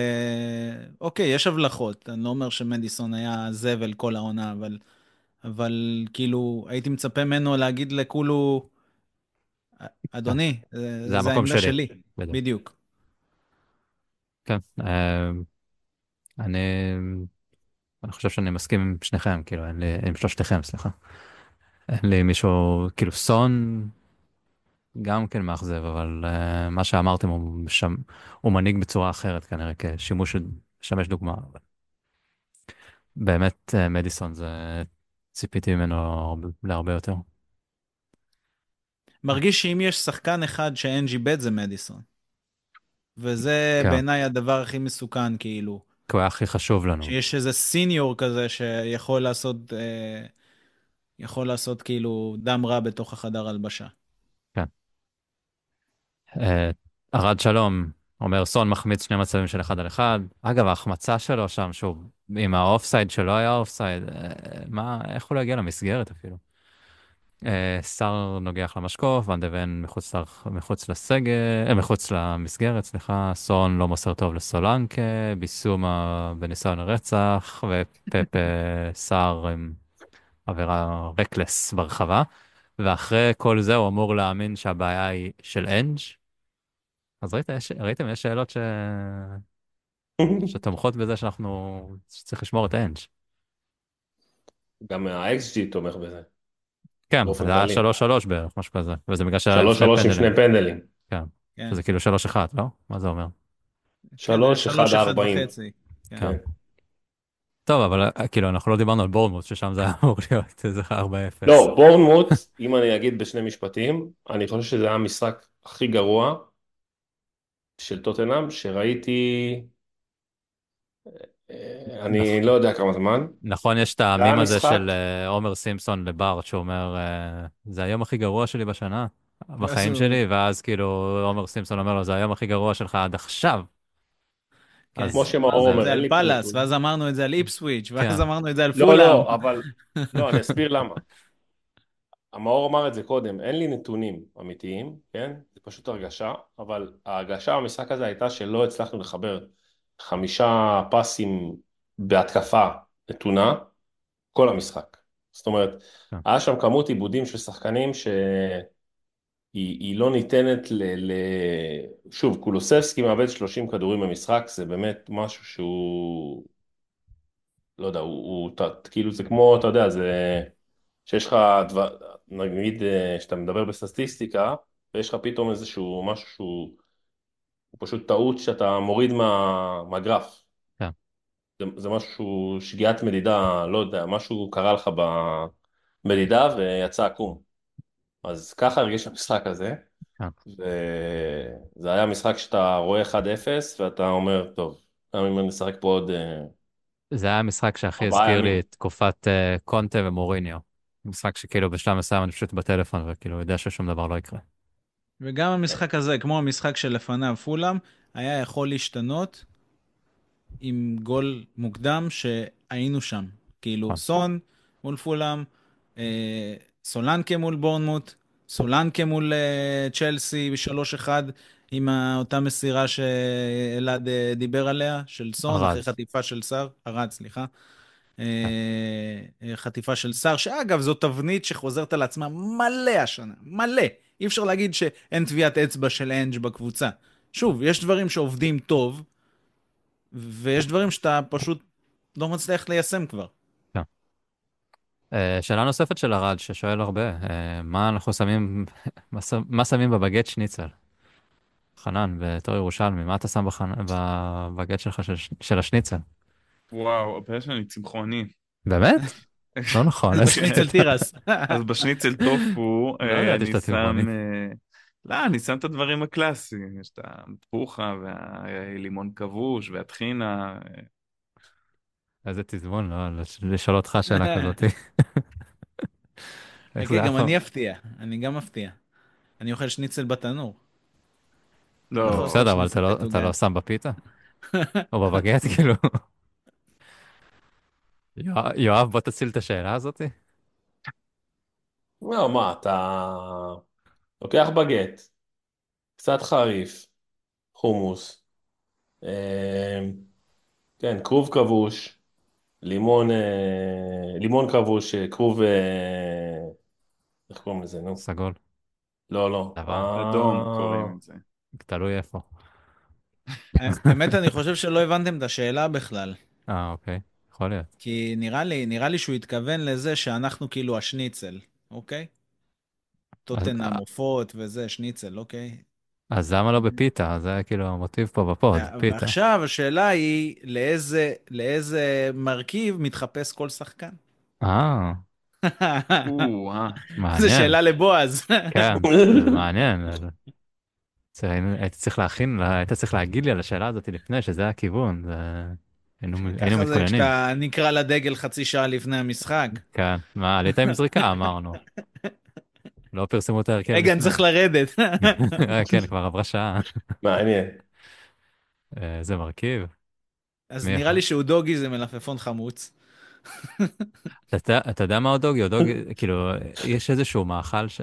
אוקיי, יש הבלחות. אני לא אומר שמדיסון היה זבל כל העונה, אבל אבל כאילו, הייתי מצפה ממנו להגיד לכולו, אדוני, זה, זה המקום שלי." שלי. בדיוק. בדיוק. כן, אה, אני, אני חושב שאני מסכים עם שניכם, כאילו, אין לי, עם שלושתכם, סליחה. אין לי מישהו, כאילו, סון גם כן מאכזב, אבל uh, מה שאמרתם הוא, משם, הוא מנהיג בצורה אחרת כנראה, כשימוש, לשמש דוגמה. אבל באמת, uh, מדיסון זה, ציפיתי ממנו הרבה- להרבה יותר. מרגיש שאם יש שחקן אחד שאנג'י בט זה מדיסון. וזה כן. בעיניי הדבר הכי מסוכן, כאילו. כי הוא היה הכי חשוב לנו. שיש איזה senior כזה שיכול לעשות, אה, יכול לעשות כאילו דם רע בתוך החדר הלבשה. אה, ארד שלום, אומר סון מחמיץ שני מצבים של אחד על אחד. אגב, ההחמצה שלו שם, שוב, עם האופסייד שלא היה אופסייד, אה, מה, איך הוא לא הגיע למסגרת אפילו? אה, סער נוגח למשקוף, ואן דה ון מחוץ, מחוץ לסגל, אה, מחוץ למסגרת, סליחה, סון לא מוסר טוב לסולנקה, ביסומה בניסיון הרצח, ופפה סער עם עבירה רקלס ברחבה. ואחרי כל זה הוא אמור להאמין שהבעיה היא של אנג'. אז ראית, יש, ראיתם, יש שאלות ש... שתומכות בזה שאנחנו, שצריך לשמור את האנג'. גם ה-XG תומך בזה. כן, זה היה כללי. שלוש שלוש בערך, משהו כזה. וזה בגלל שני שלוש עם פנדלים. שני פנדלים. כן. שזה כאילו שלוש אחד, לא? מה זה אומר? שלוש, אחד, שלוש, ארבעים. וחצי. כן. כן. טוב, אבל אה, כאילו, אנחנו לא דיברנו על בורנמוט, ששם זה היה אמור להיות איזה 4-0. לא, בורנמוט, אם אני אגיד בשני משפטים, אני חושב שזה היה המשחק הכי גרוע של טוטנאם שראיתי, אה, אני נכון. לא יודע כמה זמן. נכון, יש את המים הזה משחק. של אה, עומר סימפסון לברט, שאומר, אה, זה היום הכי גרוע שלי בשנה, בחיים שלי, ואז כאילו עומר סימפסון אומר לו, זה היום הכי גרוע שלך עד עכשיו. כן. אז- כמו שמאור אומר, זה על פאלאס, נתונים. ואז אמרנו את זה על איפסוויץ', ואז כן. אמרנו את זה על לא, פולאם. לא, אבל, לא, אני אסביר למה. המאור אמר את זה קודם, אין לי נתונים אמיתיים, כן? זה פשוט הרגשה, אבל ההרגשה במשחק הזה הייתה שלא הצלחנו לחבר חמישה פסים בהתקפה נתונה כל המשחק. זאת אומרת, כן. היה שם כמות עיבודים של שחקנים שהיא היא לא ניתנת ל... ל... שוב, קולוסבסקי מאבד 30 כדורים במשחק, זה באמת משהו שהוא... לא יודע, הוא, הוא ת- כאילו זה כמו, אתה יודע, זה... שיש לך דבר, נגיד אה, שאתה מדבר בסטטיסטיקה, ויש לך פתאום איזשהו משהו שהוא הוא פשוט טעות שאתה מוריד מה, מהגרף. כן. זה, זה משהו שגיאת מדידה, לא יודע, משהו קרה לך במדידה ויצא עקום. אז ככה הרגיש המשחק הזה. כן. וזה היה משחק שאתה רואה 1-0 ואתה אומר, טוב, גם אם אני אשחק פה עוד... אה, זה היה המשחק שהכי הזכיר. לי את תקופת אה, קונטה ומוריניו. משחק שכאילו בשלב מסוים אני פשוט בטלפון וכאילו יודע ששום דבר לא יקרה. וגם המשחק הזה, כמו המשחק שלפניו, פולאם, היה יכול להשתנות עם גול מוקדם שהיינו שם. כאילו, נכון. סון מול פולאם, אה, סולנקה מול בורנמוט, סולנקה מול אה, צ'לסי ב-3-1, עם אותה מסירה שאלעד אה, דיבר עליה, של סון. אחרי חטיפה של סער, ארד, סליחה. אה, אה, חטיפה של סער, שאגב, זו תבנית שחוזרת על עצמה מלא השנה, מלא. אי אפשר להגיד שאין טביעת אצבע של אנג' בקבוצה. שוב, יש דברים שעובדים טוב, ויש דברים שאתה פשוט לא מצליח ליישם כבר. אה, שאלה נוספת של ארד ששואל הרבה, מה אנחנו שמים, מה שמים בבגט שניצל? חנן, בתור ירושלמי, מה אתה שם בבגט שלך של, של השניצל? וואו, הבעיה שאני צמחוני. באמת? לא נכון. איזה- בשניצל תירס. אז בשניצל טופו, לא אה, אני שאתה צמחוני. שם... אה, לא, אני שם את הדברים הקלאסיים. יש את המטבוחה והלימון כבוש והטחינה. אה, איזה תזמון, לא, לש- לשאול אותך שאלה כזאת. איך זה אף גם אני אפתיע, אני גם אפתיע. אני אוכל שניצל בתנור. לא. בסדר, אבל אתה לא-. לא שם בפיתה? או בבגט, כאילו? יואב- בוא תציל את השאלה הזאת. לא, מה, אתה לוקח בגט, קצת חריף, חומוס, אה, כן, כרוב כבוש, לימון, אה, לימון כבוש, אה, כרוב, אה, איך קוראים לזה, נו? סגול, לא, לא. לבן. אדום אה, קוראים לזה. תלוי איפה. האמת, אני חושב שלא הבנתם את השאלה בכלל. אה, אוקיי, יכול להיות. כי נראה לי, נראה לי שהוא התכוון לזה שאנחנו כאילו השניצל, אוקיי? טוטנאם, עופות וזה, שניצל, אוקיי? אז למה לא בפיתה? זה כאילו המוטיב פה בפוד, פיתה. ועכשיו השאלה היא, לאיזה, לאיזה מרכיב מתחפש כל שחקן? אה, אה. מעניין. זו שאלה לבועז. כן, זה מעניין. הייתי צריך להכין, היית צריך להגיד לי על השאלה הזאת לפני, שזה הכיוון. זה... היינו היינו ככה זה מתכוננים. כשאתה נקרא לדגל חצי שעה לפני המשחק. כן, מה, עלית עם זריקה, אמרנו. לא פרסמו את ההרכב. רגע, אני. צריך לרדת. אה, כן, כבר עברה שעה. מעניין. אה, איזה מרכיב. אז נראה? לי שהוא דוגי זה מלפפון חמוץ. אתה אתה יודע מה הודוגי? הודוגי, כאילו, יש איזשהו מאכל ש...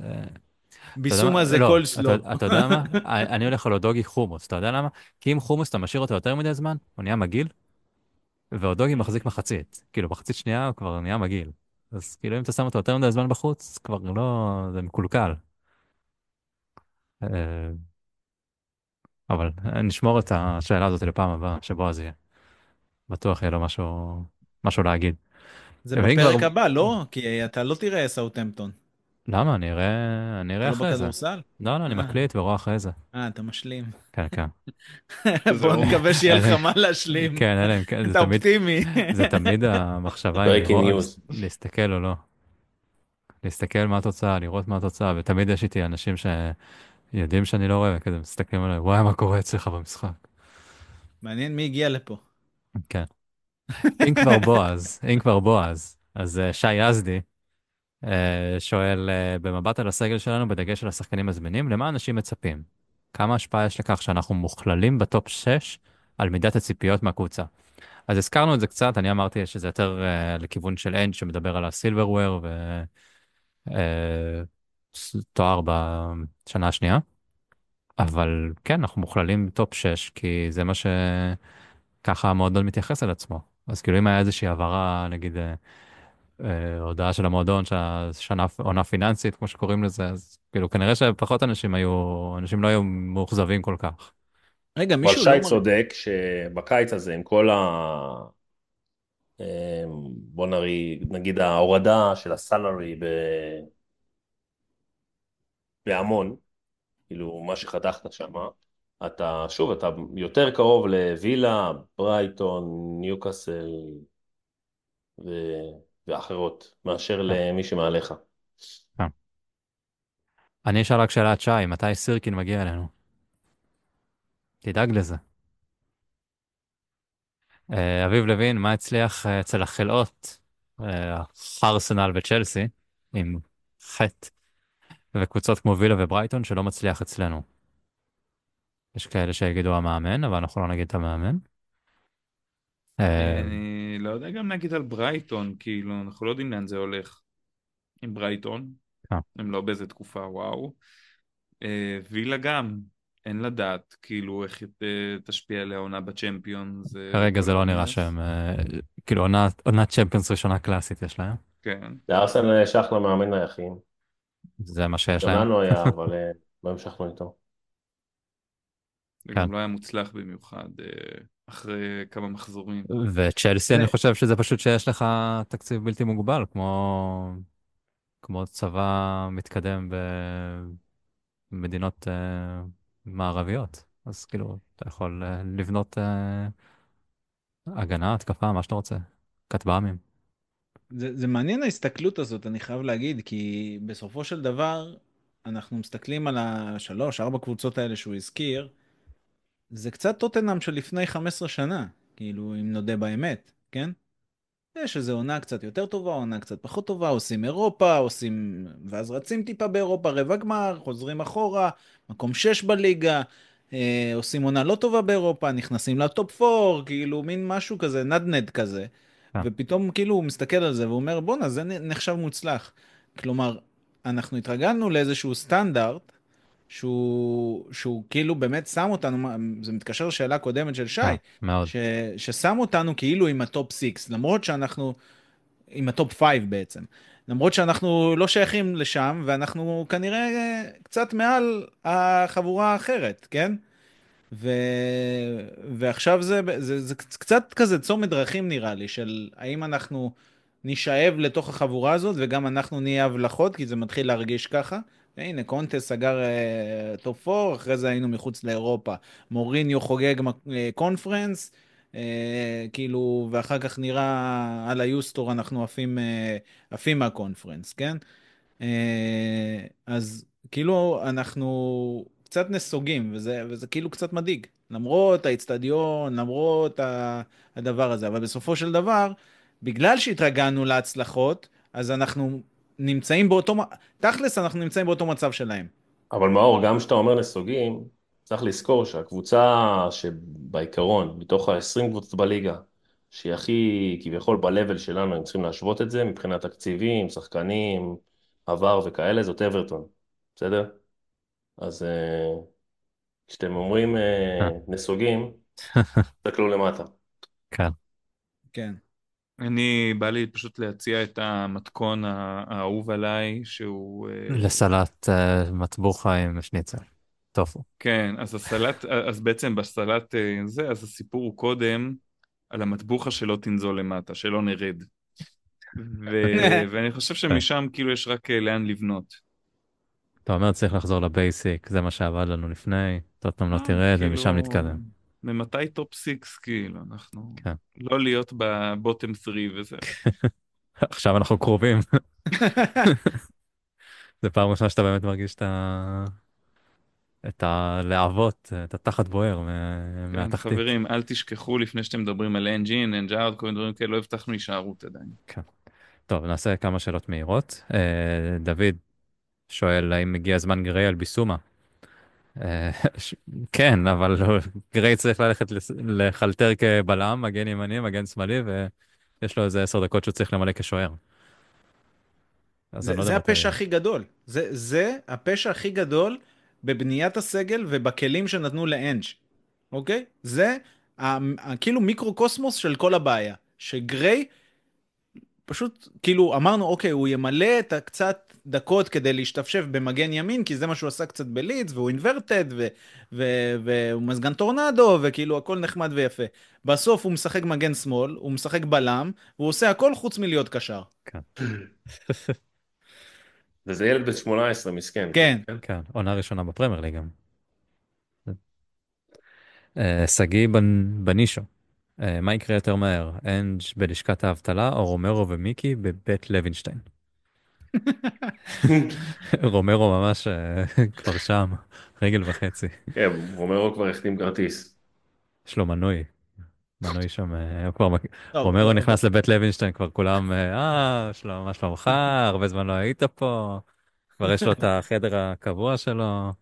ביסומה מה? זה לא, קולסלו. אתה- אתה יודע מה? אני הולך על הודוגי חומוס, אתה יודע למה? כי אם חומוס אתה משאיר אותו יותר מדי זמן, הוא נהיה מגעיל, והודוגי מחזיק מחצית. כאילו, מחצית שנייה הוא כבר נהיה מגעיל. אז כאילו, אם אתה שם אותו יותר מדי זמן בחוץ, כבר לא... זה מקולקל. אה, אבל נשמור את השאלה הזאת לפעם הבאה, שבועז יהיה. בטוח יהיה לו משהו, משהו להגיד. זה בפרק כבר- הבא, לא? כי אתה לא תראה סאוטהמפטון. למה? אני אראה, אני אראה לא אחרי זה. בכדורסל? לא, לא, אני אה. מקליט ורואה אחרי זה. אה, אתה משלים. כן, כן. בוא. נקווה שיהיה לך מה להשלים. כן, אלא אם כן, זה אתה אופטימי. זה תמיד המחשבה אם Breaking לראות, news. להסתכל או לא. להסתכל מה התוצאה, לראות מה התוצאה, ותמיד יש איתי אנשים שיודעים שאני לא רואה, וכזה מסתכלים עליי, וואי, מה קורה אצלך במשחק? מעניין מי הגיע לפה. כן. אם כבר בועז, אם כבר בועז, אז אה, שי יזדי שואל, אה, במבט על הסגל שלנו, בדגש על השחקנים הזמינים, למה אנשים מצפים? כמה השפעה יש לכך שאנחנו מוכללים ב top 6 על מידת הציפיות מהקבוצה? אז הזכרנו את זה קצת, אני אמרתי שזה יותר אה, לכיוון של אנג' שמדבר על ה silverware ותואר בשנה השנייה. אבל כן, אנחנו מוכללים בטופ 6, כי זה מה שככה המועדון מתייחס אל עצמו. אז כאילו אם היה איזושהי העברה, נגיד, אה, אה, הודעה של המועדון שהשנה עונה פיננסית, כמו שקוראים לזה, אז כאילו כנראה שפחות אנשים היו, אנשים לא היו מאוכזבים כל כך. רגע, אבל מישהו שי לא... מר- צודק שבקיץ הזה עם כל ה... אמ, בוא נראי, נגיד ההורדה של הסלארי ב... בהמון, כאילו מה שחתכת שם, אתה שוב, אתה יותר קרוב לווילה, ברייטון, ניוקאסל ו... ואחרות, מאשר למי שמעליך. אני אשאל רק שאלת שי, מתי סירקין מגיע אלינו? תדאג לזה. אה, אביב לוין, מה הצליח אה, אצל החלאות, אה, ארסנל וצ'לסי, עם חטא, וקבוצות כמו וילה וברייטון שלא מצליח אצלנו? יש כאלה שיגידו המאמן, אבל אנחנו לא נגיד את המאמן. אה, אני לא יודע גם להגיד על ברייטון, כאילו, אנחנו לא יודעים לאן זה הולך עם ברייטון. אה. הם לא באיזה תקופה, וואו. אה, וילה גם, אין לדעת, כאילו, איך תשפיע עליה עונה בצ'מפיון. כרגע זה לא נראה שהם, כאילו עונת- צ'מפיונס ראשונה קלאסית יש להם. כן. לארסנל שייך למאמן היחיד. זה מה שיש גם להם. לנו היה, אבל לא המשכנו איתו. זה כן. גם לא היה מוצלח במיוחד אה, אחרי כמה מחזורים. וצ'לסי, אני חושב שזה פשוט שיש לך תקציב בלתי מוגבל, כמו, כמו צבא מתקדם במדינות אה, מערביות. אז כאילו, אתה יכול אה, לבנות הגנה, התקפה, מה שאתה רוצה. כטב"מים. זה, זה מעניין ההסתכלות הזאת, אני חייב להגיד, כי בסופו של דבר, אנחנו מסתכלים על השלוש, ארבע קבוצות האלה שהוא הזכיר, זה קצת טוטנאם של לפני 15 שנה, כאילו, אם נודה באמת, כן? יש איזו עונה קצת יותר טובה, עונה קצת פחות טובה, עושים אירופה, עושים... ואז רצים טיפה באירופה, רבע גמר, חוזרים אחורה, מקום שש בליגה, אה, עושים עונה לא טובה באירופה, נכנסים ל top 4, כאילו מין משהו כזה, נדנד כזה. אה. ופתאום כאילו הוא מסתכל על זה ואומר, בואנה, זה נחשב מוצלח. כלומר, אנחנו התרגלנו לאיזשהו סטנדרט שהוא, שהוא כאילו באמת שם אותנו, זה מתקשר לשאלה קודמת של שי, אה, מאוד. ש, ששם אותנו כאילו עם ה top 6, למרות שאנחנו, עם ה top 5 בעצם, למרות שאנחנו לא שייכים לשם, ואנחנו כנראה אה, קצת מעל החבורה האחרת, כן? ו... ועכשיו זה, זה, זה קצת כזה צומת דרכים נראה לי, של האם אנחנו נשאב לתוך החבורה הזאת וגם אנחנו נהיה הבלחות, כי זה מתחיל להרגיש ככה. הנה, קונטה סגר אה, top 4, אחרי זה היינו מחוץ לאירופה. מוריניו חוגג אה, קונפרנס, uh, כאילו, ואחר כך נראה על היוסטור אנחנו עפים, uh, עפים מהקונפרנס, כן? Uh, אז כאילו אנחנו קצת נסוגים, וזה, וזה כאילו קצת מדאיג. למרות האיצטדיון, למרות ה- הדבר הזה. אבל בסופו של דבר, בגלל שהתרגלנו להצלחות, אז אנחנו נמצאים באותו, תכלס אנחנו נמצאים באותו מצב שלהם. אבל מאור, גם כשאתה אומר נסוגים, צריך לזכור שהקבוצה שבעיקרון, מתוך ה-20 קבוצות בליגה, שהיא הכי כביכול ב-level שלנו, הם צריכים להשוות את זה מבחינת תקציבים, שחקנים, עבר וכאלה, זאת אברטון, בסדר? אז אה, כשאתם אומרים אה. נסוגים, תסתכלו למטה. כן. כן. אני, בא לי פשוט להציע את המתכון האהוב עליי, שהוא... אה, לסלט אה, מטבוחה עם שניצל. טופו. כן, אז הסלט, אז בעצם בסלט אה, זה, אז הסיפור הוא קודם על המטבוחה שלא תנזול למטה, שלא נרד. ו... ואני חושב שמשם כאילו יש רק לאן לבנות. אתה אומר צריך לחזור ל basic, זה מה שעבד לנו לפני, טוטנהאם לא אה, תרד כאילו, ומשם נתקדם. ממתי top six כאילו, אנחנו... כן. לא להיות ב bottom 3 וזה. עכשיו אנחנו קרובים. זה פעם ראשונה שאתה באמת מרגיש את ה... את הלהבות, את התחת בוער כן, מהתחתית. חברים, אל תשכחו לפני שאתם מדברים על אנג' אין, אנג' אאוט, כל מיני דברים כאלה, לא הבטחנו הישארות עדיין. טוב, נעשה כמה שאלות מהירות. אה, דוד שואל האם הגיע זמן גריי על ביסומה. אה, כן, אבל גריי צריך ללכת לחלטר כבלם, מגן ימני, מגן שמאלי, ויש לו איזה עשר דקות שהוא צריך למלא כשוער. זה, לא זה הפשע הכי גדול. זה, זה הפשע הכי גדול בבניית הסגל ובכלים שנתנו לאנג', אוקיי? זה כאילו מיקרו-קוסמוס של כל הבעיה. שגריי, פשוט כאילו אמרנו, אוקיי, הוא ימלא את הקצת דקות כדי להשתפשף במגן ימין, כי זה מה שהוא עשה קצת בלידס, והוא אינברטד, והוא מזגן טורנדו, וכאילו הכל נחמד ויפה. בסוף הוא משחק מגן שמאל, הוא משחק בלם, והוא עושה הכל חוץ מלהיות קשר. וזה ילד בן 18, מסכן. כן. כן, עונה ראשונה בפרמייר ליג גם. אה, שגיא בנ- בנישו, אה, מה יקרה יותר מהר, אנג' בלשכת האבטלה או רומרו ומיקי בבית לוינשטיין? רומרו ממש אה, כבר שם, רגל וחצי. כן, רומרו כבר החתים כרטיס. יש לו מנוי. מנוי שם, אה, כבר, רומרו. נכנס לבית לוינשטיין, כבר כולם, אה, שלום, מה שלומך, הרבה זמן לא היית פה, כבר יש לו את החדר הקבוע שלו,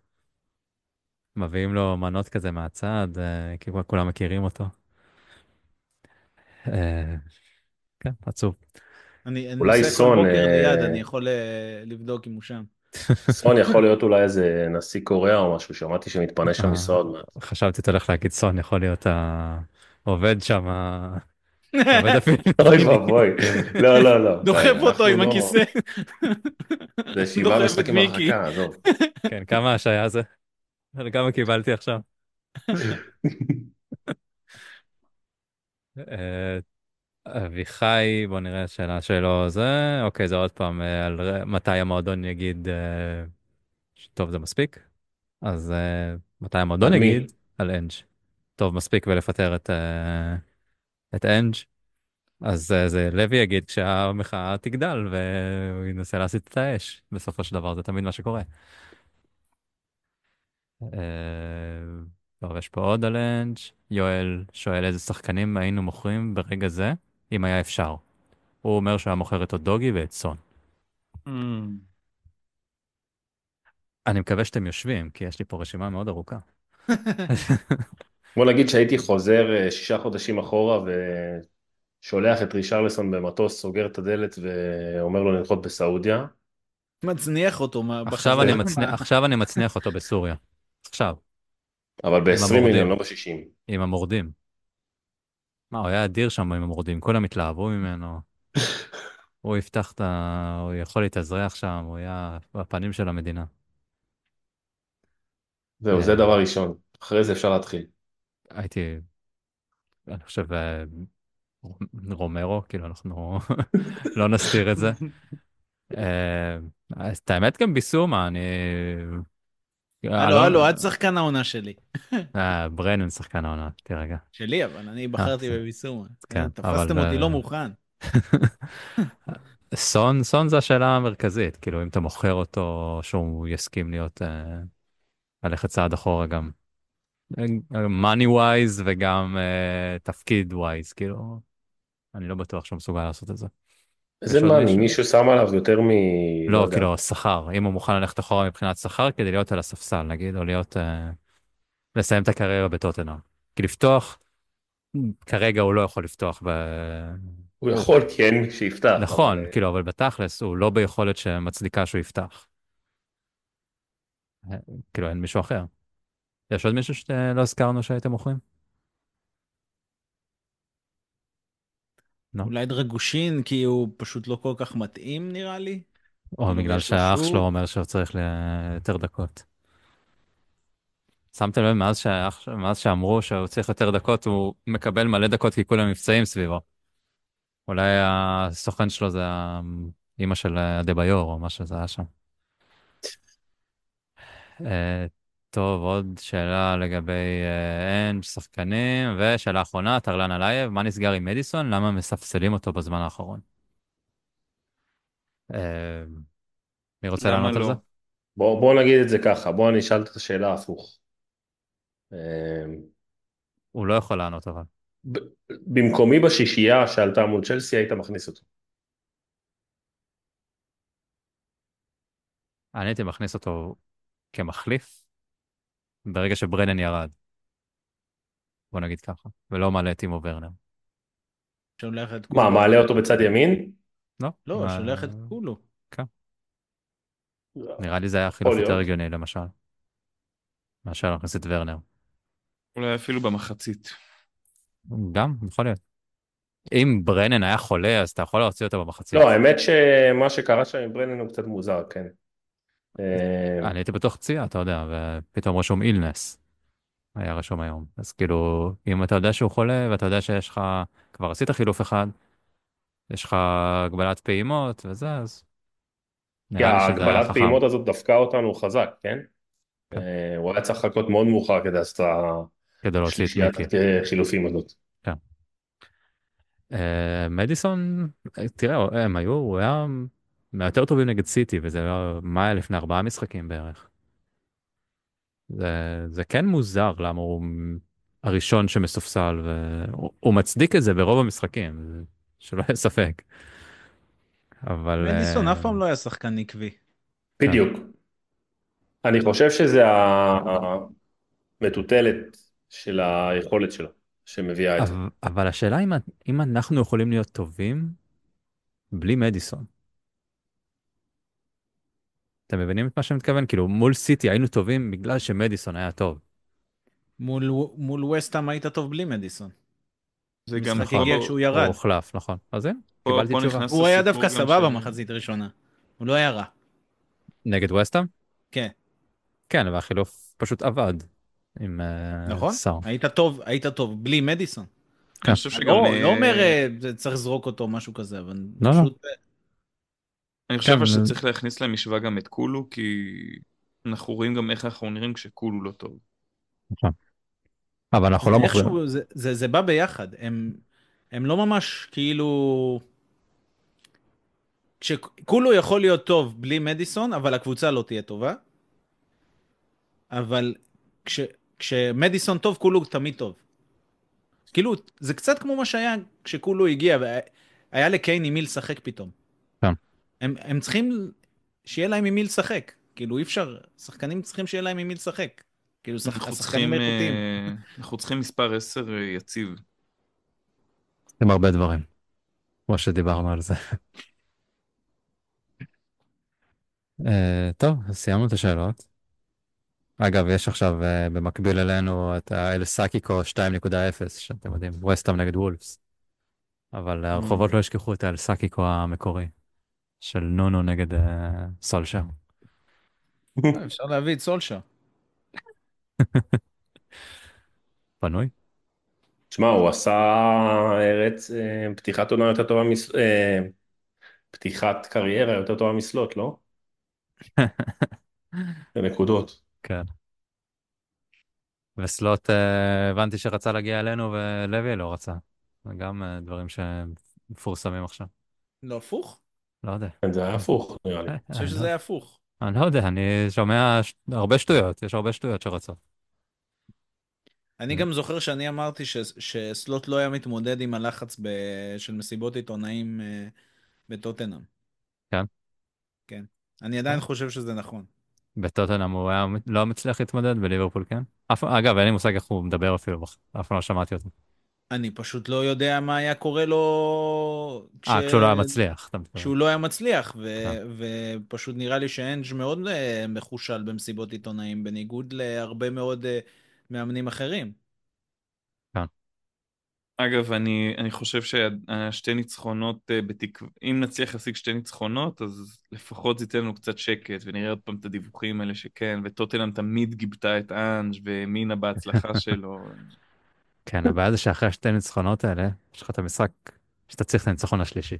מביאים לו מנות כזה מהצד, אה, כי כבר כולם מכירים אותו. כן, עצוב. אני, אולי סון, אה, ליד, אני יכול אה, לבדוק אם הוא שם. סון יכול להיות אולי איזה נשיא קוריאה או משהו, שמעתי שמתפנה שם אה. משרה עוד מעט. חשבתי אתה הולך להגיד סון, יכול להיות העובד שם. אוי ואבוי, לא, לא, לא. דוחף אותו עם הכיסא. זה שבעה משחקים. הרחקה, עזוב. כן, כמה השעיה זה? כמה קיבלתי עכשיו? אביחי, בוא נראה שאלה שלו זה, אוקיי, זה עוד פעם אה, על ר- מתי המועדון יגיד, אה, טוב זה מספיק, אז אה, מתי המועדון על מי? יגיד? על אנג', טוב מספיק ולפטר את, אה, את אנג', אז אה, זה לוי יגיד כשהמחאה תגדל והוא ינסה להסיט את האש, בסופו של דבר זה תמיד מה שקורה. אה, טוב, יש פה עוד על אנג', יואל שואל איזה שחקנים היינו מוכרים ברגע זה, אם היה אפשר. הוא אומר שהוא היה מוכר את אודוגי ואת סון. Mm. אני מקווה שאתם יושבים, כי יש לי פה רשימה מאוד ארוכה. בוא נגיד שהייתי חוזר אה, שישה חודשים אחורה ושולח את רישרלסון במטוס, סוגר את הדלת ואומר לו לנחות בסעודיה, מצניח אותו עכשיו. אני מצניח- עכשיו אני מצניח אותו בסוריה. עכשיו, אבל ב-20 המורדים. מיליון, לא ב-60. עם המורדים. מה, הוא היה אדיר שם עם המורדים, כולם התלהבו ממנו. הוא יפתח את ה... הוא יכול להתאזרח שם, הוא היה בפנים של המדינה. זהו, זה אה. דבר ראשון. אחרי זה אפשר להתחיל. הייתי, אני חושב, אה, רומרו, כאילו אנחנו לא נסתיר את זה. אה, את האמת גם ביסומה, אני... הלו, אלון- הלו, את שחקן העונה שלי. אה, ברנן שחקן העונה, תירגע. שלי, אבל אני בחרתי זה- בביסומה. כן, תפסתם אותי לא מוכן. סון, סון זה השאלה המרכזית, כאילו אם אתה מוכר אותו, שהוא יסכים להיות, אה, ללכת צעד אחורה גם. money wise וגם אה, תפקיד wise, כאילו, אני לא בטוח שהוא מסוגל לעשות את זה. איזה עוד מאני, מישהו? שם עליו יותר מ... לא, יודע. כאילו, שכר, אם הוא מוכן ללכת אחורה מבחינת שכר כדי להיות על הספסל, נגיד, או להיות, אה, לסיים את הקריירה בטוטנאם. כי לפתוח, כרגע הוא לא יכול לפתוח ב... הוא יכול, כן, שיפתח. נכון, אבל, כאילו, אבל בתכלס הוא לא ביכולת שמצדיקה שהוא יפתח. אה, כאילו, אין מישהו אחר. יש עוד מישהו שלא הזכרנו שהייתם מוכרים? לא. אולי דרגושין, כי הוא פשוט לא כל כך מתאים, נראה לי. או בגלל שהאח שוב. שלו אומר שהוא צריך ל- יותר דקות. שמתם לב, מאז, שהאח, מאז שאמרו שהוא צריך יותר דקות, הוא מקבל מלא דקות כי כולם מבצעים סביבו. אולי הסוכן שלו זה האימא של אדה-ביור, או מה שזה היה שם. טוב, עוד שאלה לגבי אה, אין, שחקנים, ושאלה אחרונה, טרלן אלייב, מה נסגר עם מדיסון? למה מספסלים אותו בזמן האחרון? אה, מי רוצה למה לענות על לא? זה? בוא, בוא נגיד את זה ככה, בוא אני אשאל את השאלה הפוך. אה, הוא לא יכול לענות אבל. ב- במקומי בשישייה שעלתה מול צ'לסי היית מכניס אותו. אני הייתי מכניס אותו כמחליף ברגע שברנן ירד. בוא נגיד ככה, ולא מעלה את טימו ורנר. שולח את מה, כולו. מעלה אותו בצד ימין? לא? לא, מה- שולח את כולו. נראה לי זה היה חילוף יותר. הגיוני למשל. מאשר להכניס את ורנר. אולי אפילו במחצית. גם, יכול להיות. אם ברנן היה חולה, אז אתה יכול להוציא אותו במחצית. לא, האמת שמה שקרה שם עם ברנן הוא קצת מוזר, כן. אה, אני הייתי בטוח פציעה, אתה יודע, ופתאום רשום אילנס. היה רשום היום. אז כאילו, אם אתה יודע שהוא חולה, ואתה יודע שיש לך, כבר עשית חילוף אחד, יש לך הגבלת פעימות וזה, אז... כי ההגבלת. פעימות הזאת דפקה אותנו חזק, כן? כן. אה, הוא היה צריך לחכות מאוד מאוחר כדי לעשות כדי להוציא את מיקי. חילופים הזאת. אה, מדיסון, אה, תראה, הם היו, הוא היה מהיותר טובים נגד סיטי, וזה היה, מה היה לפני ארבעה משחקים בערך. זה, זה כן מוזר למה הוא הראשון שמסופסל, והוא הוא מצדיק את זה ברוב המשחקים, שלא יהיה ספק. אבל... מדיסון אה, אף פעם לא היה שחקן עקבי. בדיוק. אני חושב שזה המטוטלת של היכולת שלו, שמביאה את זה. אבל, השאלה אם אנחנו יכולים להיות טובים בלי מדיסון. אתם מבינים את מה שאני מתכוון? כאילו מול סיטי היינו טובים בגלל שמדיסון היה טוב. מול מול וסטאם היית טוב בלי מדיסון. זה גם משחק פה- הגיע כשהוא הוא ירד. הוחלף, נכון. אז הנה, קיבלתי תשובה. הוא היה דווקא סבבה במחצית הראשונה. הוא לא היה רע. נגד וסטאם? כן. כן, והחילוף פשוט עבד עם אה, נכון? סאר. היית טוב, היית טוב בלי מדיסון. אני חושב שגם... לא, אה, לא אומר אה, זה צריך לזרוק אותו משהו כזה, אבל לא, לא. פשוט... אני חושב כן, אבל זה- שצריך להכניס למשוואה גם את קולו, כי אנחנו רואים גם איך אנחנו נראים כשקולו לא טוב. אבל אנחנו לא. איכשהו, זה, זה, זה בא ביחד, הם, הם לא ממש כאילו... כשכולו יכול להיות טוב בלי מדיסון, אבל הקבוצה לא תהיה טובה. אבל כש, כשמדיסון טוב, כולו תמיד טוב. כאילו, זה קצת כמו מה שהיה כשכולו הגיע, והיה לקיין עם מי לשחק פתאום. הם, הם צריכים שיהיה להם עם מי לשחק. כאילו, אי אפשר, שחקנים צריכים שיהיה להם עם מי לשחק. כאילו, השחקנים איכותיים. אה, אנחנו צריכים מספר 10 אה, יציב. עם הרבה דברים. כמו שדיברנו על זה. אה, טוב, אז סיימנו את השאלות. אגב, יש עכשיו אה, במקביל אלינו את האל סאקיקו 2.0, שאתם יודעים, וסטאם נגד וולפס. אבל הרחובות לא ישכחו את האל סאקיקו המקורי, של נונו נגד אה, סולשר. אה, אפשר להביא את סולשה. פנוי? שמע, הוא עשה ארץ, אה, פתיחת עונה יותר טובה, מס... פתיחת קריירה יותר טובה מסלוט, לא? בנקודות. כן. וסלוט, הבנתי שרצה להגיע אלינו ולוי לא רצה. זה גם דברים שמפורסמים עכשיו. לא הפוך? לא יודע. כן, זה היה הפוך, נראה לי. אה, אני חושב אני שזה לא- היה הפוך. אני לא יודע, אני שומע הרבה שטויות, יש הרבה שטויות שרצות. אני. גם זוכר שאני אמרתי ש- שסלוט לא היה מתמודד עם הלחץ ב- של מסיבות עיתונאים אה, בטוטנאם. כן? כן. אני עדיין כן. חושב שזה נכון. בטוטנאם הוא היה לא מצליח להתמודד, בליברפול כן? אף, אגב, אין לי מושג איך הוא מדבר אפילו, אף פעם לא שמעתי אותו. אני פשוט לא יודע מה היה קורה לו כש... אה, כשהוא לא היה מצליח. כשהוא לא היה מצליח, ו... כן. ופשוט נראה לי שאנג' מאוד אה, מחושל במסיבות עיתונאים, בניגוד להרבה מאוד אה, מאמנים אחרים. אגב, אני, אני חושב שהשתי ניצחונות, אה, בתק... אם נצליח להשיג שתי ניצחונות, אז לפחות זה ייתן לנו קצת שקט, ונראה עוד פעם את הדיווחים האלה שכן, וטוטנאם תמיד גיבתה את אנג' והאמינה בהצלחה שלו. כן, הבעיה זה שאחרי השתי ניצחונות האלה, יש לך את המשחק שאתה צריך את הניצחון השלישי.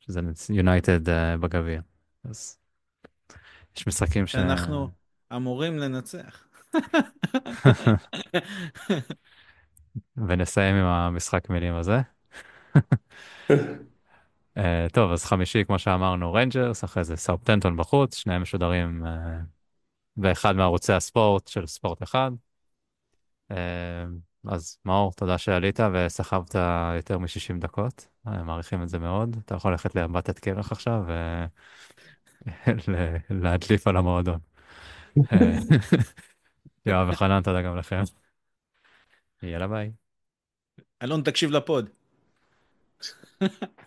שזה יונייטד בגביע. אז יש משחקים ש... שאנחנו אמורים לנצח. ונסיים עם המשחק מילים הזה. אה, טוב, אז חמישי, כמו שאמרנו, רנג'רס, אחרי זה סאות'המפטון בחוץ, שניהם משודרים אה, באחד מערוצי הספורט של ספורט אחד. אה, אז מאור, תודה שעלית וסחבת יותר מ-60 דקות, אה, מעריכים את זה מאוד. אתה יכול ללכת לאמבטת קרח עכשיו ולהדליף על המועדון. אה, יואב וחנן, תודה גם לכם. יאללה ביי. אלון, תקשיב לפוד.